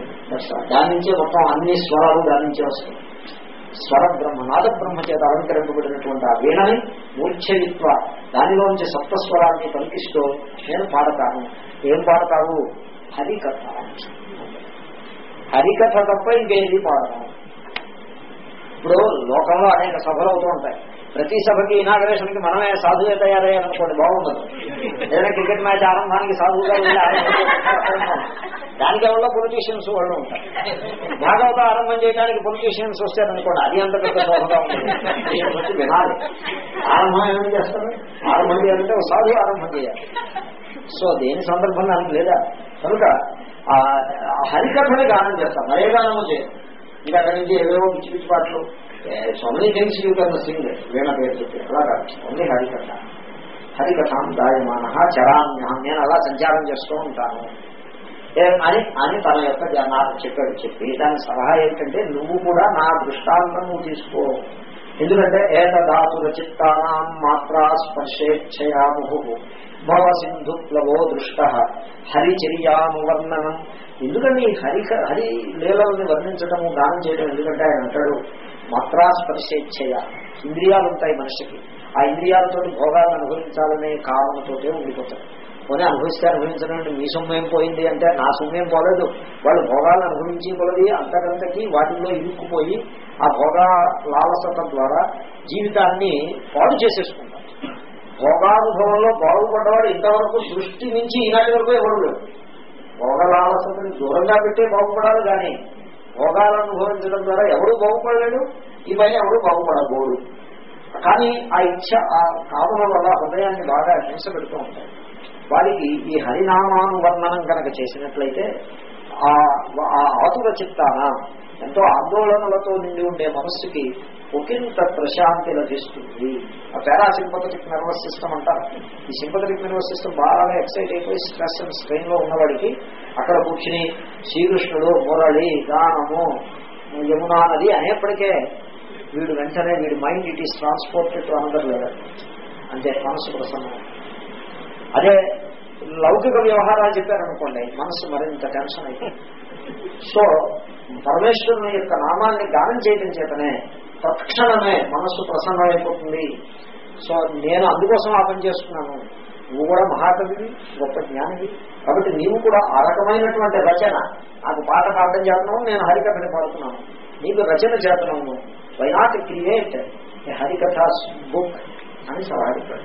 దాని నుంచే మొత్తం అన్ని స్వరాలు దాని నుంచే వస్తాయి. స్వర బ్రహ్మ నాద బ్రహ్మ చేత అలంకరింపబడినటువంటి ఆ వీణని మూర్ఛవిత్వ దానిలోంచి సప్తస్వరాన్ని పలికిస్తూ నేను పాడతాను. ఏం పాడతావు? హరికథ. హరికథ తప్ప ఇంకేది పాడతాను ఇప్పుడు లోకంలో అనేక సభలు అవుతూ ఉంటాయి. ప్రతి సభకి ఇనాగరేషన్కి మనమే సాధువే తయారయ్యారనుకోండి బాగుండదు. ఏదైనా క్రికెట్ మ్యాచ్ ఆరంభానికి సాధువుగా దానికి ఎవరో పొలిటీషియన్స్ వాళ్ళు ఉంటారు. భాగవత ఆరంభం చేయడానికి పొలిటీషియన్స్ వస్తారనుకోండి అది అంత పెద్ద శోభగా ఉంటుంది వినాలి. ఆరంభం ఏమని చేస్తారు? ఆరంభం చేయాలంటే ఒక సాధువు ఆరంభం చేయాలి. సో దేని సందర్భం దానికి లేదా? కనుక ఆ హరికథని గానం చేస్తాం. మరే గానము చేయాలి ఇంకా అక్కడి నుంచి ఏవేవో పిచ్చి పిచ్చి పాటలు so many things you can sing veena పేరు చెప్పి అలా కాదు. ఓన్లీ హరికథ. హరికథాం దాయమాన చరామ్యహం. నేను అలా సంచారం చేస్తూ ఉంటాను. అని అని తన యొక్క నాకు చెప్పాడు చెప్పి దాని సలహా ఏంటంటే నువ్వు కూడా నా దృష్టాంతం నువ్వు తీసుకో. ఎందుకంటే ఏతదాతుల చిత్తానాం మాత్రా స్పర్శేచ్ఛయాము భవ సింధు ప్లవో దృష్ట. హరిచర్యానువర్ణనం ఎందుకంటే ఈ హరి హరి లీలల్ని వర్ణించడము దానం చేయడం ఎందుకంటే ఆయన అంటాడు మాత్రా స్పర్శేచ్ఛయ ఇంద్రియాలు ఉంటాయి మనిషికి. ఆ ఇంద్రియాలతో భోగాలను అనుభవించాలనే కారణతోటే ఉండిపోతాడు పోనీ అనుభవిస్తే అనుభవించడం మీ సొమ్మేం పోయింది అంటే నా సొమ్మేం పోలేదు. వాళ్ళు భోగాలను అనుభవించి కొలది అంతకంతకి వాటిల్లో ఇరుక్కుపోయి ఆ భోగ లాలసత ద్వారా జీవితాన్ని పాడు చేసేసుకుంటారు. భోగానుభవంలో బాగుపడ్డవాడు ఇంతవరకు సృష్టి నుంచి ఈనాటి వరకు ఎవరు లేదు భోగ లాలసతని దూరంగా పెట్టే బాగుపడాలి కానీ భోగాలను అనుభవించడం ద్వారా ఎవరు బాగుపడలేడు ఈ పైన ఎవరు బాగుపడబోడు కానీ ఆ ఇచ్చ ఆ కామన వల్ల హృదయాన్ని బాగా హింస పెడుతూ ఉంటాయి. వారికి ఈ హరినామానువర్ణనం కనుక చేసినట్లయితే ఆ ఆతుర చిత్తాన ఎంతో ఆందోళనలతో నిండి ఉండే మనస్సుకి ఒకంత ప్రశాంతి లభిస్తుంది. ఆ పారాసింపథటిక్ నర్వస్ సిస్టమ్ అంటారు. ఈ సింపథటిక్ నర్వస్ సిస్టమ్ బాగా ఎక్సైట్ అయిపోయి స్ట్రెస్ అండ్ స్ట్రెయిన్లో ఉన్నవాడికి అక్కడ కూర్చుని శ్రీకృష్ణుడు మురళి గానము యమునా నది అనేప్పటికే వీడు వెంటనే వీడి mind it is transported to another level అంటే మనసు ప్రసన్నం అదే లౌకిక వ్యవహారాలు చెప్పారనుకోండి మనసు మరింత టెన్షన్ అయిపోయింది సో పరమేశ్వరుని యొక్క నామాన్ని గానం చేయడం చేతనే తక్షణమే మనస్సు ప్రసన్నమైపోతుంది. సో నేను అందుకోసం ఆ పని చేస్తున్నాను. నువ్వు కూడా మహాకవివి గొప్ప జ్ఞానివి. కాబట్టి నీవు కూడా ఆ రకమైనటువంటి రచన నాకు పాట పాఠం చేతనం నేను హరికథని పాడుతున్నాను. నీకు రచన చేతనము why not create a harikatha book అని సలహా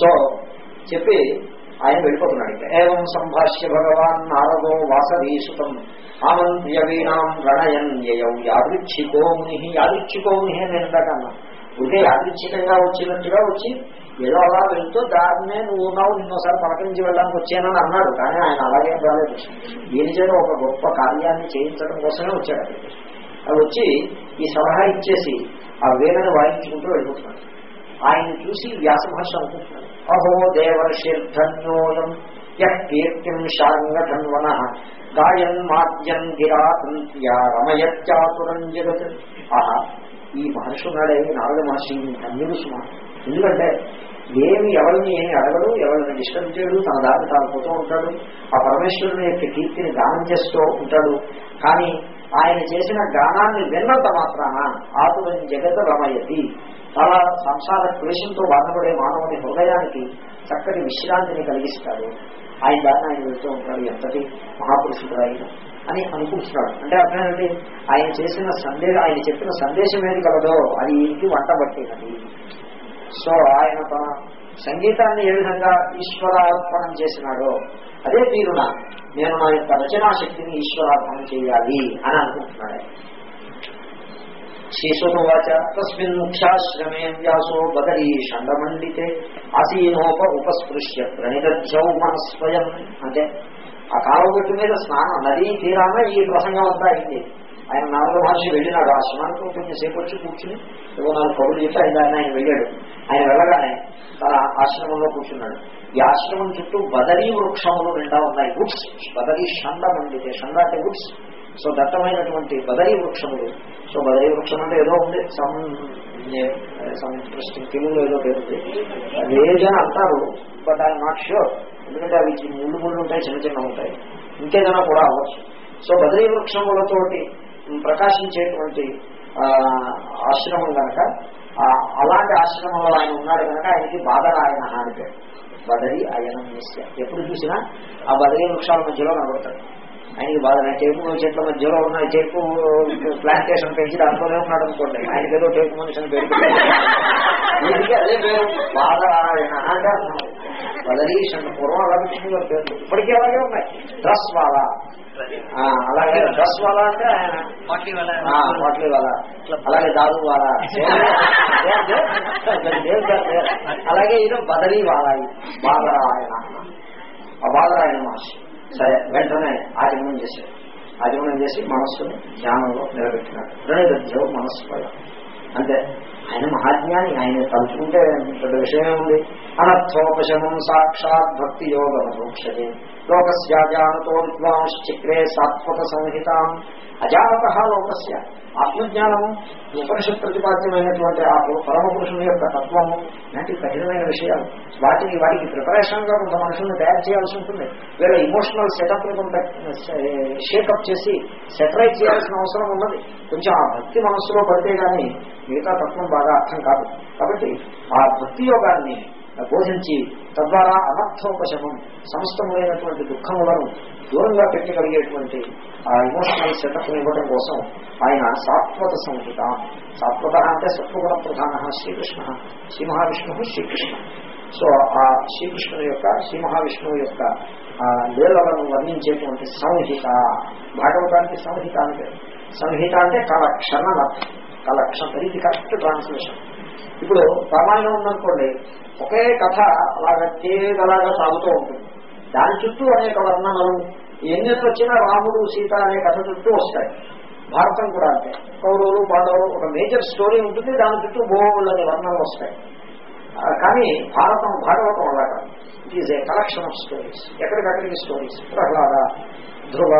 సో చెప్పి ఆయన వెళ్ళిపోతున్నాడు ఏం సంభాష్య భగవాన్ నారదో వాసవీసుతం ఆమంత్య వీణాం గణయన్ యాదృచ్ఛికో ముని. యాదృచ్ఛికో ముని అని ఎందాకన్నా ఉంటే యాదృచ్ఛికంగా వచ్చినట్టుగా వచ్చి ఏదో అలా వెళ్తూ దాన్నే నువ్వు ఉన్నావు నిన్నోసారి పలకరించి వెళ్ళడానికి వచ్చానని అన్నాడు. కానీ ఆయన అలాగే రాలేదు. దీని చేత ఒక గొప్ప కార్యాన్ని చేయించడం కోసమే వచ్చాడు అది వచ్చి ఈ సలహా ఇచ్చేసి ఆ వీణను వాయించుకుంటూ వెళ్ళిపోతున్నాడు. ఆయన చూసి వ్యాస భాష అనుకుంటున్నాడు. అహో దేవర్షిర్ధన్యోయం కీర్తిం శాంగధన్వన గాయన్ మాద్యం గిరాతంత్యా రమయత్యాతురం జగత్ ఆహా ఈ మహర్షి ఉన్నాడే ఈ నారద మహర్షి ధన్యుడు సుమా. ఎందుకంటే ఏమి ఎవరిని ఏమి అడగడు ఎవరిని డిస్టర్బ్ చేయడు తన దారి తాను పోతూ ఉంటాడు. ఆ పరమేశ్వరుని యొక్క కీర్తిని దానం చేస్తూ ఉంటాడు. కానీ ఆయన చేసిన గానాన్ని విన్నంత మాత్రాన ఆతురం జగత రమయతి. చాలా సంసార క్లేషంతో బాధపడే మానవుని హృదయానికి చక్కటి విశ్రాంతిని కలిగిస్తాడు. ఆయన దాన్ని ఆయన వెళ్తూ ఉంటాడు ఎంతటి మహాపురుషుడు ఆయన అని అనుకుంటున్నాడు. అంటే అర్థమేంటి ఆయన చేసిన సందేశం ఆయన చెప్పిన సందేశం ఏది కలదో అది ఇంటి వంట పట్టినది సో ఆయన తన సంగీతాన్ని ఏ విధంగా ఈశ్వరార్పణం చేసినాడో అదే తీరున నేను నా యొక్క రచనా శక్తిని ఈశ్వరార్పణం చేయాలి అని అనుకుంటున్నాడు శేషోవాచ తస్మిన్ ముఖ్యాశ్రమే వ్యాసో బదరీ షండమండితే. ఆసీనోప ఉపస్పృశ్య ప్రణిద్యౌ మనస్వయం. అంటే ఆ కాలగొట్టు మీద స్నానం నదీ తీరాన ఈ ప్రసంగం అంతా అయింది. ఆయన నారద మహర్షి వెళ్ళినాడు. ఆ స్నానంతో కొంచెంసేపు వచ్చి కూర్చుని ఏవో నాలుగు కబుర్లు చెప్తే ఆయన ఆయన వెళ్ళాడు. ఆయన వెళ్ళగానే తన ఆశ్రమంలో కూర్చున్నాడు. ఈ ఆశ్రమం చుట్టూ బదరీ వృక్షములు నిండా ఉన్నాయి. వుడ్స్ బదరీ షండ మండితే షండ అంటే వుడ్స్ సో దట్టమైనటువంటి బదరీ వృక్షములు. సో బదరీ వృక్షం అంటే ఏదో ఉంది. సమ్ సమ్ ఇంట్రెస్టింగ్ తెలుగులో ఏదో పేరుంది లేదని అంటారు బట్ ఐఎమ్ నాట్ ష్యూర్. ఎందుకంటే అవి ముళ్ళు ముళ్ళు ఉంటాయి చిన్న చిన్న ఉంటాయి. ఇంకేదైనా కూడా అవ్వచ్చు. సో బదరీ వృక్షములతోటి ప్రకాశించేటువంటి ఆశ్రమం కనుక అలాంటి ఆశ్రమంలో ఆయన ఉన్నాడు కనుక ఆయనకి బాధ అని పేరు. బదరి అయనం ఎప్పుడు చూసినా ఆ బదరీ వృక్షాల మధ్యలో కనబడతాడు ఆయనకి బాధ టేపు చెట్ల మధ్యలో ఉన్న టేపు ప్లాంటేషన్ పెంచి దాంట్లోనే ఉన్నాడు అనుకోండి. ఆయనకి ఏదో టేపు మనిషిని పేరు అదే పేరు బాధరాయణ అంటే పూర్వం అలా పెట్టుకునే పేర్లు ఇప్పటికీ అలాగే ఉన్నాయి. డ్రస్ వాలా ఆ, అలాగే డ్రస్ వాలా అంటే ఆయన. ఆ, బాట్లీ వాలా అలాగే దాదు వాలా అలాగే ఈయన బదరీ వాలా బాదరాయణ ఆ బాదరాయణ మహర్షి. సరే వెంటనే ఆచమనం చేశాడు ఆచమనం చేసి మనస్సును ధ్యానంలో నిలబెట్టినాడు. ప్రణిద్యో మనస్సు అంతే ఆయన మహాజ్ఞాని ఆయన తలుచుకుంటే పెద్ద విషయమే ఉంది. అనర్థోపశమం సాక్షాత్ భక్తి యోగ మోక్షతే లోకస్యాజానతో విద్వాంశ్చక్రే సాత్వత సంహితాం అజానత లోకస్య ఆత్మజ్ఞానము ఉపనిషత్ ప్రతిపాద్యమైనటువంటి ఆ పరమ పురుషుని యొక్క తత్వము ఇలాంటి కఠినమైన విషయాలు. వాటిని వాటికి ప్రిపరేషన్గా కొంత మనుషుల్ని తయారు చేయాల్సి ఉంటుంది. వేరే ఇమోషనల్ సెటప్ని కొంత షేకప్ చేసి సెటరైజ్ చేయాల్సిన అవసరం ఉన్నది. కొంచెం ఆ భక్తి మనస్సులో పడితే గానీ మిగతా తత్వం బాగా అర్థం కాదు. కాబట్టి ఆ భక్తి యోగాన్ని బోధించి తద్వారా అనర్థోపశమం సమస్తములైనటువంటి దుఃఖములను దూరంగా పెట్టగలిగేటువంటి ఆ ఇమోషనల్ సెటప్ ఇవ్వడం కోసం ఆయన సాత్వత సంహిత. సాత్వత అంటే సత్వగుణ ప్రధాన శ్రీకృష్ణ శ్రీ మహావిష్ణువు శ్రీకృష్ణ. సో ఆ శ్రీకృష్ణుని యొక్క శ్రీ మహావిష్ణువు యొక్క ఆ లీలలను వర్ణించేటువంటి సంహిత. భాగవతానికి సంహిత అంటే సంహిత అంటే కలక్షణ కలక్షణ ఇది కరెక్ట్ ట్రాన్స్లేషన్. ఇప్పుడు రామాయణం ఉందనుకోండి ఒకే కథ అలాగా తేగలాగా సాగుతూ ఉంటుంది. దాని చుట్టూ అనేక వర్ణనలు ఎన్ని వచ్చినా రాముడు సీత అనే కథ చుట్టూ వస్తాయి. భారతం కూడా అంతే. కౌరవులు పాండవులు ఒక మేజర్ స్టోరీ ఉంటుంది దాని చుట్టూ బోళ్ళని వర్ణనలు వస్తాయి. కానీ భారతం భాగవతం అలాగా it is a collection of stories ఎక్కడికక్కడికి stories Prahlada Dhruva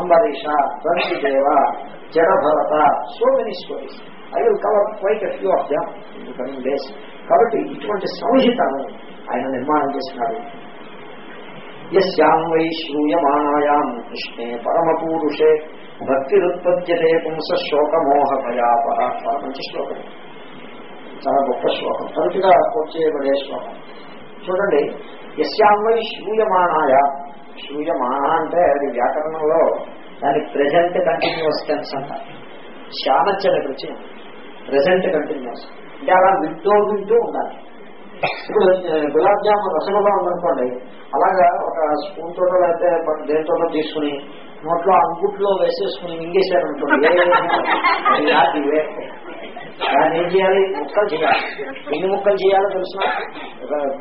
Ambarisha Rantideva Jadabharata so many stories I will cover quite few of them coming days కాబట్టి ఇటువంటి సంహితను ఆయన నిర్మాణం చేసినాడు యస్యాం వై శ్రూయమాణాయాం కృష్ణే పరమపూరుషే భక్తిరుత్పద్యతే పుంస శోకమోహ పర మంచి శ్లోకం. చాలా గొప్ప శ్లోకం. తరచుగా వచ్చేయబడే శ్లోకం. చూడండి యస్యాం వై శ్రూయమాణాయ శ్రూయమాణ అంటే అది వ్యాకరణంలో దాని ప్రజెంట్ కంటిన్యూస్ టెన్స్ అంటారు శానచ్చని ప్రచయం ప్రజెంట్ కంటిన్యూస్ అంటే అలా వింటూ వింటూ ఉండాలి. ఇప్పుడు గులాబ్ జామున్ రసగుల్లా ఉందనుకోండి అలాగా ఒక స్పూన్ తోట లేకపోతే ప- తీసుకుని నోట్లో అంగుట్లో వేసేసుకుని మింగేశారనుకోండి అది ఇవే. దాన్ని ఏం చేయాలి? ముక్కలు చేయాలి. ఎన్ని ముక్కలు చేయాలో తెలిసిన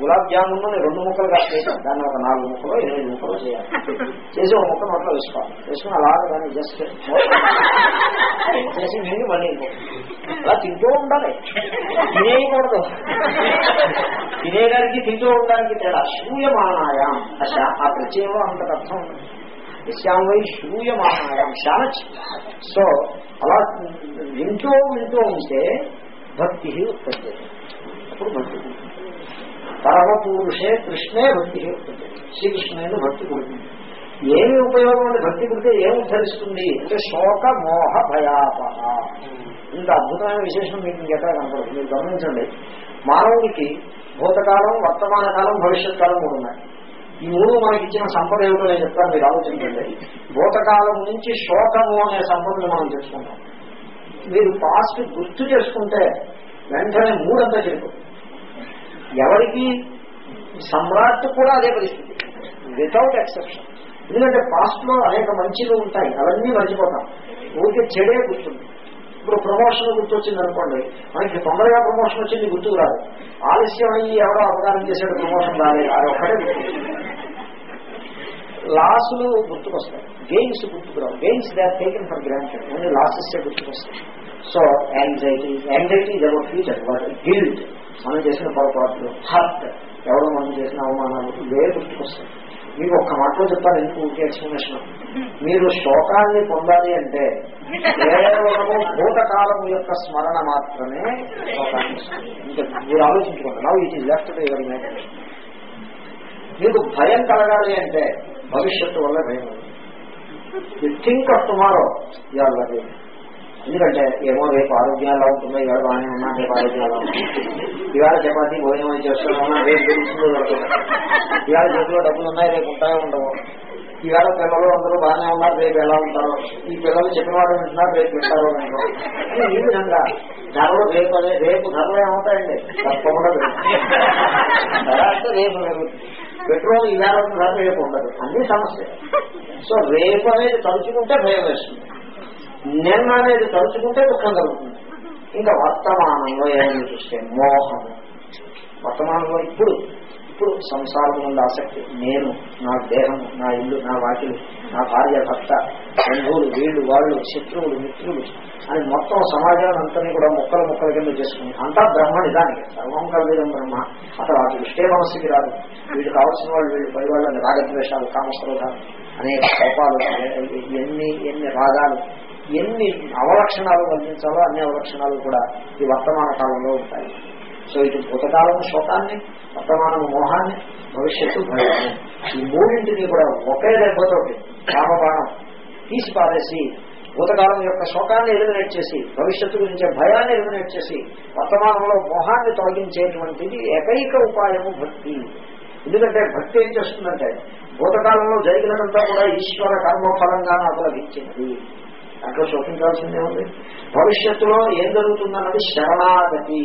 గులాబ్ జామున్ రెండు ముక్కలు కాదు దాన్ని ఒక నాలుగు ముక్కలు ఎనిమిది ముక్కలు చేయాలి. చేసి ఒక ముక్క నోట్లో వేసుకోవాలి. వేసుకుని అలాగే దాన్ని జస్ట్ చేసి మింగి మళ్ళీ అలా తింటూ ఉండాలి. తినేయకూడదు. తినేయడానికి తింటూ ఉండడానికి తేడా శూయమానాయాం. ఆ ఆ ప్రత్యయంలో అంత అర్థం ఉంది విషయాం వై శూయమానాయాం శానచ్ సో అలా వింటూ వింటూ ఉంటే భక్తి ఉత్పత్తి అప్పుడు భక్తి పరమపురుషే కృష్ణే భక్తి ఉత్పత్తి. శ్రీకృష్ణుని భక్తి పుడుతుంది ఏమి ఉపయోగం ఉంది భక్తి పుడితే ఏమి ఉద్ధరిస్తుంది అంటే శోక మోహ భయాపహ. ఇంత అద్భుతమైన విశేషం మీకు ఇంకెక్కడ కనపడదు. మీరు గమనించండి మానవుడికి భూతకాలం వర్తమాన కాలం భవిష్యత్ కాలం మూడు ఉన్నాయి. ఈ మూడు మనకి ఇచ్చిన సంపద ఏమిటో నేను చెప్తాను మీరు ఆలోచించండి. భూతకాలం నుంచి శోకము అనే సంపదను మనం తెచ్చుకుంటాం మీరు పాస్ట్ గుర్తు చేసుకుంటే వెంటనే మూడంతా చెడిపోతుంది. ఎవరికి? సమ్రాట్ కూడా అదే పరిస్థితి. వితౌట్ ఎక్సెప్షన్ ఎందుకంటే పాస్ట్లో అనేక మంచిలు ఉంటాయి అవన్నీ మర్చిపోతాం. ఊరికే చెడే గుర్తుంది. ఇప్పుడు ప్రమోషన్ గుర్తొచ్చింది అనుకోండి మనకి తొందరగా ప్రమోషన్ వచ్చింది గుర్తుకు రాదు ఆలస్యం అయ్యి ఎవరో అపకారం చేశాడు ప్రమోషన్ రాలేదు అది ఒక్కడే లాసులు గుర్తుకొస్తాయి. Gains గుర్తుకురావు. Gains they are taken for granted only losses గుర్తుకొస్తాయి. So anxiety anxiety is our future what guilt మనం చేసిన పొరపాట్లు హర్ట్ ఎవరో మనం చేసిన అవమానాలు ఇవే గుర్తుకొస్తాయి. మీకు ఒక్క మాటలో చెప్తాను ఎందుకు ఊరికే ఎక్స్ప్లెనేషన్ మీరు శోకాన్ని పొందాలి అంటే కేవలము భూతకాలం యొక్క స్మరణ మాత్రమే శోకాన్ని ఇంకా మీరు ఆలోచించుకోండి. నవ్ ఇది లెఫ్ట్ టు మీకు భయం కలగాలి అంటే భవిష్యత్తు వల్ల భయం యు థింక్ ఆఫ్ టుమారో ఇవాళ ఎందుకంటే ఏమో రేపు ఆరోగ్యాలు ఎలా ఇవాళ బాగానే ఉన్నా రేపు ఆరోగ్యాలు ఎలా ఇవాళ చపాతి భోజనం చేస్తున్నా రేపు తెలుస్తుందో ఇవాళ చేతిలో డబ్బులు ఉన్నాయి రేపు ఉంటాయో ఉండవు. ఇవాళ పిల్లలు అందరూ బాగానే ఉన్నారు రేపు ఎలా ఉంటారో. ఈ పిల్లలు చెప్పిన వాడు వింటున్నారు రేపు వింటారో వింటారో ఈ విధంగా ధరలు రేపు అదే రేపు ధరలు ఏమవుతాయండి? తప్పకుండా అంటే రేపు పెట్రోల్ ఇవాళ ఉన్న ధర రేపు ఉండదు. అన్ని సమస్య సో రేపు అనేది తలుచుకుంటే భయం వేస్తుంది. నిన్న అనేది తలుచుకుంటే దుఃఖం కలుగుతుంది. ఇంకా వర్తమానంలో ఏమైనా చూస్తే మోహం. వర్తమానంలో ఇప్పుడు ఇప్పుడు సంసారం నుండి ఆసక్తి. నేను నా దేహం నా ఇల్లు నా వాకిలు నా భార్య భర్త బంధువులు వీళ్ళు వాళ్ళు శత్రువులు మిత్రులు అని మొత్తం సమాజాన్ని అంతా కూడా మొక్కల మొక్కల కింద చేసుకుని అంతా బ్రహ్మ నిజానికి. సర్వం కలిగిన బ్రహ్మ. అసలు ఆ దృష్టే మనస్సుకి రాదు. వీళ్ళు కావాల్సిన వాళ్ళు వీళ్ళు పై వాళ్ళని రాగద్వేషాలు కామస్రోధాలు అనేక కోపాలు ఎన్ని ఎన్ని రాగాలు ఎన్ని అవలక్షణాలు వర్ణించాలో అన్ని అవలక్షణాలు కూడా ఈ వర్తమాన కాలంలో ఉంటాయి. సో ఇటు భూతకాలం శోకాన్ని వర్తమానం మోహాన్ని భవిష్యత్తు భయాన్ని. ఈ మూడింటిని కూడా ఒకే దెబ్బతోటి రామబాణం తీసి పారేసి భూతకాలం యొక్క శోకాన్ని ఎలిమినేట్ చేసి భవిష్యత్తు గురించే భయాన్ని ఎలిమినేట్ చేసి వర్తమానంలో మోహాన్ని తొలగించేటువంటిది ఏకైక ఉపాయము భక్తి. ఎందుకంటే భక్తి ఏం చేస్తుందంటే భూతకాలంలో జరిగినదంతా కూడా ఈశ్వర కర్మఫలంగా నాకు లభించింది దాంట్లో శోకించాల్సిందే ఉంది. భవిష్యత్తులో ఏం జరుగుతుందన్నది శరణాగతి.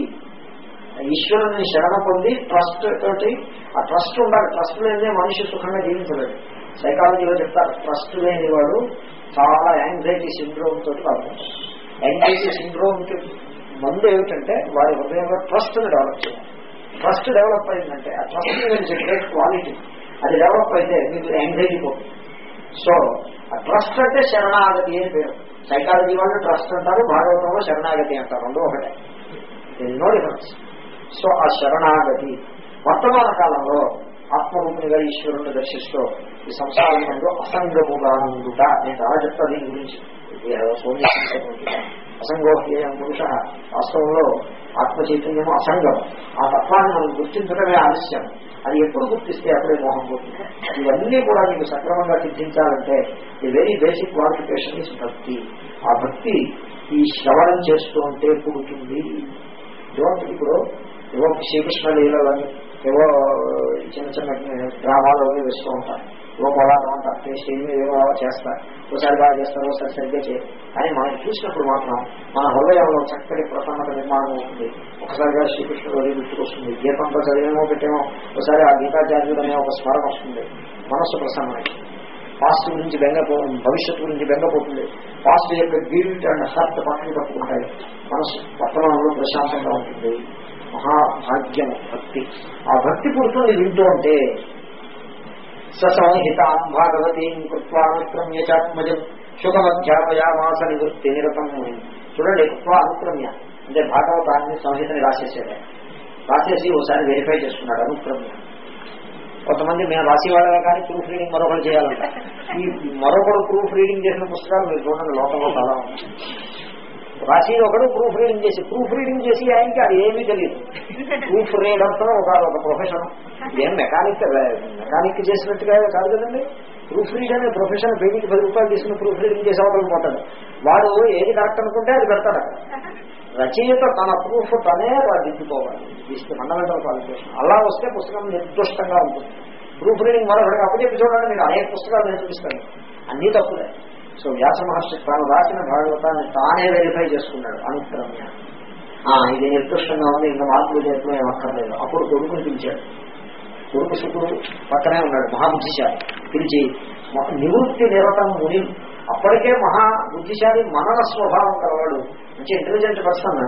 ఈశ్వరుని శరణ పొంది ట్రస్ట్ తోటి ఆ ట్రస్ట్ ఉండాలి. ట్రస్ట్ లేదే మనిషి సుఖంగా జీవించలేదు సైకాలజీలో చెప్తారు ట్రస్ట్ లేని వాడు చాలా యాంగ్జైటీ సిండ్రోమ్ తోటి బాగుంటాడు. యాంగ్జైటీ సిండ్రోమ్ మందు ఏమిటంటే వారి హృదయంలో ట్రస్ట్ని డెవలప్ చేయాలి. ట్రస్ట్ డెవలప్ అయిందంటే ఆ ట్రస్ట్ గ్రేట్ క్వాలిటీ అది డెవలప్ అయితే మీకు యాంగ్జైటీ పోతుంది. సో ట్రస్ట్ అంటే శరణాగతి అని పేరు. సైకాలజీ వాళ్ళు ట్రస్ట్ అంటారు భాగవతంలో శరణాగతి అంటారు రెండు ఒకటే. నో డిఫరెన్స్ సో ఆ శరణాగతి వర్తమాన కాలంలో ఆత్మరూపునిగా ఈశ్వరుని దర్శిస్తూ ఈ సంసారంలో అసంగముగా ఉండుట. నేను చాలా చెప్తా దీని గురించి. ఇది పురుష వాస్తవంలో ఆత్మ చైతన్యము అసంగం. ఆ తత్వాన్ని మనం గుర్తించడమే ఆలస్యం. అది ఎప్పుడు గుర్తిస్తే అప్పుడే మోహం పోతుంది. ఇవన్నీ కూడా నీకు సక్రమంగా సిద్ధించాలంటే the very basic qualification is bhakti. ఆ భక్తి ఈ శ్రవణం చేస్తూ ఉంటే పుడుతుంది ఇప్పుడు ఏవో శ్రీకృష్ణ లీలలని ఏవో చిన్న చిన్న గ్రామాలలో వేస్తూ ఉంటారు. ఏవో పొలాలు ఉంటారు స్టేజ్ మీద ఏవో ఒకసారి బాగా చేస్తారు ఒకసారి సరిగ్గా చేయి కానీ మనం చూసినప్పుడు మాత్రం మన హృదయంలో చక్కటి ప్రసన్నత నిర్మాణం అవుతుంది. ఒకసారిగా శ్రీకృష్ణుడు అది గుర్తుకొస్తుంది. గీతంతో చదివేమో పెట్టేమో. ఒకసారి ఆ గీతాచార్యుడు అనే ఒక స్మరణ వస్తుంది. మనస్సు ప్రసన్నమైంది. పాస్ట్ గురించి బెంగపో భవిష్యత్తు గురించి బెంగపోతుంది పాస్ట్ యొక్క గిల్ట్ అండ్ హర్ట్ పక్కన తప్పుకుంటాయి మనసు పట్టణంలో ప్రశాంతంగా ఉంటుంది. మహాభాగ్యం భక్తి. ఆ భక్తి పురుషుని వింటూ ఉంటే ససంహితాం భాగవతీం కృత్వానుక్రమ్య చాత్మజం సుఖమధ్యాపయామాస నివృత్తి నిరతం చూడండి కృత్వానుక్రమ్య అంటే భాగవతాన్ని సంహితని రాసేసాడు రాసేసి ఒకసారి వెరిఫై చేసుకున్నాడు అనుక్రమ్య। కొంతమంది మేము రాసి వాళ్ళగా కానీ ప్రూఫ్ రీడింగ్ మరొకరు చేయాలంట. ఈ మరొకరు ప్రూఫ్ రీడింగ్ చేసిన పుస్తకాలు మీరు చూడండి లోకంలో చాలా రాసి ఒకడు ప్రూఫ్ రీడింగ్ చేసి ప్రూఫ్ రీడింగ్ చేసి ఆయనకి అది ఏమీ తెలియదు. ప్రూఫ్ రీడర్తో ఒక ఒక ప్రొఫెషన్ ఏం మెకానిక్ మెకానిక్ చేసినట్టుగా కాదు కదండి. ప్రూఫ్ రీడ్ అనే ప్రొఫెషన్ పేజీకి పది రూపాయలు తీసుకుని ప్రూఫ్ రీడింగ్ చేసే అవతల పోతాడు. వాడు ఏది కరెక్ట్ అనుకుంటే అది పెడతాడు. అక్కడ రచయిత తన ప్రూఫ్ తనే దిద్దుకోవాలి దిస్తే ఫండమెంటల్ క్వాలిఫికేషన్ అలా వస్తే పుస్తకం నిర్దుష్టంగా ఉంటుంది. ప్రూఫ్ రీడింగ్ మరొకటి అప్పచెప్పి చూడండి మీరు అనేక పుస్తకాలు నేను చూపిస్తాను. అన్నీ తప్పులే. సో వ్యాస మహర్షి తాను రాసిన భాగవతాన్ని తానే వెరిఫై చేసుకున్నాడు అనుక్రమ్య. ఆ, ఇది నిర్దుష్టంగా ఉంది ఇంకా మార్పులు చేతులు ఏమక్కర్లేదు అప్పుడు కొడుకుని పిలిచాడు. కొడుకు శుకుడు పక్కనే ఉన్నాడు మహాబుద్ధిశాలి. పిలిచి నివృత్తి నిరతం ముని అప్పటికే మహా బుద్ధిశాలి మనన స్వభావం కలవాడు. మంచి ఇంటెలిజెంట్ పర్సన్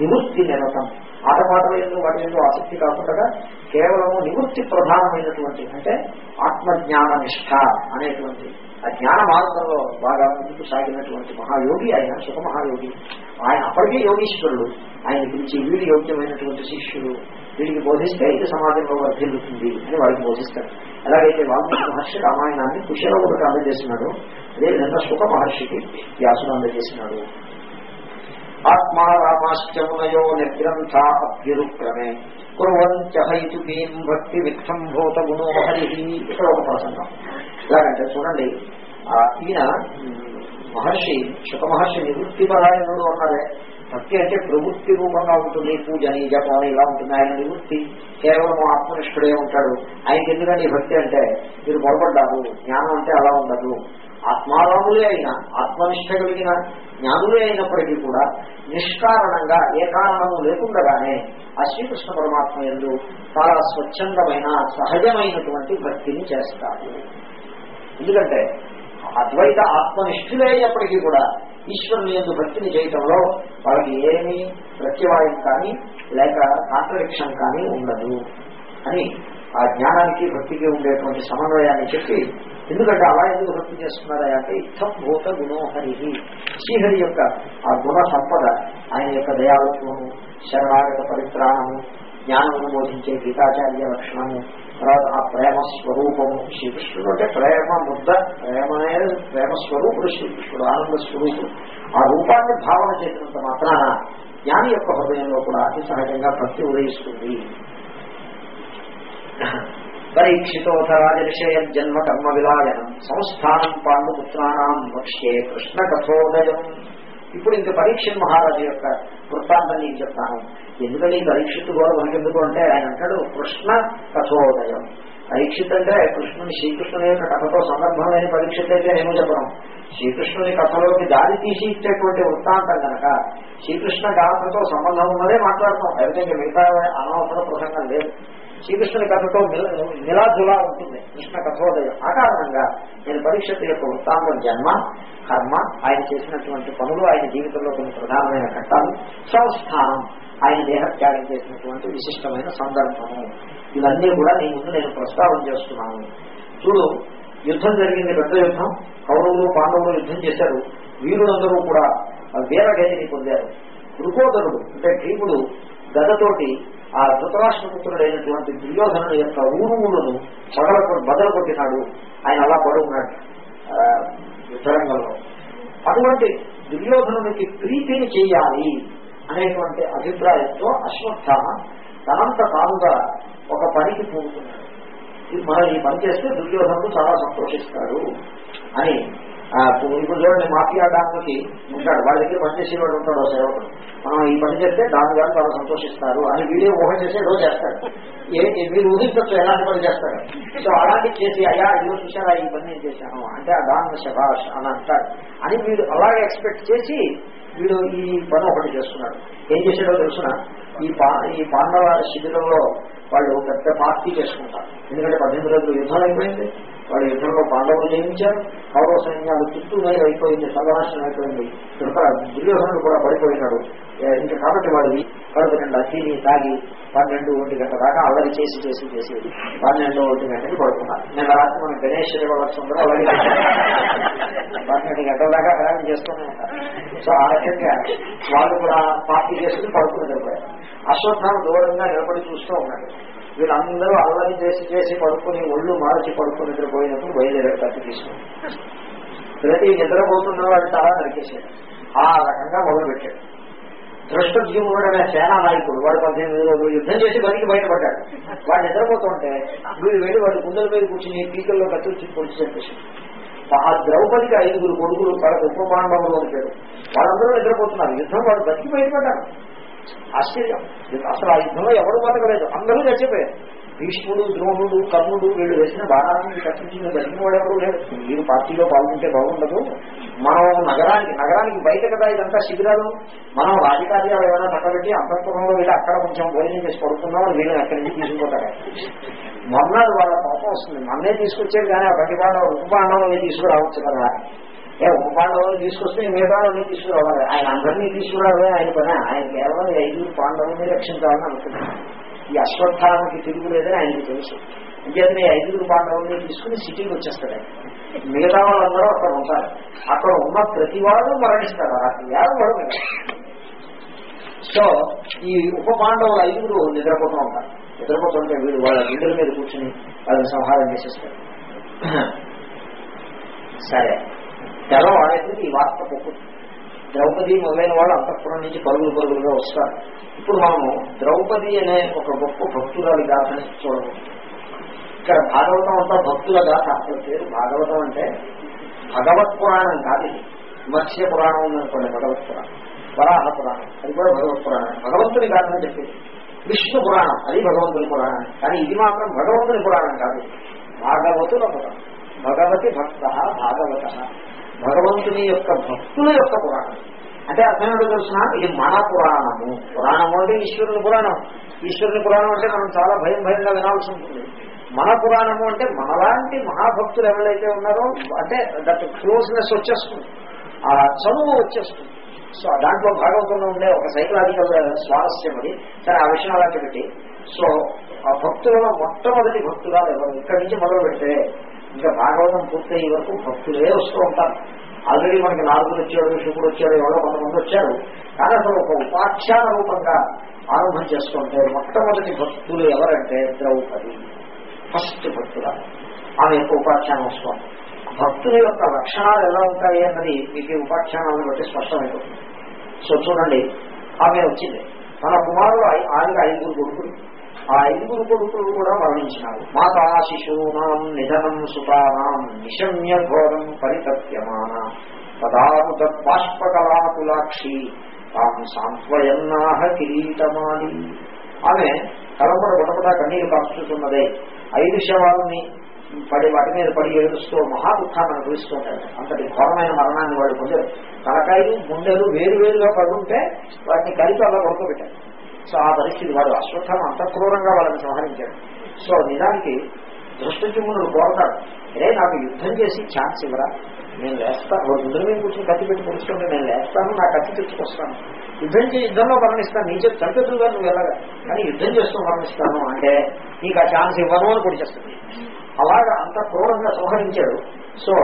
నివృత్తి నిరతం ఆటపాటల ఎందుకు వాటి ఎందుకు ఆసక్తి కాకుండా కేవలము నివృత్తి ప్రధానమైనటువంటి అంటే ఆత్మజ్ఞాన నిష్ఠ అనేటువంటి ఆ జ్ఞాన మార్గంలో బాగా ముందుకు సాగినటువంటి మహాయోగి ఆయన సుఖ మహాయోగి ఆయన అప్పటికే యోగీశ్వరుడు. ఆయన పిలిచి వీడి యోగ్యమైనటువంటి శిష్యుడు. వీడికి బోధిస్తే ఇది సమాజంలో వర్ధిల్లుతుంది అని వాడికి బోధిస్తారు. ఎలాగైతే వాల్మీకి మహర్షి రామాయణాన్ని కుశలవుడికి అందజేసినాడు అదేవిధంగా సుఖ మహర్షికి వ్యాసుడు అందజేసినాడు. ఆత్మారామాశ్చమునయో నిర్గ్రంథ అభ్యురుక్రమే. కుర్వంత్య భక్తి విక్షం గుణోహరి ఇక్కడ ఒక ప్రసంగం ఎలాగంటే చూడండి ఈయన మహర్షి శుక మహర్షి నివృత్తి పరాయణుడు అన్నారే. భక్తి అంటే ప్రవృత్తి రూపంగా ఉంటుంది పూజని జపం ఇలా ఉంటుంది. ఆయన నివృత్తి కేవలం ఆత్మనిష్ఠుడే ఉంటాడు. ఆయనకి ఎందుకంటే భక్తి అంటే? మీరు పొరపడ్డారు జ్ఞానం అంటే అలా ఉండదు. ఆత్మారాములే అయినా ఆత్మనిష్ట కలిగిన జ్ఞానులే అయినప్పటికీ కూడా నిష్కారణంగా ఏ కారణము లేకుండగానే ఆ శ్రీకృష్ణ పరమాత్మ ఎందు చాలా స్వచ్ఛందమైన సహజమైనటువంటి భక్తిని చేస్తారు ఎందుకంటే అద్వైత ఆత్మనిష్ఠులే అయినప్పటికీ కూడా ఈశ్వరుని ఎందు భక్తిని చేయటంలో వాళ్ళకి ఏమీ ప్రత్యవాయం కానీ లేక కాంట్రడిక్షన్ కానీ ఉండదు అని ఆ జ్ఞానానికి భక్తికి ఉండేటువంటి సమన్వయాన్ని చెప్పి ఎందుకంటే అలా ఎందుకు భక్తి చేస్తున్నారా అంటే ఇత్తం గుణోహరి శ్రీహరి యొక్క ఆ గుణ సంపద ఆయన యొక్క దయాళత్వము శరణాగత పరిత్రాణము జ్ఞానమును బోధించే గీతాచార్య లక్షణము తర్వాత ఆ ప్రేమ స్వరూపము. శ్రీకృష్ణుడు అంటే ప్రేమ ముద్ద ప్రేమ ప్రేమ స్వరూపుడు శ్రీకృష్ణుడు ఆనంద స్వరూపుడు. ఆ రూపాన్ని భావన చేసినంత మాత్రాన జ్ఞాని యొక్క హృదయంలో కూడా అతి సహజంగా భక్తి ఉదయిస్తుంది. పరీక్షితోతరాజర్షయ జన్మ కర్మ విలాయనం సంస్థానం పాండుపుత్రాణం వక్ష్యే కృష్ణ కథోదయం ఇప్పుడు ఇంక పరీక్షిత్ మహారాజు యొక్క వృత్తాంతం నేను చెప్తాను. ఎందుకని పరీక్షిత్ కూడా మనకెందుకు అంటే ఆయన అంటాడు కృష్ణ కథోదయం పరీక్షిత్ అంటే కృష్ణుని శ్రీకృష్ణుని యొక్క కథతో సందర్భం లేని పరీక్షిత్ అయితే నేను చెప్పడం. శ్రీకృష్ణుని కథలోకి దారి తీసి ఇచ్చేటువంటి వృత్తాంతం కనుక శ్రీకృష్ణ గాథతో సంబంధం ఉన్నదే మాట్లాడతాం అయితే మిగతా అనవసర ప్రసంగం లేదు. శ్రీకృష్ణుని కథతో నిలాధులా ఉంటుంది. కృష్ణ కథోదయం. ఆ కారణంగా నేను పరీక్షత్ యొక్క వృత్తాంతం జన్మ కర్మ ఆయన చేసినటువంటి పనులు ఆయన జీవితంలో కొన్ని ప్రధానమైన ఘట్టాలు సంస్థానం ఆయన దేహత్యాగం చేసినటువంటి విశిష్టమైన సందర్భము. ఇవన్నీ కూడా నీ ముందు నేను ప్రస్తావన చేస్తున్నాను. చూడు యుద్ధం జరిగింది పెద్ద యుద్ధం. కౌరవులు పాండవులు యుద్ధం చేశారు. వీరులందరూ కూడా వీరగతిని పొందారు. దృకోదరుడు అంటే క్రీపుడు గదతోటి ఆ ధృతరాష్ట్రపుత్రుడైనటువంటి దుర్యోధనుడు యొక్క ఊరువులను మొదల బదలు కొట్టినాడు ఆయన అలా పడుకున్నాడు తరంగంలో అటువంటి దుర్యోధనునికి ప్రీతిని చేయాలి అనేటువంటి అభిప్రాయంతో అశ్వత్థామ తనంత తానుగా ఒక పనికి పూనుకున్నాడు మనం ఈ పని చేస్తే దుర్యోధనుడు చాలా సంతోషిస్తాడు అని ఇప్పుడు చూడండి మాఫియా డాక్టర్కి ఉంటాడు. వాళ్ళ దగ్గర పనిచేసేవాడు ఉంటాడు ఓ సేవకుడు. మనం ఈ పని చేస్తే దాని గారు చాలా సంతోషిస్తారు అని వీడియో ఊహ చేసే రోజు చేస్తాడు ఏ మీరు ఊహించచ్చు ఎలాంటి పని చేస్తారు. సో అలాంటి చేసి అయ్యా ఇదిగో చూసారా ఈ పని నేను చేశాను. అంటే ఆ దాన్ని శభాష్ అని అంటాడు అని వీడు అలాగే ఎక్స్పెక్ట్ చేసి వీడు ఈ పని ఒకటి చేస్తున్నాడు. ఏం చేసాడో తెలుసిన? ఈ పా ఈ పాండవ శిబిరంలో వాళ్ళు పెద్ద పార్టీ చేసుకుంటారు. ఎందుకంటే పద్దెనిమిది రోజులు యుద్ధం అయిపోయింది. వాడు యుద్ధంలో పాండవులు జయించారు కౌరవ సైన్యాలు చుట్టూ మీద అయిపోయింది సర్వనాశనం అయిపోయింది. కృప దుర్యోధనుడు కూడా పడిపోయినాడు. ఇంకా కాబట్టి వాడివి కడుపు నిండా తిని తాగి పన్నెండు ఒంటి గంట దాకా అల్లరి చేసి చేసి చేసి పన్నెండు ఒంటి గంటకి పడుకున్నారు నేను రాత్రి మన గణేష్ రివలక్ష్మి అల్లరి పన్నెండు గంటల దాకా ప్రయాణం చేస్తూనే ఉంటారు సో ఆ రకంగా వాళ్ళు కూడా పార్టీ చేసుకుని పడుకుని నిలబడారు. అశ్వత్థామ దూరంగా నిలబడి చూస్తూ ఉన్నాడు. వీళ్ళందరూ అల్లరి చేసి చేసి పడుకుని ఒళ్ళు మార్చి పడుకుని నిద్రపోయినప్పుడు బయలుదేరాడు కత్తి తీసుకుని. ప్రతి నిద్రపోతున్న వాడు చాలా నరికేశాడు. ఆ రకంగా మొదలుపెట్టాడు. దృష్టద్యుముడు అనే సేనా నాయకుడు వాడు పద్దెనిమిది రోజులు యుద్ధం చేసి బతికి బయటపడ్డాడు. వాడు నిద్రపోతుంటే వీడు వెళ్ళి వాడి గుండెల మీద కూర్చుని పీకల్లో కత్తి పొడిచి చెప్పేశాడు ఆ ద్రౌపదికి ఐదుగురు కొడుకులు వాళ్ళకి ఉప పాండవులు ఉంటాడు వాళ్ళందరూ నిద్రపోతున్నారు. యుద్ధం వాడు బతికి బయటపడ్డారు ఆశ్చర్యం. అసలు ఆ యుద్ధంలో ఎవరు బతకలేదు? అందరూ చచ్చిపోయారు. భీష్ముడు ద్రోణుడు కర్ణుడు వీళ్ళు వేసిన బాణాన్ని కట్టించిన బతికిన ఎవరు లేడు మీరు పార్టీలో పాల్గొంటే బాగుండదు. మనం నగరానికి నగరానికి బయట కదా ఇదంతా శిబిరాలు. మనం రాజకార్యాలు ఏమైనా తగ్గబెట్టి అంతఃపురంలో వీళ్ళు అక్కడ కొంచెం భోజనం చేసి పడుతున్నామని వీళ్ళని అక్కడి నుంచి తీసుకుపోతారు. మొన్న వాళ్ళ కోపం వస్తుంది. మొన్నే తీసుకొచ్చేది కానీ ఆ ప్రతిపాదన ఉపపాండవం తీసుకురావచ్చు కదా. పాండవులు తీసుకొస్తే మిగతా వాళ్ళని తీసుకురావాలి. ఆయన అందరినీ తీసుకురావే ఆయన పని. ఆయన కేవలం ఈ పాండవుల్ని రక్షించాలని అనుకుంటున్నాను ఈ అశ్వత్థామకి తిరుగులేదని ఆయనకి తెలుసు. అంచేతనే ఐదుగురు పాండవుల్ని తీసుకుని సిటీకి వచ్చేస్తాడు మిగతా వాళ్ళందరూ అక్కడ ఉంటారు. అక్కడ ఉన్న ప్రతి వాళ్ళు మరణిస్తారు. ఆ యారు సో ఈ ఉప పాండవులు ఐదుగురు నిద్రపోతూ ఉంటారు. నిద్రపోతుంటే వీడు వాళ్ళ వీధుల మీద కూర్చుని వాళ్ళని సంహారం చేసేస్తారు సరే. తెల్లవాడేందుకు ఈ వార్త పొక్కుతుంది ద్రౌపది మొదలైన వాళ్ళు అంతఃపురం నుంచి పరుగులు పరుగులుగా వస్తారు. ఇప్పుడు మనము ద్రౌపది అనే ఒక గొప్ప భక్తురాలి గాథని చూడవచ్చు. ఇక్కడ భాగవతం అంతా భక్తుల గాథ. అసలు పేరు భాగవతం అంటే భగవత్ పురాణం కాదు మత్స్య పురాణం ఉందనుకోండి భగవత్ పురాణం. వరాహ పురాణం. అది కూడా భగవత్ పురాణం. భగవంతుని గాథని చెప్పేది. విష్ణు పురాణం. అది భగవంతుని పురాణం. కానీ ఇది మాత్రం భగవంతుని పురాణం కాదు. భాగవతుల పురాణం. భగవతి భక్త భాగవత. భగవంతుని యొక్క భక్తుల యొక్క పురాణం. అంటే అర్థం ఏంటో ఇది మన పురాణము. పురాణము అంటే ఈశ్వరుని పురాణం. ఈశ్వరుని పురాణం అంటే మనం చాలా భయం భయంగా వినాల్సి ఉంటుంది. మన పురాణము అంటే మనలాంటి మహాభక్తులు ఎవరైతే ఉన్నారో అంటే దట్ క్లోజ్నెస్ వచ్చేస్తుంది. ఆ చదువు వచ్చేస్తుంది. సో దాంట్లో భాగవతంలో ఉండే ఒక సైకలాజికల్ స్వారస్యం అది. సరే ఆ విషయం అలాంటి పెట్టి సో ఆ భక్తులలో మొట్టమొదటి భక్తురాలు ఎవరు? ఇక్కడి నుంచి మొదలు పెడితే ఇంకా భాగవతం పూర్తయ్యే వరకు భక్తులే వస్తూ ఉంటారు. ఆల్రెడీ మనకి నారదులు వచ్చాడు శుకుడు వచ్చాడు ఎవరో కొంతమంది వచ్చారు. కానీ అసలు ఒక ఉపాఖ్యాన రూపంగా ఆరంభం చేసుకుంటే మొట్టమొదటి భక్తులు ఎవరంటే ద్రౌపది. ఫస్ట్ భక్తుల ఆమె యొక్క ఉపాఖ్యానం వస్తుంది. భక్తుల యొక్క లక్షణాలు ఎలా ఉంటాయి అన్నది మీకు ఉపాఖ్యానాలను బట్టి స్పష్టమైపోతుంది. సో చూడండి ఆమె వచ్చింది. తన కుమారుడు ఆయన ఐదుగురు కొడుకులు. ఆ ఐదుగురు కొడుకులు కూడా మరణించినారు. మాతా శిశూనాం నిధనం సుతానాం నిశమ్య ఘోరం పరితప్యమాన. పదారుత బాష్పకలాకులాక్షి తాం సాంత్వయన్నాహ కిరీటమాలి. ఆమె కలంపడ గుటపట కన్నీరు కాచుతున్నదే ఐదు శవాలని పడి వాటి మీద పడి ఏడుస్తూ మహా దుఃఖాన్ని అనుభవిస్తూ అంతటి ఘోరమైన మరణాన్ని వాళ్ళు పొందారు. తలకాయలు గుండెలు వేరు వేరుగా పడుంటే వాటిని కలిపి అలా కొడుకోబెట్టారు సో ఆ పరిస్థితి వాడు అశ్వత్థం అంత క్రూరంగా వాళ్ళని సంహరించాడు. సో నిజానికి దృష్టజుమ్మునుడు కోరతాడు అరే నాకు యుద్ధం చేసి ఛాన్స్ ఇవ్వరా? నేను లేస్తాను వాడు ముందు మీద కూర్చొని కత్తి పెట్టి పొడుచుకుంటే నేను లేస్తాను నా కత్తి తెచ్చుకొస్తాను. యుద్ధం చేసి యుద్ధంలో మరణిస్తాను నీ చేతి చంపెదురుగా నువ్వు వెళ్ళగా కానీ యుద్ధం చేస్తూ మరణిస్తాను అంటే నీకు ఆ ఛాన్స్ ఇవ్వను అని కూడా చేస్తుంది అలాగా అంత క్రూరంగా సంహరించాడు. సో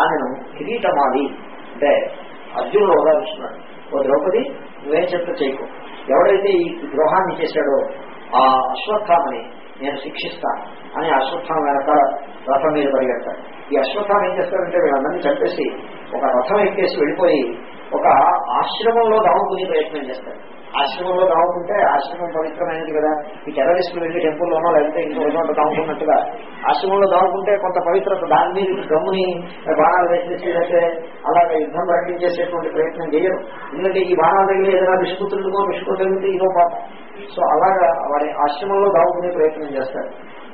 ఆయనను కిరీటమాది అంటే అర్జునుడు ఓదారుస్తున్నాడు ఓ ద్రౌపది నువ్వేం చెప్తే చేయకు. ఎవడైతే ఈ ద్రోహాన్ని చేశాడో ఆ అశ్వత్థామని నేను శిక్షిస్తాను అని అశ్వత్థామ వెనక రథం మీద పరిగెడతాడు. ఈ అశ్వత్థామ ఏం చేస్తాడంటే వీళ్ళందరినీ చంపేసి ఒక రథం ఎక్కేసి వెళ్ళిపోయి ఒక ఆశ్రమంలో దాముకునే ప్రయత్నం చేస్తాడు. ఆశ్రమంలో దాముకుంటే ఆశ్రమం పవిత్రమైనది కదా. ఈ టెర్రరిస్టులు వెళ్ళి టెంపుల్లోనో లేకపోతే ఇంకో చోట దాముకున్నట్టుగా ఆశ్రమంలో దాముకుంటే కొంత పవిత్రత దాని మీద గమ్ముని బాణాలు వేసేసి అలాగే యుద్ధం ప్రకటించేసేటువంటి ప్రయత్నం చేయరు. ఎందుకంటే ఈ బాణాల దగ్గర ఏదైనా విష్ణుపుత్రుడికో విష్ణుపుత్రుడికి ఇదో పాపం. సో అలాగా వారి ఆశ్రమంలో దాముకునే ప్రయత్నం చేస్తారు.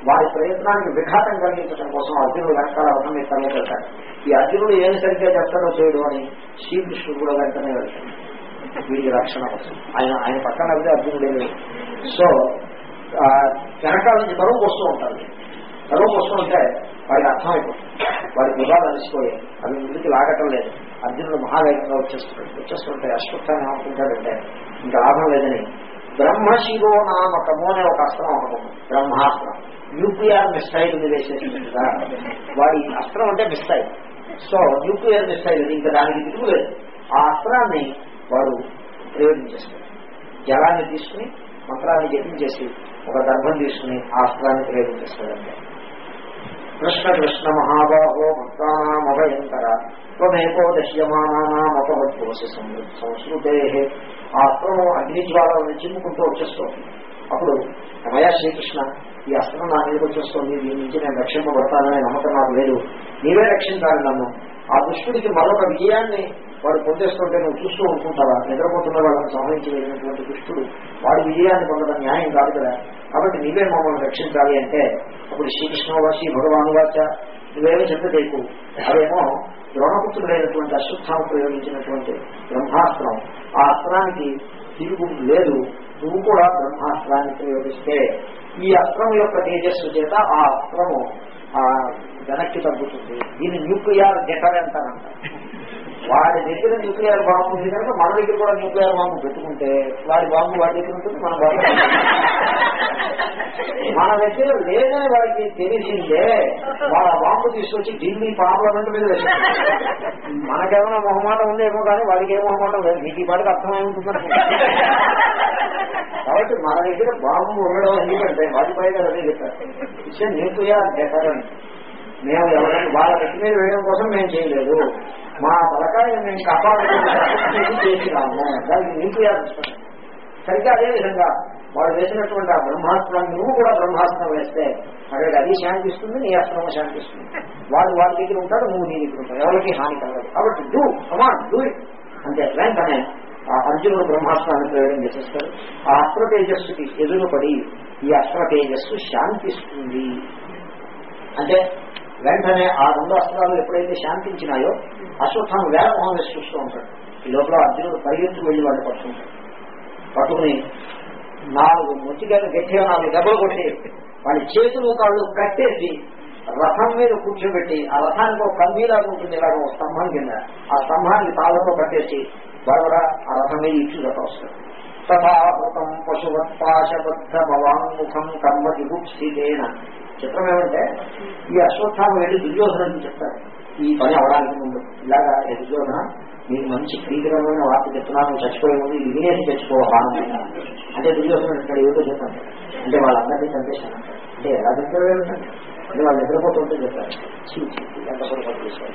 వారి ప్రయత్నానికి విఘాతం కలిగించడం కోసం అర్జునుడు వెనకాల రథం మీద తరలిపెట్టాడు ఈ అర్జునుడు ఏమి సరిగ్గా చెప్తాడో చేయడం అని శ్రీకృష్ణుడు కూడా వెంటనే వెళ్తాడు. వీరికి రక్షణ కోసం ఆయన ఆయన పక్కన అయితే అర్జునుడే సో వెనకాల నుంచి తరువు వస్తూ ఉంటారు తరువు వస్తూ ఉంటే వాడికి అర్థమైపోతుంది. వాడి భుజాలు అలసిపోయాయి అవి ముందుకు లాగటం లేదు. అర్జునుడు మహావేగంగా వచ్చేస్తున్నాడు. వచ్చేస్తుంటే అశ్వత్థాన్ని ఏమనుకుంటాడంటే ఇంకా లాభం లేదని బ్రహ్మశిరో నామకము అనే ఒక అస్త్రం ఒకటి బ్రహ్మాస్త్రం. న్యూక్లియర్ మిస్టైల్ మీద వేసేసిందిగా వాడి అస్త్రం అంటే మిస్టైల్. సో న్యూక్లియర్ మిస్టైల్ ఇంకా దానికి తిరుగులేదు. ఆ అస్త్రాన్ని వారు ప్రయోగం చేస్తారు జలాన్ని తీసుకుని మంత్రాన్ని జపించేసి ఒక గర్భం తీసుకుని ఆస్త్రాన్ని ప్రయోగం ప్రయోగించేస్తాడంటే కృష్ణ కృష్ణ మహాబాహో భక్తానామభయంకర త్వమేకో దశ్యమానామపవద్భోసి సంస్కృతే. ఆ అస్త్రము అగ్నిజ్వాలను చిమ్ముకుంటూ వచ్చేస్తోంది. అప్పుడు రమయ శ్రీకృష్ణ ఈ అస్త్రం నా మీదకి వచ్చేస్తోంది దీని నుంచి నేను రక్షింపబడతాననే నమ్మకం నాకు లేదు. నీవే రక్షించాలి నన్ను. ఆ దుష్టుడికి మరొక విజయాన్ని వాడు పొందేస్తుంటే నువ్వు చూస్తూ ఉంటుంటారా నిద్రపోతున్న వాళ్ళని సంహరించి దుష్టుడు వాడి విజయాన్ని పొందడం న్యాయం కాదు కదా. కాబట్టి నీవే మమ్మల్ని రక్షించాలి అంటే అప్పుడు శ్రీకృష్ణ వాసి భగవాను వాచ నువ్వేమీ చింత చేయకు. అదేమో ద్రోణపుత్రుడైనటువంటి అశ్వత్థాము ప్రయోగించినటువంటి బ్రహ్మాస్త్రం. ఆ అస్త్రానికి తిరుగు లేదు. నువ్వు కూడా బ్రహ్మాస్త్రాన్ని ప్రయోగిస్తే ఈ అస్త్రం యొక్క తేజస్సు చేత ఆ అస్త్రము వెనక్కి తగ్గుతుంది. దీన్ని న్యూక్లియర్ డెటరెంట్ అని అంట వాడి దగ్గర న్యూక్లియర్ బాంబు ఉంది కనుక మన దగ్గర కూడా న్యూక్లియర్ బాంబు పెట్టుకుంటే వాడి బాంబు వాడి దగ్గర ఉంటుంది మన బాంబు మన దగ్గర లేదని వాడికి తెలిసిందే వాళ్ళ బాంబు తీసుకొచ్చి ఢిల్లీ పార్లమెంట్ మీద వేశారు మనకేమైనా మొహమాటం ఉందేమో కానీ వాడికి ఏ మొహమాటం లేదు. నీకు ఈ పాటికి అర్థమై ఉంటుందని కాబట్టి మన దగ్గర బాంబు ఉండడం ఎందుకంటే వాటిపై కదా అదే చెప్పారు. ఇచ్చే న్యూక్లియర్ డెటరెంట్ మేము ఎవరైనా వాళ్ళ వ్యక్తి మీద వేయడం కోసం మేము చేయలేదు. మా తలకాయ మేము కాపాడుకుని చేసినాము. దానికి న్యూక్లియర్ ఇష్టం సరిగ్గా అదే విధంగా వాడు వేసినటువంటి ఆ బ్రహ్మాస్త్రాన్ని నువ్వు కూడా బ్రహ్మాస్త్రం వేస్తే అక్కడికి అది శాంతిస్తుంది నీ అస్త్రం శాంతిస్తుంది వాడు వాడి దగ్గర ఉంటాడు నువ్వు నీ దగ్గర ఉంటాడు ఎవరికి హాని కలగదు. కాబట్టి డూ కమాన్ డూ ఇట్ అంతే వెంటనే ఆ అర్జునుడు బ్రహ్మాస్త్రాన్ని ప్రయోగం చేసేస్తారు ఆ అస్త్ర తేజస్సుకి ఎదురుపడి ఈ అస్త్ర తేజస్సు శాంతిస్తుంది. అంటే వెంటనే ఆ రెండు అస్త్రాలు ఎప్పుడైతే శాంతించినాయో అశ్వత్థామ వేలమోహం వేసి చూస్తూ ఉంటాడు. ఈ లోపల అర్జునుడు పరిగెత్తు వెళ్ళి వాడిని పట్టుకుంటాడు. పట్టుకుని నాలుగు ముచ్చిగారు గట్టిగా నాలుగు దెబ్బలు కొట్టి వాళ్ళ చేతులు కాళ్ళు కట్టేసి రథం మీద కూర్చోబెట్టి ఆ రథానికి ఒక కంబీలాగా ఉంటుంది ఇలాగ ఒక స్తంభం కింద. ఆ స్తంభానికి తాళ్ళతో కట్టేసి బాగా ఆ రథమే ఇచ్చి రథం వస్తుంది తథాహృతం పశువత్పాశబద్ధ భవాన్ముఖం కర్మ దిగుప్సిదేన చిత్రం ఏమంటే ఈ అశ్వత్థామ వెళ్ళి దుర్యోధనని చెప్తారు ఈ పని అవడానికి ముందు. ఇలాగా దుర్యోధన మీకు మంచి ప్రీతికరమైన వార్త చెప్తున్నాను చచ్చిపోయే ముందు ఇది వినేసి చచ్చిపోవాలి అంటే దుర్యోధన ఇక్కడ ఏదో చెప్పండి అంటే వాళ్ళందరినీ చంపేశాను అంటే ఎలా చంపేవాళ్ళు అంటే వాళ్ళు నిద్రపోతుంటే చెప్పారు ఎంత పొరపాటు చేశారు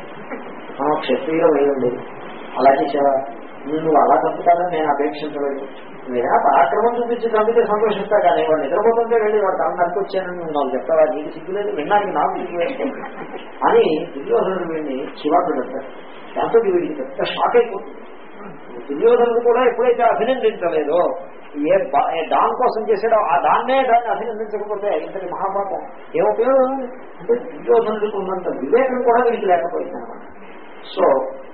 మనం క్షత్రియులు వేయండి అలా చేసేవా నువ్వు అలా చంపుతానని నేను అపేక్షించలేదు. నేనా? పరాక్రమం చూపించి చంపితే సంతోషిస్తా కానీ వాడు నిద్రపోతుంటే వెళ్ళి వాడు తన నరికి వచ్చానని నువ్వు నాకు చెప్తావా నీకు సిగ్గులేదు వినడానికి నాకు సిగ్గులేదు అని దుర్యోధనుడు వీడిని శివాకు పెడతాడు. దాంతో వీడికి పెద్ద షాక్ అయిపోతుంది. దుర్యోధనుడు కూడా ఎప్పుడైతే అభినందించలేదో ఏ ఏ దాని కోసం చేసాడో ఆ దాన్నే దాన్ని అభినందించకపోతే ఇంతటి మహాపాపం ఏ ఉపయోగం అంటే దుర్యోధనుడికి ఉన్నంత వివేకం కూడా వీడికి లేకపోయింది అనమాట సో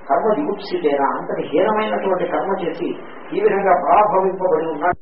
కర్మ దిగుప్సితేనా అంతటి హీనమైనటువంటి కర్మ చేసి ఈ విధంగా పరాభవింపబడి ఉన్నాడు